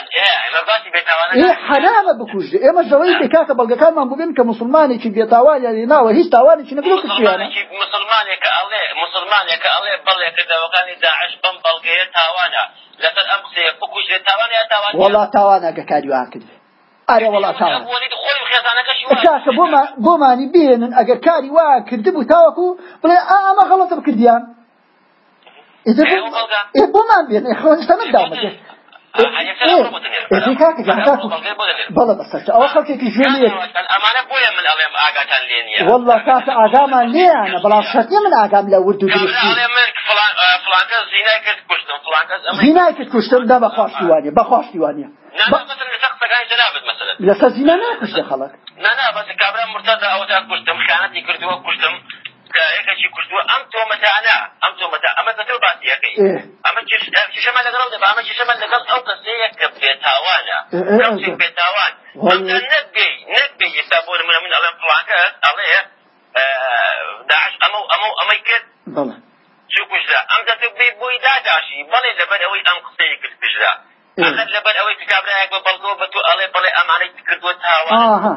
S1: ئێ حرامە بکوژرێ. ئێمە ژەوەی بێکاکە بەڵگەکانمان ببێن کە مسلمانێکی بێتاوان یاری ناوە هیچ تاوانێکی نەبێت کشتیانە.
S2: مسلمانێکە ئەڵێ مسلمانێکە ئەڵێ بەڵێ کردەوەکانی داعش بەم بەڵگەیە تاوانە. لەسەر ئەم قسەیە بکوژرێت تاوان یا تاوان
S1: وڵا تاوانە گەکاری وان کرد. وڵا تاوان
S2: خۆی خێزانەکەشی
S1: کاکە بۆمانی بێنن ئەگەر کاری وا بڵێ ئەمە غەڵەتە بکردیان بۆمان بێن خۆشتەمە دامەکە بەڵە بەسەر ئەوە خەڵکێکی ژێنێت والله کاتە ئاگامان لێیانە بەڵام شەرتێ من ئاگام لە ورد و زینای کرد کوشتن دا بەخواشتیوانێ بەخواشتیوانە لەسەر زینا ناکوشتە خەڵک
S2: نانا بەس کابرا مرتەدا ئەوە تا کوشتم خیانەتی کردووە کوشتم یەکێکی کوشتووە ئەم تۆمەتانە ئەم تۆمەتە ئەمە دەتر باسیەکەی ئەمە چشەمە لەگەڵ دەبا ئەمە چشەمە لەگەڵ ئەو کەسەیە کە بێتاوانە بێتاوان نەبێ نەبێ ئێستا بۆ من من ئەڵێم فڵانکەس ئەڵێ داعش. ئەمە ئەمە ئەمەی کرد چی کوژرا ئەم دەتر بێ بۆی داداشی بەڵێ لەبەر ئەوەی ئەم قسەی کرد کوژرا ئەخەت لەبەر ئەوەی کتابراەک بە بەڵگۆ بە تو ئەڵێ بڵێ ئەمانەی کردووە تاوان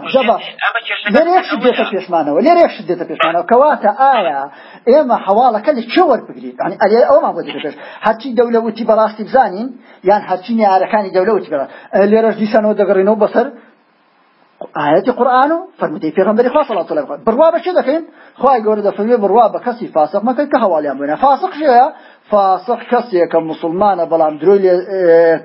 S1: لێرێکش دێتە پێشمانەوە لێرێکش دێتە پێشمانەوە کەواتە ئایا ئێمە حواڵەکە لە چێ وەربگریت ئەلێ ئەومان بۆ پێش هەرچی دەولەوتی بەڕاستی بزانین یان هەرچی نیارەکانی دەولەوتی بەڕ لێرەش دیسانەوە دەگەڕێنەوە بەسەر آيات القرآن فرمتي في غنبري خاصة الله طلب بروا بشي دكين خواهي قوري دفعي بروا بكسي فاسق ما كي كهوالي أمونا فاسق شيء؟ فاسق کەسێکە مسلمانە بەڵام درۆی لێ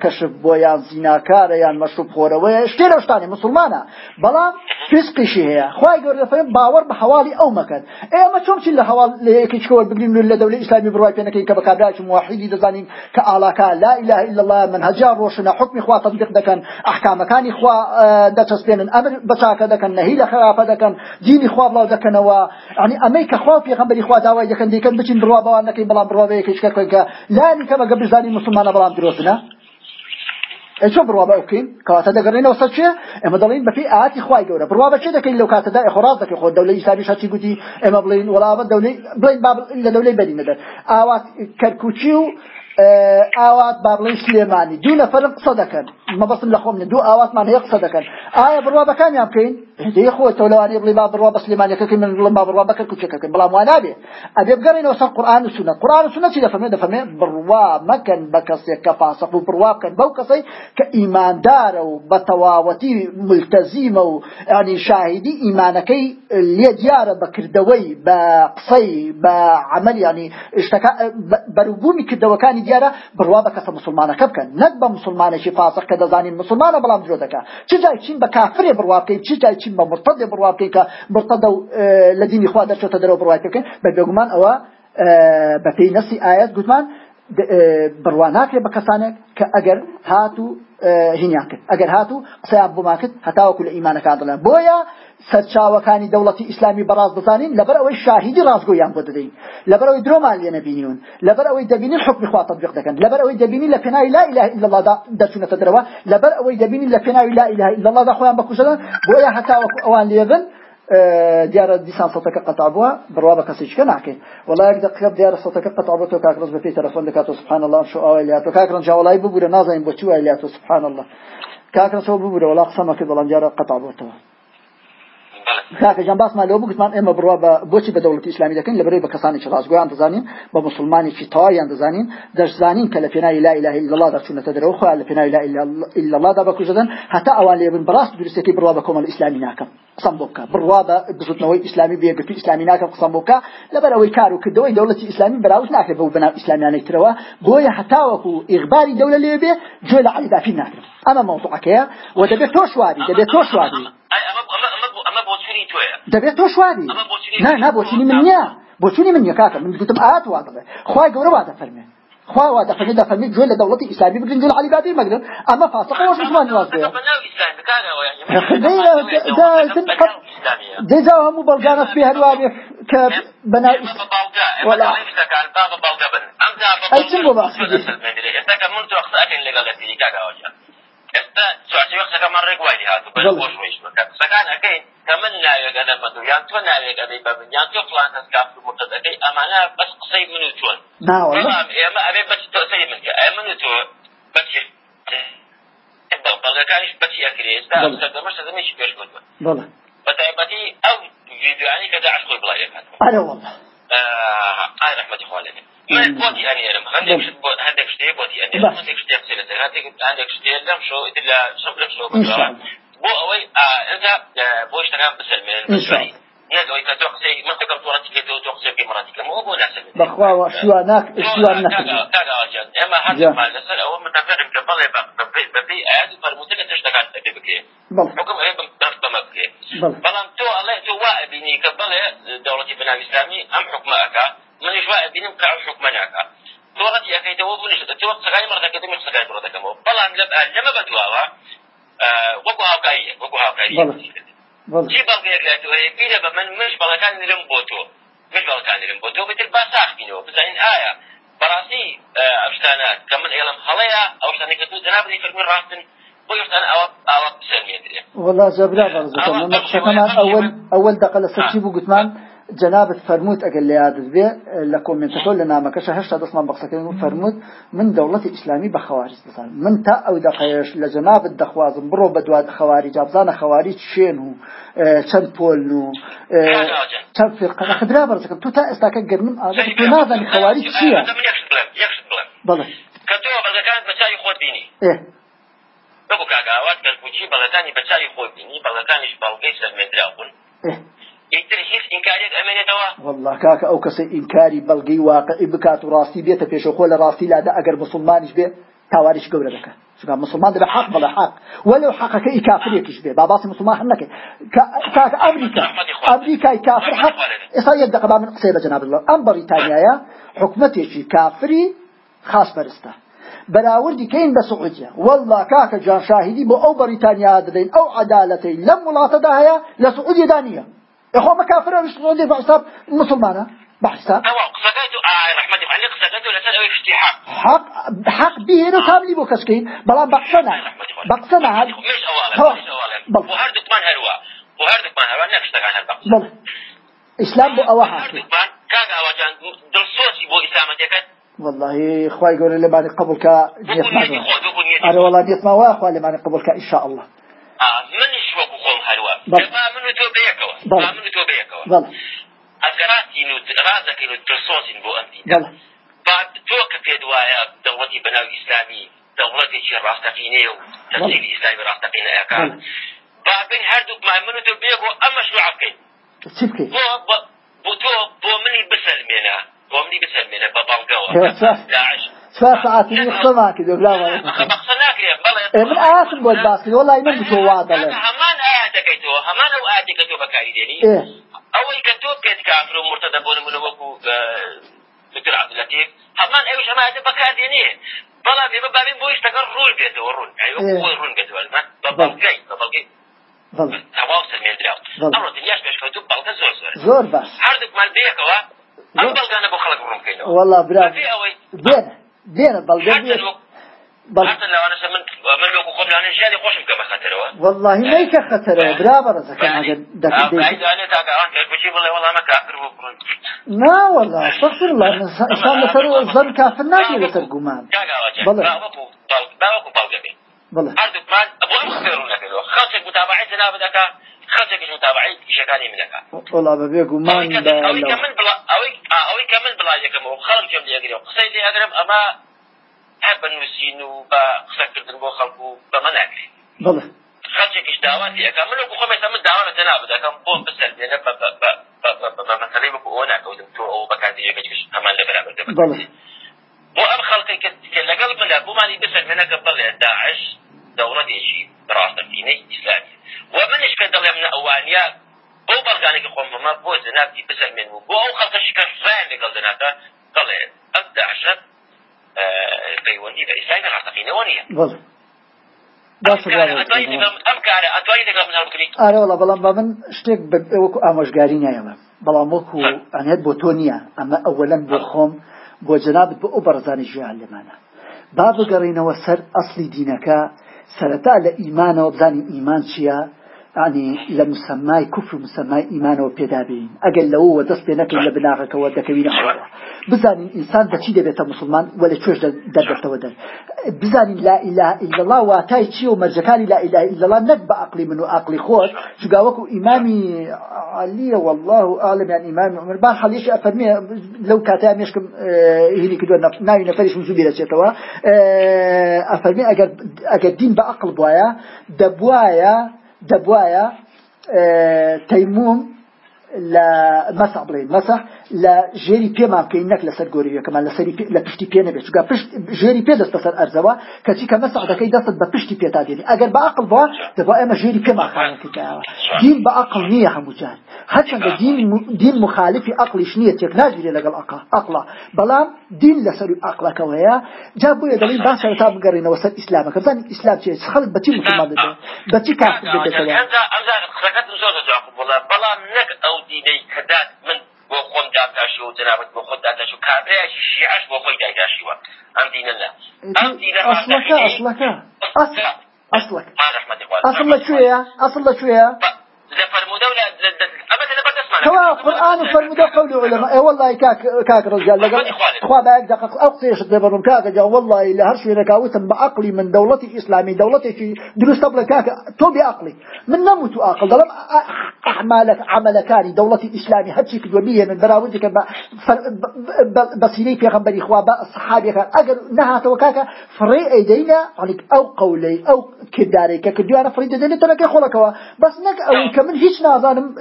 S1: کەشف بۆ یان زیناکارە یان مەشروب خۆرەوەی شتێ لە شتانی مسلمانە. بەڵام فسقیشی هەیە. خی گەورە فەرم باوەڕ بە هەواڵی ئەو مەکەن. ئێمە چۆن چین لە هەواڵ لە یەکێکەوە بگرین لە دەولی ئیسلامی بڕای پێنەکەین کە بە کابراکی موحیدی دەزانین کە ئالاکە لا إله إلا الله منهجا ڕۆشنە حکمی خوا تطبیق دەکەن ئەحکامەکانی خوا دەچەسپێنن ئەمر بەچاکە دەکەن نەهی لە خراپە دەکەن دینی خوا بڵاو دەکەنەوە. ینی ئەمەی کە خوا پێغەمبەری خوا داوای دەکەن دیکەن بچین بڕوا بەوان نەکەین بەڵام بڕوا بەیەکێکە کە لانی کەمە گە بزانی مسلمانە بەڵام درۆستنە چۆ بڕوا بە ئەوکەین؟ کەواتە دەگەڕێنەوە سەر چێ؟ ئێمە دەڵین بەپی ئاتی خی گەورە. بڕوا بە چێ دەکەین لەو کاتەدا؟ خۆراز دەکەی خۆ دەولەی ئیسلامی شەچی گوتی ئێمە بڵین وڵامە دەولەی بڵین لە دەولەی بەرینە دەر ئاوات کەرکوچی و ئاوات با بڵین سلێمانی. دوو نەفەرم قسە دەکەن. مەبەستم لە خۆم دوو ئاواتمان هەیە قسە دەکەن ئایا بڕوا بەکانیان بکەین هدەیە خۆ تەولەوانی بڵی با بڕوا بە سلێمانەکەکەی من بڵم با بڕوا بەکە کوچەکەکەن بەڵام وان نابێ ئەبێ بگەڕێنەوە سەر قورآن و سنت قورآن و سنت چی دەفەرمێ دەفەرمێ بڕوا مەکەن بە و بڕوا بکەن بەو کەسەی کە و بە تەواوەتی و ینی شاهدی ئیمانەکەی لێ دیارە بەکردەوەی بە قسەی بە عمل ینی شتەکە بەروبوومی کردەوەکانی دیارە بڕوا بە دەزانین مسلمانە بەڵام درۆ دەکە چ جای چین بە کافرێ بڕوا بکەین چ جای چین بە مرتدێ بڕوا بکەین کە مرتدە و لە دینی خوا دەرچێتە دەرەوە بڕوا بکەین بە بێگومان ئەوە بە پێی نەسی ئاەت گوتمان بڕوا ناکرێت بە کەسانێک کە ئەگەر هاتو هینیان کرد. ئەگەر هاتو قسەیان بۆما کرد هەتاوەکو لە ئیمانەکان دەڵێن. بۆیە سەرچاوەکانی دەوڵەتی ئیسلامی بەڕاز دەزانین لەبەر ئەوەی شاهیدی ڕازگۆیان بۆ دەدەین. لەبەر ئەوەی درۆمان لێ نەبینون لەبەر ئەوەی دەبینین حکمی خوا تطبیق دەکەن. لەبەر ئەوەی دەبینین لە پێناوی لا إله إلا الله دەچونەتە دەرەوە لەبەر ئەوەی دەبینین لە پێناوی لا إله إلا الله دا خۆیان بەکوژەدەن بۆیە هەتاوەکو ئەوان لێبن. دیارە دیسان سەتەکە قەتا بووە بڕوا بە کەسیچکە ناکەین؟ وڵایەک دقیق دیارە سەتەکە قەتا بۆ تۆ کاکڕز بە پێی تەلەفۆن دەکات و سبحان الله شو ئەوە لاتۆ. کاکڕن جاوڵای ببوورە نازانین بۆ چی وای لاتۆ سبحان الله. کاکڕسەوە ببوورە وڵا قسەمەکە بەڵام دیارە قەتا بۆتەوە کاکە جان باسمان لەوە بگوتمان ئێمە بڕوا بە بۆچی بە دەوڵەتی ئیسلامی دەکەین؟ لە بەرەی بە کەسانی ڕازگۆیان دەزانین بە مسلمانێکی تەواویان دەزانین دەشزانین کە لە پێناوی لا إله إلا الله دەچوونەتە دەرەوە خۆیان لە پێناوی لا إلا الله دا بەکوژدەن هەتا ئەوان لێ بن بەڕاست دروستێتی بڕوا بە کۆمەڵ ئیسلامی ناکەم. قسم بۆ بکە بڕوا بە بزوتنەوەی ئیسلامی بێگرتی ئیسلامی ناکەم قسم بۆ بکە. لەبەر ئەوەی کار و کردەوەی دەوڵەتی ئیسلامی بەراوز ناکرێت بە بەناو ئیسلامیانەی ترەوە بۆیە هەتاوەکو ئیغباری دەولە لێ بێ جوێ لە علی دافی ناکرێت. ئەمە مەوضوعەکەیە و دەبێت تۆ شواری دەبێت تۆ شواری. دەبێت تۆ شواری نا نا بۆچینی من نییە بۆچونی من نییە کاکە من گوتم ئاات وا دەڵێ خوای گەورە وا دەفەرمێ خوا وا دەفەرمێ دەفەرمێ جوێ لە دەوڵەتی ئیسلامی بگرن جوێ علی بابی مەگرن ئەمە فاسق وەش مسلمان نواز بێ دەجا هەموو بەڵگانە پێ هەروە بێ کە بەناو ولا. ئەی چم بۆ باس
S2: ئێستا سواسی وەختەکەمان ڕێک وای هاتو بە بۆش ڕۆیش بکات سەکان ئەەکەین کە من ناوێت ئەدەم بە یان تۆ ناوێت ئەدەی بە من یان تۆ فلان کەس کافر مرتدەکەی ئەمانە بەس قسەی من و تۆن ئێمە ئەبێ بەچ تۆسەی من کە ئەی من و تۆ بەچێ بەڵگەکانیش بەچی ئەکرێ ئێستا سەردەمە سەدەمێکی پێش بووە بە تایبەتی ئەو ڤیدیوانی کە داعش خۆی بڵای دەکات
S1: ئەرە والله
S2: ئای رحمەتی خوا لێ شۆ لە شەم لەم شۆ بۆ ئەوەی ئەنجا بۆ شتەکان بسەلمێن نەگەوەی کە تۆ قسەی من دەکەم تۆڕەتی کە تۆ تۆ قسەی مەڕاتیکەم ئەوە بۆ ناسەلمێن
S1: بەخوا شواناک شوان نەکرد
S2: ئێمە هەردوومان لەسەر ئەوە متفقم کە بەڵێ بەپێی ئايات فەرمووتە کە تشتەکان ئەبێ بکرێ حکم ئەوێ بەمە بکرێ بەڵام تۆ ئەڵێ تۆ وا ئەبینی کە بڵێ دەوڵەتی بناو ئیسلامی ئەم حکمە ئەکا منیش وا ئەبینم کە ئەو حکمە ناکا تۆڕەتی ئەەکەیتەوە بوونیش تۆ سەگای مەردەکە دەمی سەگای بڕ دەکەمەوە بەڵام لەمە بەدواوە وەکو هاوکاری وەکو هاوکاری چی بەڵگەیەک لە تۆەیە بیرە بە من مش بەڵەکان لرم بۆ تۆ مش بەڵەکان لرم بۆ تۆ بتر با ساختینەوە بزانین ئایا بەڕاستی ئەو شتانە کە من ئێڵم هەڵەیە ئەو شتانێک کە تۆ جنابی فەرمی ڕاستن بۆ یفتان ئەوە ئاوە بسەرمێنرێ
S1: والله جبرا بەرزەکەم نەقشەکەمان ئەول ئەول دقە جنابت فرموت اگر لیادت بی لکومنتاتور لنامکش هشتا دستمان بقصکرین و فرموت من دولت اسلامی به خوارج دزان من تا او دقیقش لجنابت دخوازم برو بدواد خوارج ابزان خوارج شین و چند پول نو چند فرقه خدرا برزکم تو تا استاکه گرمم آده تو نازن خوارج
S2: چیه بله. کتو بزکانت بچای خود بینی. بگو کاغاوات کس بچی بلکانی بچای خود بینی بلکانش بالگی سرمدرا بون
S1: والله کاکە ئەو کەسە ئینکاری بەڵگەی واقعی بکات و ڕاستی بێتە پێشەخۆ لە ڕاستی لادا ئەگەر مسلمانیش بێ تاواریش گەورە دەکات چونکە مسلمان دەبێ حق بڵێ حق. ولو حقەکە ئی کافرێکیش بێ باباسی مسلمان هەر نەکەی کاکە ئەمریکا ئەمریکای کافر حق. یەک دقە با من جەناب الله. ئەم بەریتانیایە حکومەتێکی کافری خاص بەرستە بەراوردی کەین بە سعودیە والله کاکە جان شاهدی ئەو بەریتانیا دەدەین ئەو عدالەتەی لەم وڵاتەدا هەیە لە سعودیەدا نییە إخوة ما كافر مش غادي بحساب مسلمانة بحساب
S2: قصدته آه رحمة علي قصدته لسان أو اشتحاق
S1: حق حق به إنه كامل بو كسكين بلا بقصنا. بقصنا. هذا
S2: مش أولا مش أولا وهردك من هروا وهردك من هروا نفس هالبقص
S1: بل. إسلام بو أواها
S2: هردك من كاغا وجان دلسوسي بو إسلامتك
S1: والله خواي يقول لي ماني قبل كا نيت ما أنا والله نيت ما واخوا لي ماني قبل كا إن شاء الله.
S2: منش وەکو خۆم هەروە من تۆ بەیەکەوە من تۆ بەیەکەوە ئەگەڕاتین و ڕازەکەین و دڵسۆزین بۆ ئەمدی تۆ کە پێت وایە دەوڵەتی بەناو ئیسلامی دەوڵەتێکی ڕاستەقینێ و تەفسیری ئیسلامی ڕاستەقینەکان بابین هەردووکمان من تۆ بێگۆ ئەمە شوع بکەین بۆ تۆ بۆ منی بسەلمێنە بۆ منی بسەلمێنە بە بەڵگەوە داعش
S1: چوار ساعتی قسە ناکرد بلا
S2: قسە ناکرێ بەڵێ
S1: من ئااتم بۆ باسکرد وڵی من بتۆ وا دەڵێ
S2: هەمان ئاەتەکەیتەوە هەمان ئەو ئاەتێکە تۆ بەکاری دێنی ئەوەی کە تۆ پێت کافر و مرتەدە بۆ من وەکو دکتور عبدلەتیف هەمان ئەوش ئەماەتە بەکار دێنێ بەڵام ێمە بابین بۆ شتەکە ڕوون بێتەوە ڕوون بۆی ڕوون بێتەوە بە بەڵگەی بە بەڵگەی تەواو سەرمێنراوە ئەمڕۆ دنیاش پێشکەوتو بەڵگە زۆر زۆر
S1: زۆر باش
S2: هەردووکمان بەیەکەوە ئەم بەڵگانە بۆ خەڵک ڕوون بکەینەوە
S1: والله برا بێنە بێنە بەڵگە
S2: لەوانەشە من من وەکو خۆم لەوانە ژیانی خۆشم کە بە خەتەرەوە
S1: والله نیکە خەتەرەوە برا بەڕزەکەم ئەگەر
S2: دەکەیت تاگەوان بچی بڵێ وەڵامە کافر بۆ بڕن
S1: نا والله استغفر الله. ئسلام لەسەر زەن کافر ناکێ لەسەر گومان
S2: بڵێ باوەکو باڵگە بێ
S1: بڵێ
S2: هەردووکمان بۆ ئەم خێڕوو نەکردەوە خەڵکێک متابعی جناب دەکا خەڵکێکش متابعی پیشەکانی منەکە
S1: وڵا بە بێگومان
S2: ئەوەی کە من ئەوەی کە من بڵاجەکەمەوە خەڵم پێم لێگرێ قسەی لێ ئەگرم ئەمە هەر بنووسین و بە قسەکردن بۆ خەڵکو بەمە ناگرێت
S1: بڵێ
S2: خەڵکێکیش داواتی ئەەکە من وەکو خۆمەسە من داوا بە تەنا بدەکەم بۆ بسەر بێنە بە مەسەلەی بکو ئەوە ناکەوتم تۆ ئەو بەکاتێکش هەمان لە بەرامبەر دەبێت
S1: بڵێ
S2: بۆ ئەم خەڵکی کە لەگەڵ منە بۆمانی بسەر منەکە بڵێ داعش. دەوڵەتێکی ڕاستەقینەی ئیسلامی. و منش کە دەڵێ منە ئەوانیا بۆ بەڵگانێکی خۆممە بۆ زنابی بسەر من و بۆ ئەو خەڵکەشی کە ڕایان لەگەڵ دەناتە دەڵێ ئەم داعشت پەیوەندی بە ئیسلامی ڕاستەقینەوە نییە.
S1: بڵێ. باش
S2: ئەم کارە ئەتوانی لەگەڵ من هەڵبکری
S1: ئارە وڵا بەڵام با من شتێک وەکو ئامۆژگاری نایەوە بەڵام وەکو ئەنێت بۆ تۆ نییە. ئەمە ئەوەلەن بۆ خۆم بۆ جنابت بۆ ئەو بەڕزانی ژیان لێمانە. با بگەڕینەوە سەر ئەسلی دینەکە سەرەتا لە ئیمانەوە بزانین ئیمان چییە ینی لە مسمای کوفر مسمای ئیمانەوە پێدابین ئەگەر لەوە دەست پێ نەکەین لە بناغەکەەوە دەکەوی نەخۆەوە بزانین ئینسان بەچی دەبێتە مسلمان وە لە کوێش دەردەستەوە دەر. بزانین لا إله إلا الله واتای چی و مەرجەکانی لا إله إلا الله نەک بە عقلی من و عقلی خۆش. چگاوەکو ئیمامی علیە والله عالم یان ئیمامی عمر. با حەلیش ئەفەرمێ لەو کاتای مێشکم هینی کردووە ناوی نەفەریش زوو بێچێتەوە ئەفەرمێ ئەگەر ئەگەر دین بە عقل بواە دەبواە دەبواە تەیموم لە مەسح بڵێن مەسح لە ژێری پێمان بکەین نەک لەسەر گۆریەکەمان لەسەری لە پشتی پێ نەبێت. چگە پشت ژێری پێ دەست بەسەر ئەرزەوە کەچی کە مەسح دەکەی دەستت بە پشتی پێتا دێنی ئەگەر بە عقل بووە دەبا ئێمە ژێری پێمان خانەکەیەوە دین بە عقل نییە هەموو جار. هەرچەندە دین دین مخالفی عقلیش نییە تێک ناژێ لەگەڵ عقلا. بەڵام دین لەسەر عقلەکەوەیە جا بۆیە دەڵین باسە تا بگەڕینەوە سەر ئیسلامەکە. بزانین ئیسلام چێ خەڵک بەچی مسلمان دەبێت؟ بەچی کافر دەبێتەوە
S2: بەڵام نەک ئەو دینەی کەدات من بۆ خۆم داکاشی و جنابەت بۆ خۆت داکاشی و کابرایکی شیعش بۆ خۆی داکاشیوە ئەم دینە لا ئەم دینە
S1: ئەسڵەکە ئەسڵەکە ئەسڵەک ئەسڵ لەکوێیە ئەسڵ لەکوێیە
S2: لفرموده ولا ابدا لبدا اسمع.
S1: كوا قرآن فرموده قول علماء اي والله كاك كاك رجال لقى خوا باك دقق اقصيش دبرم كاك جا والله الا هرش ركاوتم بعقلي من دولتي اسلامي دولتي في دروس طبل كاك تو بعقلي من نموت أقل ظلم أعمالك عملكاني دولتي اسلامي هرشي في دولية من براودك بصيري في غنبري اخوا الصحابي كان اجر نهات وكاك فري ايدينا عليك أو قولي أو كداري كديانا فريد ديني ترك خلقوا بس نك أو من هیچ نازانم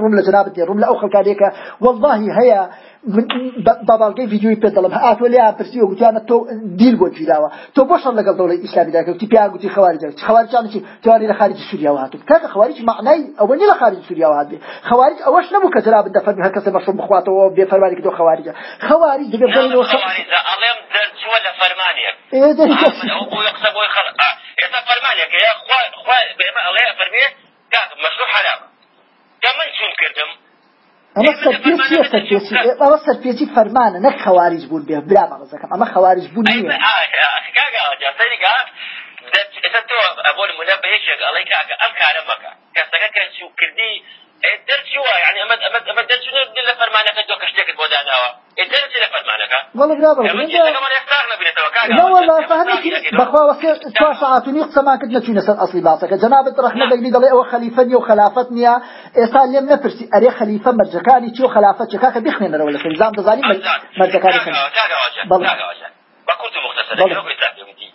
S1: ڕوم لە جنابەتی ڕوم لە ئەو خەکارێکە والله هەیە باباڵگەی ڤیددیوی پێ دەڵم هاتوە لێیان پرسی و گوتیانە تۆ دیل بۆ گیراوە تۆ بۆشە لەگەڵ دەوڵی ئیسلامی داکەوتی پیا گوتی خەوارج خەوارجانێکی توانی لە خارج سووریاوە هاتوو کاکە خەوارج معنای ئەوە نی لە خارج سووریاوە هات خەوارج ئەوەش نەبوو کە جناب دەفەرمی هەر کەسە بەشڕ بخواتەوە بێ فەرمانی کە تۆ خەوارجە خەوارج دەبێت بڵێنەوە
S2: ئەڵێم دەرچووە لە فەرمانێک. ئێستا فەرمانێکە یا خوا بێمە ئەڵێ فەرمێ کاک مەشروع حرامە. کە من چون کردم؟
S1: ئەمە سەرپێچیە سەرپێچی ئەوە سەرپێچی فەرمانە نەک خەواریج بوون بێ برا بەڕزەکەم ئەمە خەواریج بوون نییە.
S2: تۆ ئەبۆ منە بە یەکێک ئەڵی کاکە ئەم کارە مەکە. کەسەکە کە چوو کردی دەرچوە يعني ئەمە ئەمە ئەمە دەرچونە لە فەرمانەکە تۆ کە شتێکت بۆ داناوە دەرچی لە فەرمانەکە
S1: والله برا والله فهمتي بخوا وسي توا ساعات وني قسما كنت نتونا سر أصلي باسك. جنابت رحمه دغني دلي أو خليفة ني وخلافتني ايصال لم نفرسي أري خليفة مرجكاني تشو خلافة؟ كاكا بيخني ولا في نظام دزاني مرجكاني
S2: بالله. بكنت مختصر. لو كنت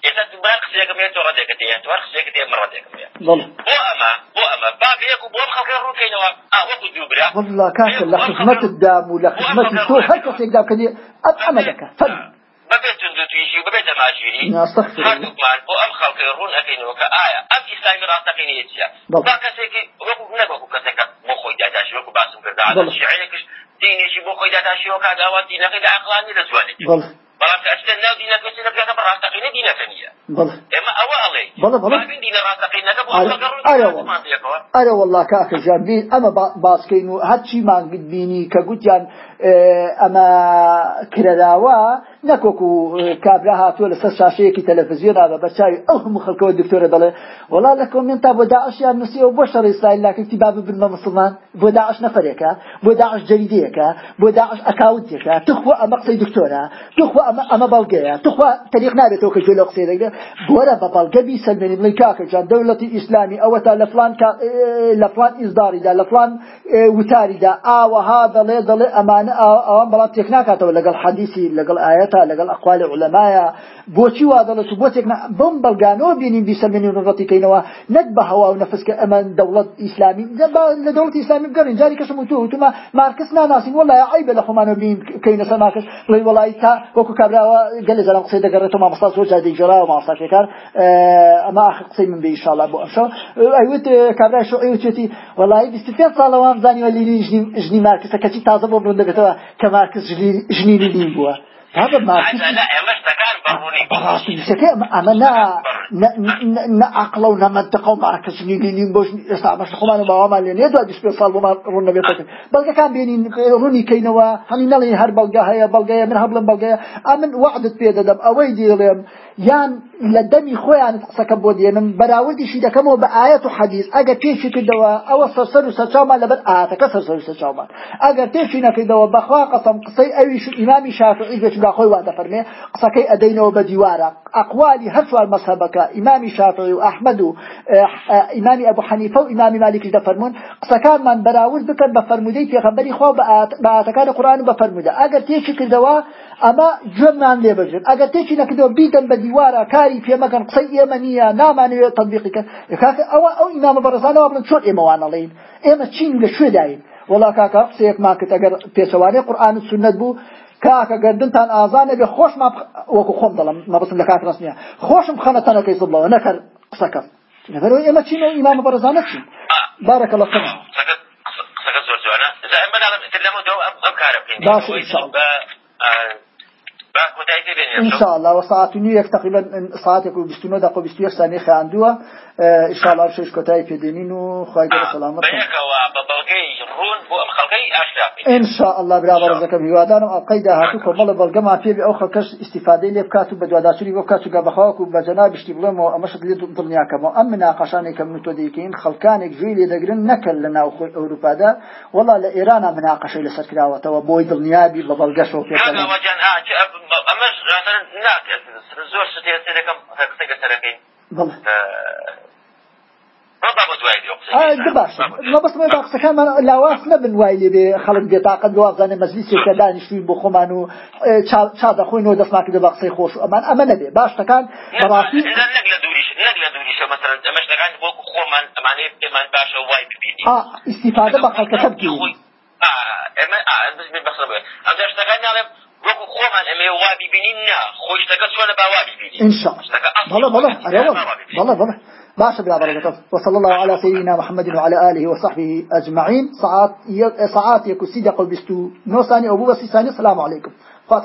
S2: إذا تبغى خسيك مية تورا ديك تيه تورا خسيك تيه مرة ديك مية.
S1: والله
S2: بو أما بو أما باب يكو بو خلق الروح كينوا آه وقت جبرا
S1: والله كاك لا خدمة الدام ولا خدمة تو هل كسيك دام كني أمدك فل
S2: ببيت تندوتيشي وببيت ماجيري
S1: أستغفر
S2: هر دكمان بو أم خلق الروح كينوا كآية أم إسلامي راستقيني يتيا با كسيك وقو نكو كسيك بو خوي داتاشي وقو باسم كردا عدد شيعيكش دينيشي بو خوي داتاشي وكا داوات دينك دا عقلاني لزواني
S1: والله
S2: بەڵام ئەستە ناو دینەکە چ نەکەکە بە ڕاستەقینە دینەکە نییە. ئێمە ئەوە ئەڵێ
S1: بەڵێ بەڵێ
S2: دینە ڕاستەقینەکە بۆ
S1: ئەرە والله. کاکە جان بین ئەمە باسکەین و هەرچی مانگت بینی کە گوتیان ئەمە کرەداوە نەکۆکو کابرا هاتووە لەسەر شاشەیەکی تەلەڤزیۆنا بە بەرچاوی ئەو هەموو خەڵکەوە دکتۆرە دەڵێ. وڵا لە کۆمنتا بۆ داعشیان نووسیەوە بۆ شەڕ ئیسرائیل لاکەکتی باب بنمە مسلمان بۆ داعش نەفرێکە بۆ داعش جەریدەیەکە بۆ داعش ئەکاونتێکە تخوا ئەمە قسەی دکتۆرە تخوا ئەمە ئەمە بەڵگەیە تخوا تەریق نابێتەوە کە جۆ لە قسەی دەگرێت. بۆرە بە بەڵگەبی سلمێنی بڵی کاکە جان دەوڵەتی ئیسلامی ئەوە تا لە فلان لە فلان ئیزداریدا لە فلان وتاریدا. ئاوەها دەڵێ دەڵێ ئەمانە ئەوان بەڵام تێک ناکاتەوە لەگەڵ حەدیسی لەگەڵ ئاەتا لەگەڵ ئەقوال علەمایە بۆچی وا دەڵێت؟ بۆ تێک بم بەڵگانەوە بینین بیسەلمێنی ڕەتیکەینەوە نەک بە هەوا و نەفسکە ئەمە دەوڵەت ئیسلامی لە دەوڵەت ئیسلامی بگەڕین. جاری کەسم و تو وتمە مارکس ناناسین وڵای عیبە لە خۆمانەوە بین کەینە سەر مارکس. بڵێ وڵی تا وەکو کابراوە گەلێ زەرم قسەی دەگەڕێتەوە مامۆستا زۆر جا دەیجێڕاوە مامۆستاشێکار ئەمە ئاخر قسەی من بێ ئینشاءالله بۆ ئەمشەو. ئەیوت کابرای شوعی وتێتی وڵی بیست پێ ساڵەوە زانیوە لیلی ژنی مارکسە. کەچی تازە بۆ بڕون دەبێتەوە کە مارکس ژنی لیلی بووە. هذا ما أما نا نا عقل ونا منطقه وما كسني لين بوش استعمش خمان ما ما لين يدو ديس بيصال وما رون بيتك بلقى كان بيني روني كينوا هني نلي هر بلقى هي بلقى من هبل بلقى آمن وعدت بيد دم اوي ديلم يان لدمي خويا نتقصك بودي من براودي شي دكمو بآيات حديث اجا تيشي كدوا أو سرسر سچاما لبد آيات كسر سر سچاما اجا تيشي نكدوا بخوا قسم قصي اوي شو امام شافعي لا خوي وادا فرمي قصكي أدينا وبديوارا أقوالي هرسوا المذهبك إمام شافعي وأحمد إمام أبو حنيفة وإمام مالك دا فرمون قصكان من براوز بكر بفرمودي في غنبري خو بآتكان القرآن بفرمودا أجر تيشي كردوا أما ئەمە گوێمان لێبژن ئەگە تێکی نەکردەوە بیدەن بە دیوارە کاری پێمەکەن قسەی ئێمە نییە نامانەوێت تەبیقیکە کاکە ئەوە ئەو ئینامە بەرزانەوە بن چۆن ئێمەوانەڵین ئێمە چین لە شوێداین وڵا کاکە قسەیەک ماکرد ئەگەر پێچەوانەی قورآن سنت بوو کاکە گەردنتان ئازانە بێ خۆشمان وەکو خۆم دەڵم مەبسم لە کات ڕستنیە. خۆشم خەنە تەنەکەی سڵەوە نەکەر قسەکە لەبەرەوە ئێمە چینە ئینامە بەرزانە چین. بارەکە لە خەمە قسەکە زۆر جوانە. زەمەداڵم لەمە دو ئەم کارە بکەین. باش ان شاء الله. وساعات نيك تقريبا ساعات يكون 29 دقيقه 21 ثانيه خاندوه ئشاڵا شش کۆتایی پێدێنین و خواگەر سەلامەت ئینشا ئەلله براوەڕزەکەم هیوادارم ئەڵلقەی داهاتوو کۆمەڵ لە بەڵگەما پێبێ ئەو خەکەش استیفادەی لێ بکات و بە دوواداچوری بۆ کات و گەبەخواوەک و بەجەنا بشتی بڵێمەوە ئەمەشت لێ دڵنیاکەمەوە ئەم مناقەشانێک کە من تۆ دەیکەین
S2: خەڵکانێک جوێی لێ دەگرن نەکەن لە ناوخۆی ئەوروپادا وڵا لە
S1: ئێرانە
S2: مناقەشەی
S1: لەسەر کراوەتەوە بۆی دڵنیابی بە بەڵگەشەوە پێ ئەمەش زۆر شتێ سەرەکەم قسەگە سەرەکەین بڵ ما بس ما بس بەخسەکە من لاواف نەبن وای خوش خەڵک بێتاقت گوازانێ
S2: مەزلیسێکە دانیشتوی بۆ خۆمان و چا دەخۆینەوە دەستماکە دە بەخسەی خۆش نه ئەمە نەبێ باشتەکان
S1: بەڕاستی استفاده
S2: بە خەڵکەکە بکەین ئەم دەشتەکان ناڵێم وەکو خۆمان ئەمێ وا ببینین نا نه. چۆنە با وا ببینین
S1: بەڵە بەڵە بەڵە بەڵە بلا بلا بركة وصلى الله على سيدنا محمد وعلى آله وصحبه أجمعين. ساعات ساعات يكو سيدة قل بستو نو ثاني أبو بسي ثاني. السلام عليكم. فات